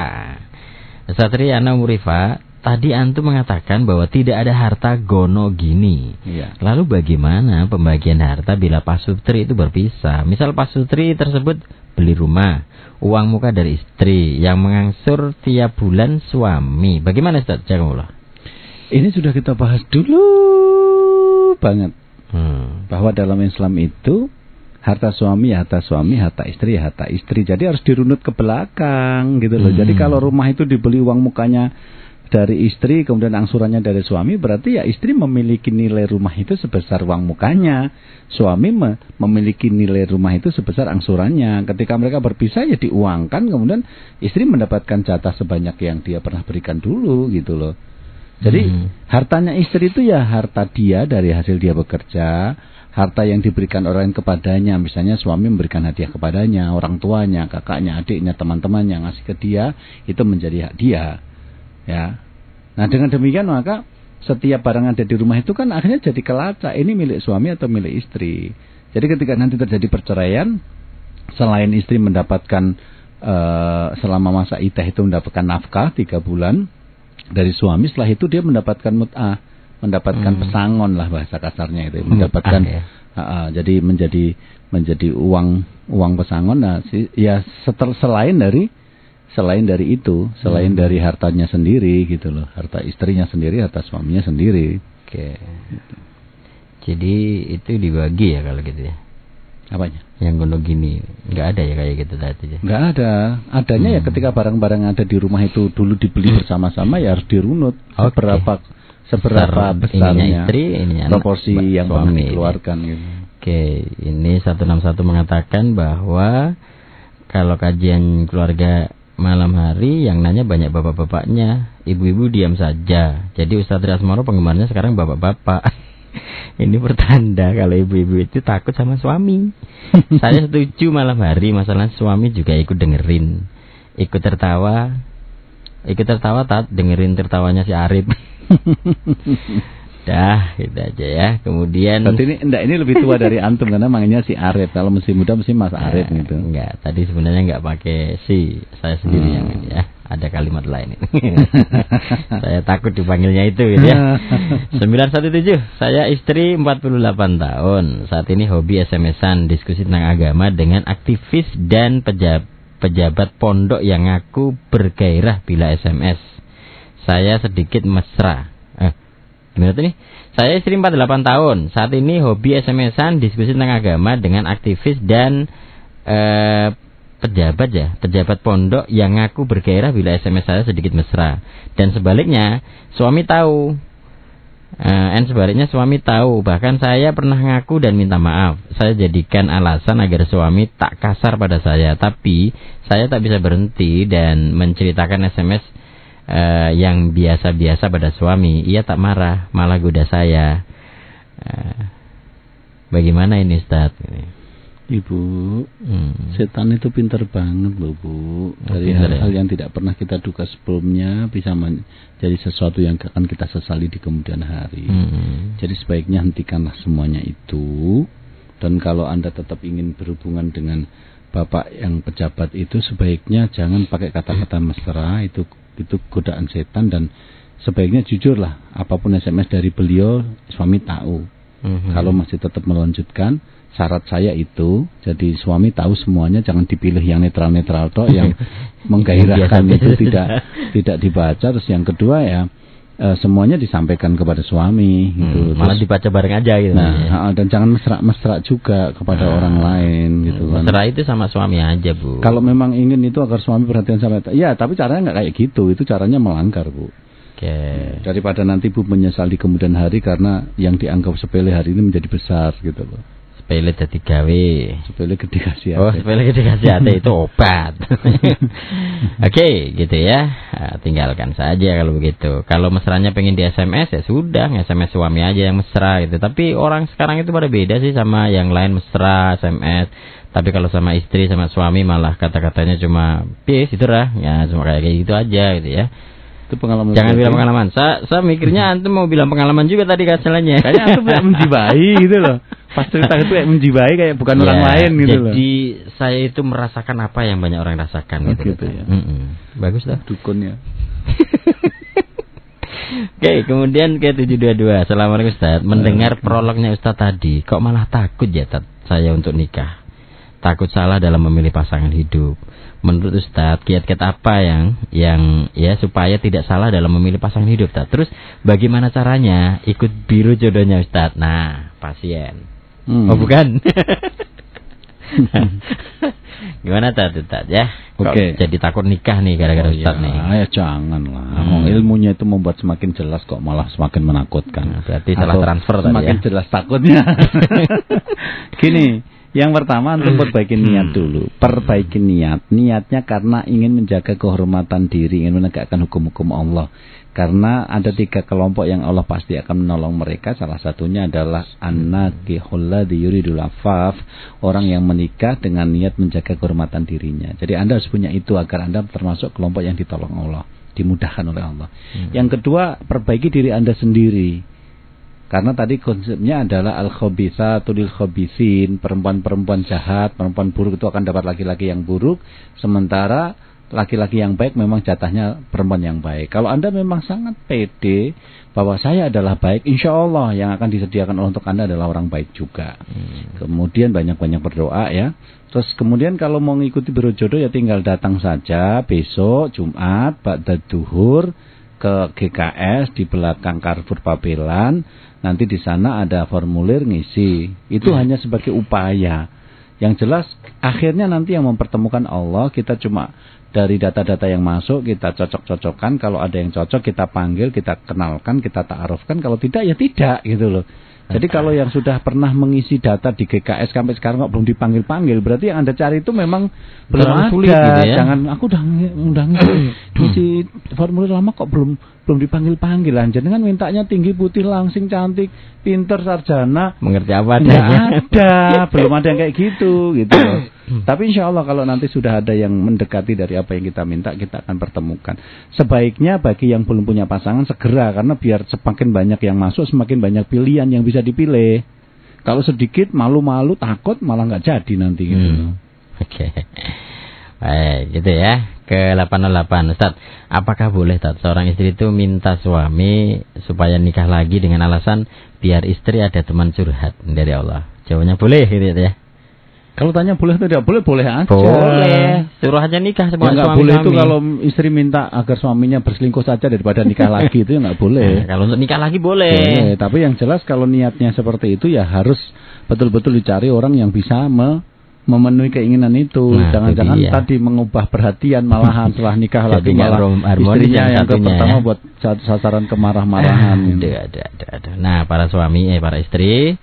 Speaker 2: Satri anak umu Rifa, tadi antum mengatakan bahwa tidak ada harta gono gini.
Speaker 3: Iya.
Speaker 2: Lalu bagaimana pembagian harta bila pasutri itu berpisah? Misal pasutri tersebut beli rumah, uang muka dari istri yang mengangsur tiap bulan suami. Bagaimana Ustaz? Jazakumullah.
Speaker 3: Ini sudah kita bahas dulu banget
Speaker 2: Hmm.
Speaker 3: bahwa dalam Islam itu harta suami ya harta suami, harta istri ya harta istri. Jadi harus dirunut ke belakang gitu loh.
Speaker 2: Hmm.
Speaker 3: Jadi kalau rumah itu dibeli uang mukanya dari istri kemudian angsurannya dari suami berarti ya istri memiliki nilai rumah itu sebesar uang mukanya. Suami me- memiliki nilai rumah itu sebesar angsurannya. Ketika mereka berpisah ya diuangkan kemudian istri mendapatkan jatah sebanyak yang dia pernah berikan dulu gitu loh. Jadi
Speaker 2: Hmm.
Speaker 3: hartanya istri itu ya harta dia dari hasil dia bekerja, harta yang diberikan orang lain kepadanya, misalnya suami memberikan hadiah kepadanya, orang tuanya, kakaknya, adiknya, teman-temannya ngasih ke dia, itu menjadi hak dia. Ya. Nah, dengan demikian maka setiap barang ada di rumah itu kan akhirnya jadi kelacak, ini milik suami atau milik istri. Jadi ketika nanti terjadi perceraian, selain istri mendapatkan eh, selama masa idah itu mendapatkan nafkah tiga bulan dari suami, setelah itu dia mendapatkan mut'ah, mendapatkan
Speaker 2: Hmm.
Speaker 3: pesangon lah bahasa kasarnya itu, mendapatkan
Speaker 2: ya.
Speaker 3: Ha, ha, jadi menjadi menjadi uang uang pesangon nah si, ya setel, selain dari selain dari itu selain
Speaker 2: Hmm.
Speaker 3: dari hartanya sendiri gitu loh harta istrinya sendiri harta suaminya sendiri
Speaker 2: Oke. Jadi itu dibagi ya kalau gitu ya.
Speaker 3: Apanya
Speaker 2: Yang gono gini nggak ada ya kayak gitu tadi ya.
Speaker 3: nggak ada adanya ya
Speaker 2: Hmm.
Speaker 3: ketika barang-barang ada di rumah itu dulu dibeli bersama-sama ya harus dirunut
Speaker 2: Oke.
Speaker 3: seberapa seberapa
Speaker 2: Besar
Speaker 3: besarnya
Speaker 2: ininya istri, ininya anak,
Speaker 3: proporsi
Speaker 2: ba-
Speaker 3: yang
Speaker 2: suami.
Speaker 3: dikeluarkan gitu
Speaker 2: Oke, ini 161 mengatakan bahwa kalau kajian keluarga malam hari yang nanya banyak bapak-bapaknya, ibu-ibu diam saja. Jadi Ustadz Rasmoro penggemarnya sekarang bapak-bapak. ini pertanda kalau ibu-ibu itu takut sama suami. Saya setuju malam hari masalah suami juga ikut dengerin. Ikut tertawa. Ikut tertawa tat dengerin tertawanya si Arif. Dah, gitu aja ya. Kemudian
Speaker 3: Berarti ini enggak ini lebih tua dari antum karena manggilnya si Arif. Kalau masih muda mesti Mas Arif
Speaker 2: Eh,
Speaker 3: gitu.
Speaker 2: Enggak, tadi sebenarnya enggak pakai si, saya sendiri
Speaker 3: Hmm.
Speaker 2: yang ini ya. Ada kalimat lain ini. saya takut dipanggilnya itu gitu ya. 917, saya istri 48 tahun. Saat ini hobi SMS-an diskusi tentang agama dengan aktivis dan pejab- pejabat pondok yang ngaku bergairah bila SMS. Saya sedikit mesra. Eh, gimana tuh nih? Saya istri 48 tahun. Saat ini hobi SMS-an diskusi tentang agama dengan aktivis dan eh, pejabat ya, pejabat pondok yang ngaku bergairah bila SMS saya sedikit mesra. Dan sebaliknya, suami tahu Eh, and sebaliknya suami tahu, bahkan saya pernah ngaku dan minta maaf. Saya jadikan alasan agar suami tak kasar pada saya, tapi saya tak bisa berhenti dan menceritakan SMS eh, yang biasa-biasa pada suami. Ia tak marah, malah goda saya. Eh, bagaimana ini Ustaz?
Speaker 3: Ibu,
Speaker 2: Hmm.
Speaker 3: setan itu pintar banget loh Bu. Dari
Speaker 2: pintar ya?
Speaker 3: hal-hal yang tidak pernah kita duga sebelumnya bisa menjadi sesuatu yang akan kita sesali di kemudian hari.
Speaker 2: Hmm.
Speaker 3: Jadi sebaiknya hentikanlah semuanya itu. Dan kalau Anda tetap ingin berhubungan dengan Bapak yang pejabat itu sebaiknya jangan pakai kata-kata mesra itu itu godaan setan dan sebaiknya jujurlah apa pun SMS dari beliau suami tahu.
Speaker 2: Mhm.
Speaker 3: Kalau masih tetap melanjutkan syarat saya itu jadi suami tahu semuanya jangan dipilih yang netral-netral toh yang menggairahkan itu tidak tidak dibaca terus yang kedua ya eh, semuanya disampaikan kepada suami gitu.
Speaker 2: Hmm, malah
Speaker 3: Terus-
Speaker 2: dibaca bareng aja gitu.
Speaker 3: Nah,
Speaker 2: ya.
Speaker 3: dan jangan mesra-mesra juga kepada
Speaker 2: Ah.
Speaker 3: orang lain gitu kan.
Speaker 2: Mesra itu sama suami aja, Bu.
Speaker 3: Kalau memang ingin itu agar suami perhatian sama ya, tapi caranya nggak kayak gitu. Itu caranya melanggar, Bu.
Speaker 2: Oke.
Speaker 3: Daripada nanti Bu menyesal di kemudian hari karena yang dianggap sepele hari ini menjadi besar gitu loh.
Speaker 2: Sepele jadi gawe.
Speaker 3: Sepele gede kasih
Speaker 2: Oh, sepele gede kasih hati itu obat. Oke, gitu ya. Ah, tinggalkan saja kalau begitu. Kalau mesranya pengen di SMS ya sudah, SMS suami aja yang mesra gitu. Tapi orang sekarang itu pada beda sih sama yang lain mesra SMS. Tapi kalau sama istri sama suami malah kata-katanya cuma peace itu lah. Ya cuma kayak gitu aja gitu ya.
Speaker 3: Itu pengalaman.
Speaker 2: Jangan bilang pengalaman. Saya, saya mikirnya antum mau bilang pengalaman juga tadi kasalnya.
Speaker 3: Kayaknya antum kayak menjibai gitu loh. Pas cerita itu kayak menjibai kayak bukan
Speaker 2: Ya,
Speaker 3: orang lain gitu loh.
Speaker 2: Jadi saya itu merasakan apa yang banyak orang rasakan
Speaker 3: Oh,
Speaker 2: gitu.
Speaker 3: gitu ya.
Speaker 2: Mm-mm. Bagus dah.
Speaker 3: Dukunnya.
Speaker 2: Oke, kemudian ke 722. Assalamualaikum Ustaz. Mendengar prolognya Ustaz tadi, kok malah takut ya Tat, saya untuk nikah? Takut salah dalam memilih pasangan hidup. Menurut Ustaz, kiat-kiat apa yang yang ya supaya tidak salah dalam memilih pasangan hidup, Tat? Terus bagaimana caranya ikut biru jodohnya Ustaz? Nah, pasien.
Speaker 3: Hmm.
Speaker 2: Oh, bukan. Gimana Tat, Tat ya?
Speaker 3: Oke.
Speaker 2: jadi takut nikah nih gara-gara
Speaker 3: Oh,
Speaker 2: Ustaz
Speaker 3: ya,
Speaker 2: nih.
Speaker 3: Ya jangan lah.
Speaker 2: Hmm.
Speaker 3: Ilmunya itu membuat semakin jelas kok malah semakin menakutkan.
Speaker 2: Nah, berarti salah
Speaker 3: Atau
Speaker 2: transfer tadi
Speaker 3: Semakin
Speaker 2: ya.
Speaker 3: jelas takutnya. Gini, yang pertama untuk perbaiki niat dulu. Perbaiki niat. Niatnya karena ingin menjaga kehormatan diri, ingin menegakkan hukum-hukum Allah. Karena ada tiga kelompok yang Allah pasti akan menolong mereka. Salah satunya adalah an-nakihul ladzi yuridul afaf, orang yang menikah dengan niat menjaga kehormatan dirinya. Jadi Anda harus punya itu agar Anda termasuk kelompok yang ditolong Allah, dimudahkan oleh Allah. Yang kedua, perbaiki diri Anda sendiri. Karena tadi konsepnya adalah al khabitha tulil khabisin, perempuan-perempuan jahat, perempuan buruk itu akan dapat laki-laki yang buruk, sementara laki-laki yang baik memang jatahnya perempuan yang baik. Kalau Anda memang sangat pede bahwa saya adalah baik, insya Allah yang akan disediakan untuk Anda adalah orang baik juga. Kemudian banyak-banyak berdoa ya. Terus kemudian kalau mau mengikuti biro jodoh ya tinggal datang saja besok Jumat Ba'da duhur ke GKS di belakang Carrefour Pabelan. Nanti di sana ada formulir ngisi. Itu hanya sebagai upaya. Yang jelas akhirnya nanti yang mempertemukan Allah kita cuma dari data-data yang masuk kita cocok-cocokkan kalau ada yang cocok kita panggil kita kenalkan kita ta'arufkan kalau tidak ya tidak gitu loh jadi kalau yang sudah pernah mengisi data di GKS sampai sekarang kok belum dipanggil-panggil berarti yang anda cari itu memang belum
Speaker 2: Terlalu
Speaker 3: ada
Speaker 2: sulit gitu ya.
Speaker 3: jangan aku udah udah ngisi formulir lama kok belum belum dipanggil-panggil dengan mintanya tinggi putih langsing cantik pinter sarjana
Speaker 2: Mengerti apa adanya.
Speaker 3: ada, belum ada yang kayak gitu, gitu. loh. Tapi insya Allah kalau nanti sudah ada yang mendekati dari apa yang kita minta, kita akan pertemukan. Sebaiknya bagi yang belum punya pasangan segera, karena biar semakin banyak yang masuk, semakin banyak pilihan yang bisa dipilih. Kalau sedikit malu-malu takut malah nggak jadi nanti gitu.
Speaker 2: Hmm. Oke. Baik, gitu ya. Ke 808 Ustaz, apakah boleh Ustaz seorang istri itu minta suami supaya nikah lagi dengan alasan biar istri ada teman curhat dari Allah? Jawabannya boleh gitu ya.
Speaker 3: Kalau tanya boleh atau tidak boleh, boleh aja.
Speaker 2: Boleh. Suruh aja nikah sama
Speaker 3: Ya
Speaker 2: suami
Speaker 3: boleh itu kalau istri minta agar suaminya berselingkuh saja daripada nikah lagi itu ya nggak boleh.
Speaker 2: kalau untuk nikah lagi boleh.
Speaker 3: Boleh, tapi yang jelas kalau niatnya seperti itu ya harus betul-betul dicari orang yang bisa me- memenuhi keinginan itu.
Speaker 2: Nah,
Speaker 3: Jangan-jangan
Speaker 2: dia.
Speaker 3: tadi mengubah perhatian malahan setelah nikah lagi malah istrinya
Speaker 2: yang
Speaker 3: ke pertama
Speaker 2: ya.
Speaker 3: buat sa- sasaran kemarah-marahan.
Speaker 2: Aduh, aduh, aduh, aduh. Nah, para suami, eh para istri,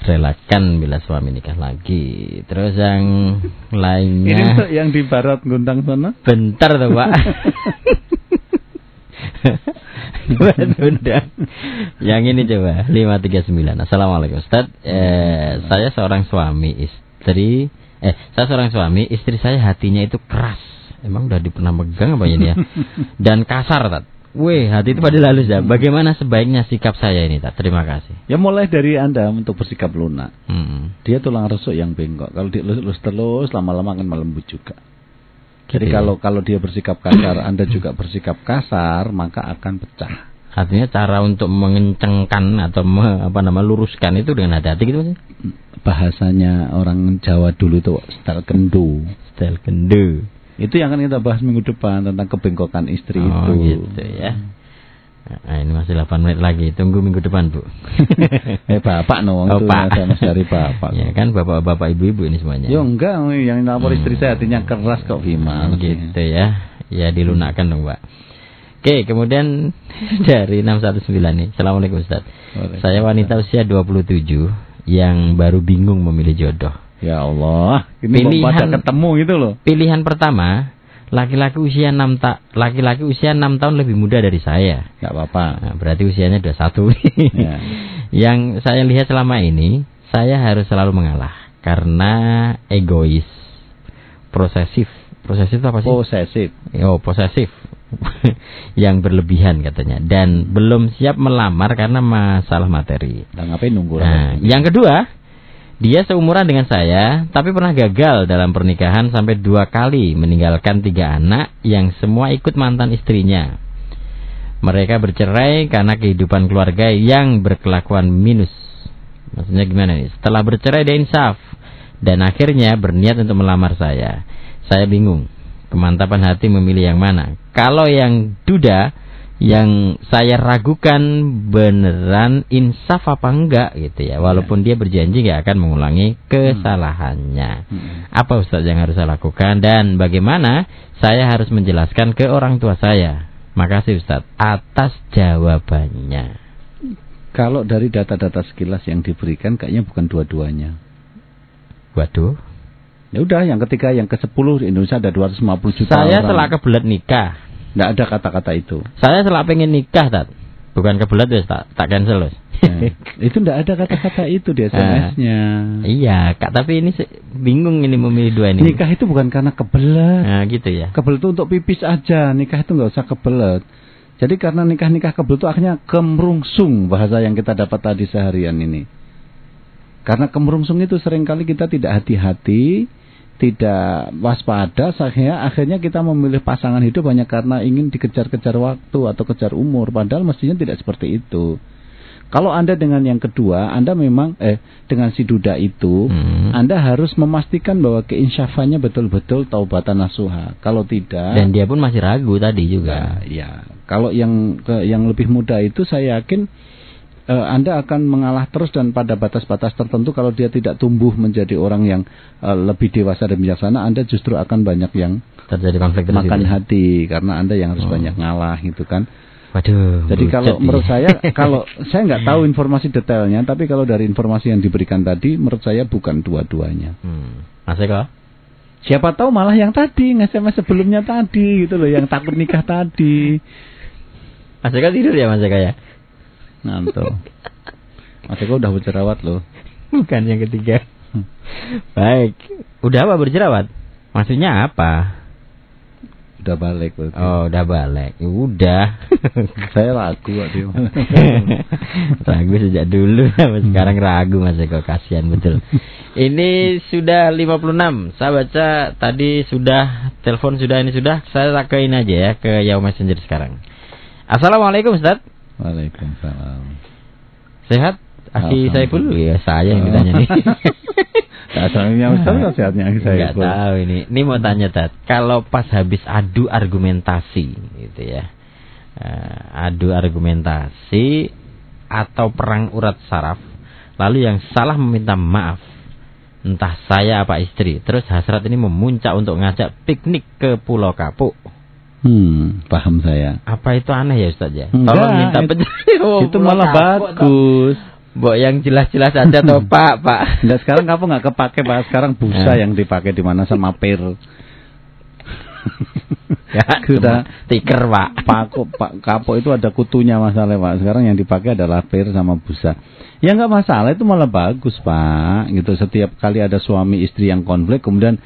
Speaker 2: relakan bila suami nikah lagi. Terus yang
Speaker 3: Ini
Speaker 2: lainnya,
Speaker 3: untuk yang di barat Guntang sana.
Speaker 2: bentar tuh pak. Yang ini coba 539. Assalamualaikum Ustaz. Eh, saya seorang suami istri. Eh, saya seorang suami, istri saya hatinya itu keras. Emang udah pernah megang apa ini ya? Dan kasar, Tat. Weh, hati itu pada halus ya. Bagaimana sebaiknya sikap saya ini, Tat? Terima kasih.
Speaker 3: Ya mulai dari Anda untuk bersikap lunak.
Speaker 2: Hmm.
Speaker 3: Dia tulang rusuk yang bengkok. Kalau dielus terus lama-lama akan melembut juga. Jadi
Speaker 2: Gitu ya.
Speaker 3: kalau kalau dia bersikap kasar, Anda juga bersikap kasar, maka akan pecah.
Speaker 2: Artinya cara untuk mengencengkan atau me- apa nama luruskan itu dengan hati-hati gitu sih.
Speaker 3: Bahasanya orang Jawa dulu itu style kendu.
Speaker 2: Style kendu.
Speaker 3: Itu yang akan kita bahas minggu depan tentang kebengkokan istri
Speaker 2: Oh
Speaker 3: itu.
Speaker 2: gitu ya. Nah, ini masih 8 menit lagi. Tunggu minggu depan, Bu.
Speaker 3: eh bapak no,
Speaker 2: Oh,
Speaker 3: itu
Speaker 2: Pak.
Speaker 3: ada mas dari bapak.
Speaker 2: ya kan bapak-bapak ibu-ibu ini semuanya.
Speaker 3: Yo enggak, yang lapor istri saya hatinya keras kok sih?
Speaker 2: gitu ya. Ya dilunakkan dong, Pak. Oke, kemudian dari 619 nih. Assalamualaikum Ustaz. Saya wanita usia 27 yang baru bingung memilih jodoh.
Speaker 3: Ya Allah, ini
Speaker 2: Pilihan-
Speaker 3: pada ketemu gitu loh.
Speaker 2: Pilihan pertama, laki-laki usia 6 ta laki-laki usia 6 tahun lebih muda dari saya.
Speaker 3: Enggak apa-apa.
Speaker 2: Nah, berarti usianya 21.
Speaker 3: Ya.
Speaker 2: Yang saya lihat selama ini, saya harus selalu mengalah karena egois, prosesif. Prosesif itu apa sih?
Speaker 3: Posesif.
Speaker 2: Oh, posesif. yang berlebihan katanya dan belum siap melamar karena masalah materi.
Speaker 3: Nah, ngapain nunggu
Speaker 2: Nah,
Speaker 3: lagi?
Speaker 2: yang kedua, dia seumuran dengan saya, tapi pernah gagal dalam pernikahan sampai dua kali, meninggalkan tiga anak yang semua ikut mantan istrinya. Mereka bercerai karena kehidupan keluarga yang berkelakuan minus. Maksudnya gimana nih? Setelah bercerai dia insaf dan akhirnya berniat untuk melamar saya. Saya bingung, kemantapan hati memilih yang mana. Kalau yang duda, yang saya ragukan beneran insaf apa enggak gitu ya. Walaupun dia berjanji nggak akan mengulangi kesalahannya.
Speaker 3: Hmm.
Speaker 2: Apa Ustaz yang harus saya lakukan dan bagaimana saya harus menjelaskan ke orang tua saya? Makasih Ustaz atas jawabannya.
Speaker 3: Kalau dari data-data sekilas yang diberikan kayaknya bukan dua-duanya.
Speaker 2: Waduh,
Speaker 3: Ya udah, yang ketiga, yang ke-10 di Indonesia ada 250 juta
Speaker 2: saya
Speaker 3: orang.
Speaker 2: setelah kebelet nikah.
Speaker 3: Nggak ada kata-kata itu.
Speaker 2: Saya setelah pengen nikah, Tat. Bukan kebelet wes tak tak cancel wes.
Speaker 3: Nah, itu nggak ada kata-kata itu di SMS-nya.
Speaker 2: iya, Kak, tapi ini bingung ini memilih dua ini.
Speaker 3: Nikah itu bukan karena kebelet.
Speaker 2: Nah, gitu ya.
Speaker 3: Kebelet itu untuk pipis aja. Nikah itu nggak usah kebelet. Jadi karena nikah-nikah kebelet itu akhirnya kemerungsung bahasa yang kita dapat tadi seharian ini. Karena kemerungsung itu sering kali kita tidak hati-hati, tidak waspada, sehingga akhirnya kita memilih pasangan hidup hanya karena ingin dikejar-kejar waktu atau kejar umur. Padahal mestinya tidak seperti itu. Kalau Anda dengan yang kedua, Anda memang eh dengan si duda itu,
Speaker 2: Hmm.
Speaker 3: Anda harus memastikan bahwa keinsyafannya betul-betul taubatan nasuha. Kalau tidak,
Speaker 2: Dan dia pun masih ragu tadi juga.
Speaker 3: Nah, ya, kalau yang ke, yang lebih muda itu saya yakin eh, Anda akan mengalah terus dan pada batas-batas tertentu kalau dia tidak tumbuh menjadi orang yang eh, lebih dewasa dan bijaksana, Anda justru akan banyak yang
Speaker 2: Terjadi konflik
Speaker 3: makan
Speaker 2: ya.
Speaker 3: hati karena Anda yang harus
Speaker 2: Oh.
Speaker 3: banyak ngalah gitu kan.
Speaker 2: Waduh.
Speaker 3: Jadi kalau
Speaker 2: ini.
Speaker 3: menurut saya kalau saya nggak tahu informasi detailnya, tapi kalau dari informasi yang diberikan tadi menurut saya bukan dua-duanya.
Speaker 2: Hmm. Mas Eko?
Speaker 3: Siapa tahu malah yang tadi nge-SMS sebelumnya tadi gitu loh, yang takut nikah tadi.
Speaker 2: Mas Eko tidur ya Mas Eko ya?
Speaker 3: Mas Eko udah berjerawat loh.
Speaker 2: Bukan yang ketiga.
Speaker 3: Hmm.
Speaker 2: Baik. Udah apa berjerawat? Maksudnya apa?
Speaker 3: Udah balik berarti.
Speaker 2: Oh, udah balik. Ya Udah.
Speaker 3: Saya ragu waktu itu.
Speaker 2: ragu sejak dulu sampai sekarang ragu Mas Eko kasihan betul. Ini sudah 56. Saya baca tadi sudah telepon sudah ini sudah. Saya rakein aja ya ke Yahoo Messenger sekarang. Assalamualaikum Ustaz.
Speaker 3: Waalaikumsalam.
Speaker 2: Sehat? Aki. Saiful? Ya saya yang ditanya nih.
Speaker 3: Asalnya Ustaz kan sehatnya saya.
Speaker 2: Enggak tahu ini. Ini mau tanya Tat, kalau pas habis adu argumentasi gitu ya. Eh, adu argumentasi atau perang urat saraf, lalu yang salah meminta maaf. entah saya apa istri. Terus hasrat ini memuncak untuk ngajak piknik ke Pulau Kapuk.
Speaker 3: Hmm, paham saya.
Speaker 2: Apa itu aneh ya Ustaz ya?
Speaker 3: Enggak,
Speaker 2: Tolong minta penjelasan. Oh,
Speaker 3: itu malah bagus.
Speaker 2: Mbok yang jelas-jelas aja toh Pak, Pak.
Speaker 3: Enggak sekarang kamu nggak kepake pak sekarang busa
Speaker 2: Eh.
Speaker 3: yang dipakai di mana sama pir.
Speaker 2: Ya,
Speaker 3: Sudah.
Speaker 2: stiker Pak.
Speaker 3: Paku, pak kapok itu ada kutunya masalah pak. Sekarang yang dipakai adalah pir sama busa. Ya nggak masalah itu malah bagus pak. Gitu setiap kali ada suami istri yang konflik kemudian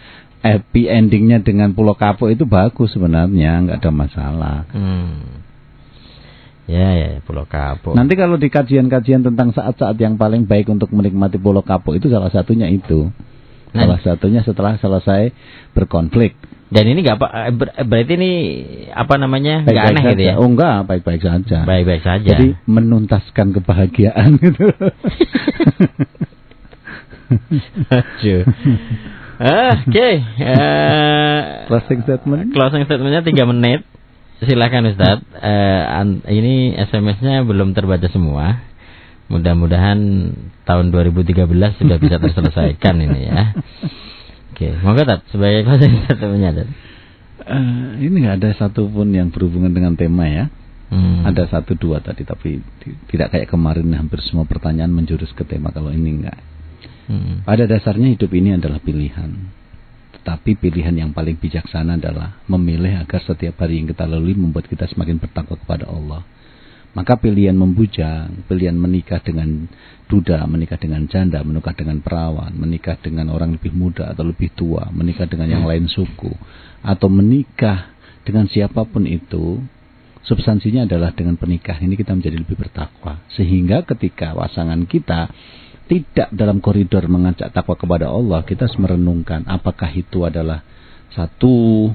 Speaker 3: happy endingnya dengan pulau kapok itu bagus sebenarnya nggak ada masalah.
Speaker 2: Hmm. Ya, ya, Pulau Kapuk.
Speaker 3: Nanti kalau di kajian-kajian tentang saat-saat yang paling baik untuk menikmati pulau kapok itu salah satunya itu.
Speaker 2: Nah.
Speaker 3: Salah satunya setelah selesai berkonflik.
Speaker 2: Dan ini nggak apa eh, ber- berarti ini apa namanya? nggak aneh gitu ya.
Speaker 3: Oh enggak, baik-baik saja.
Speaker 2: Baik-baik saja.
Speaker 3: Jadi menuntaskan kebahagiaan gitu.
Speaker 2: Aduh. Ah, Oke, Eh,
Speaker 3: Closing statement.
Speaker 2: closing statementnya 3 menit. Silakan Ustaz. Eh, an- ini SMS-nya belum terbaca semua. Mudah-mudahan tahun 2013 sudah bisa terselesaikan ini ya. Oke, monggo Tat sebagai closing statementnya Tat.
Speaker 3: Eh, ini nggak ada satupun yang berhubungan dengan tema ya.
Speaker 2: Hmm.
Speaker 3: Ada satu dua tadi, tapi ti- tidak kayak kemarin hampir semua pertanyaan menjurus ke tema. Kalau ini enggak.
Speaker 2: Hmm.
Speaker 3: Pada dasarnya hidup ini adalah pilihan. Tetapi pilihan yang paling bijaksana adalah memilih agar setiap hari yang kita lalui membuat kita semakin bertakwa kepada Allah. Maka pilihan membujang, pilihan menikah dengan duda, menikah dengan janda, menikah dengan perawan, menikah dengan orang lebih muda atau lebih tua, menikah dengan yang lain suku, atau menikah dengan siapa pun itu, substansinya adalah dengan pernikahan ini kita menjadi lebih bertakwa. Sehingga ketika pasangan kita tidak dalam koridor mengajak takwa kepada Allah, kita harus merenungkan apakah itu adalah satu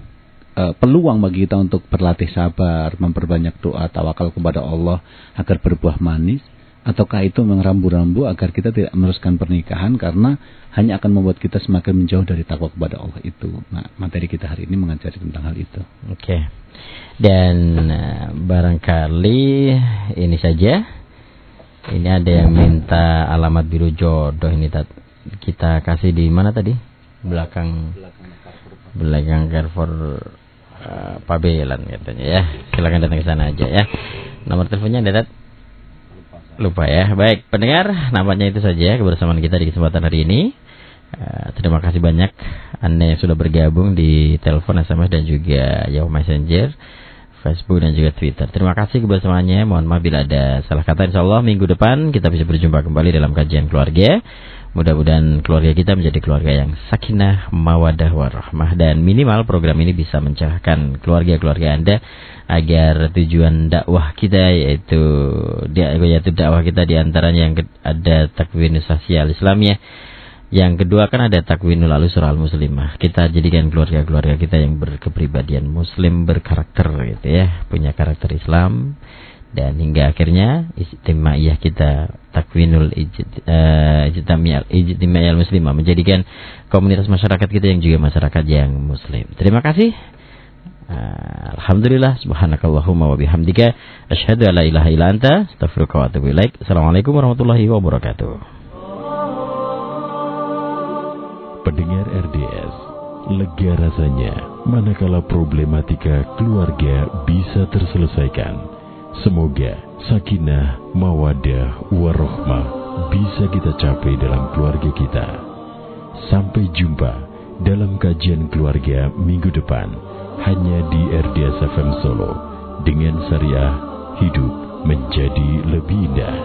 Speaker 3: eh, peluang bagi kita untuk berlatih sabar, memperbanyak doa, tawakal kepada Allah agar berbuah manis, ataukah itu memang rambu-rambu agar kita tidak meneruskan pernikahan karena hanya akan membuat kita semakin menjauh dari takwa kepada Allah itu. Nah, materi kita hari ini mengajari tentang hal itu.
Speaker 2: Oke. Dan eh, barangkali ini saja. Ini ada yang minta alamat biru jodoh ini Tat. Kita kasih di mana tadi? Belakang belakang Carrefour eh, Pabelan katanya ya. Silakan datang ke sana aja ya. Nomor teleponnya ada Tat? Lupa ya. Baik, pendengar, nampaknya itu saja kebersamaan kita di kesempatan hari ini. Eh, terima kasih banyak Anda yang sudah bergabung di telepon, SMS dan juga Yahoo Messenger, Facebook dan juga Twitter. Terima kasih kebersamaannya. Mohon maaf bila ada salah kata. Insya Allah minggu depan kita bisa berjumpa kembali dalam kajian keluarga. Mudah-mudahan keluarga kita menjadi keluarga yang sakinah, mawadah, warahmah dan minimal program ini bisa mencerahkan keluarga-keluarga Anda agar tujuan dakwah kita yaitu yaitu dakwah kita di antaranya yang ada takwin sosial Islamiyah yang kedua kan ada takwinul alusur al muslimah. Kita jadikan keluarga-keluarga kita yang berkepribadian muslim berkarakter gitu ya, punya karakter Islam dan hingga akhirnya istimaiyah kita takwinul eh, ijtima'iyal muslimah menjadikan komunitas masyarakat kita yang juga masyarakat yang muslim. Terima kasih. Ah, Alhamdulillah subhanakallahumma wa bihamdika asyhadu an la ilaha illa anta astaghfiruka wa atubu ilaik. Assalamualaikum warahmatullahi wabarakatuh.
Speaker 1: Pendengar RDS, lega rasanya manakala problematika keluarga bisa terselesaikan. Semoga sakinah, mawadah, warohmah bisa kita capai dalam keluarga kita. Sampai jumpa dalam kajian keluarga minggu depan hanya di RDS FM Solo dengan syariah hidup menjadi lebih indah.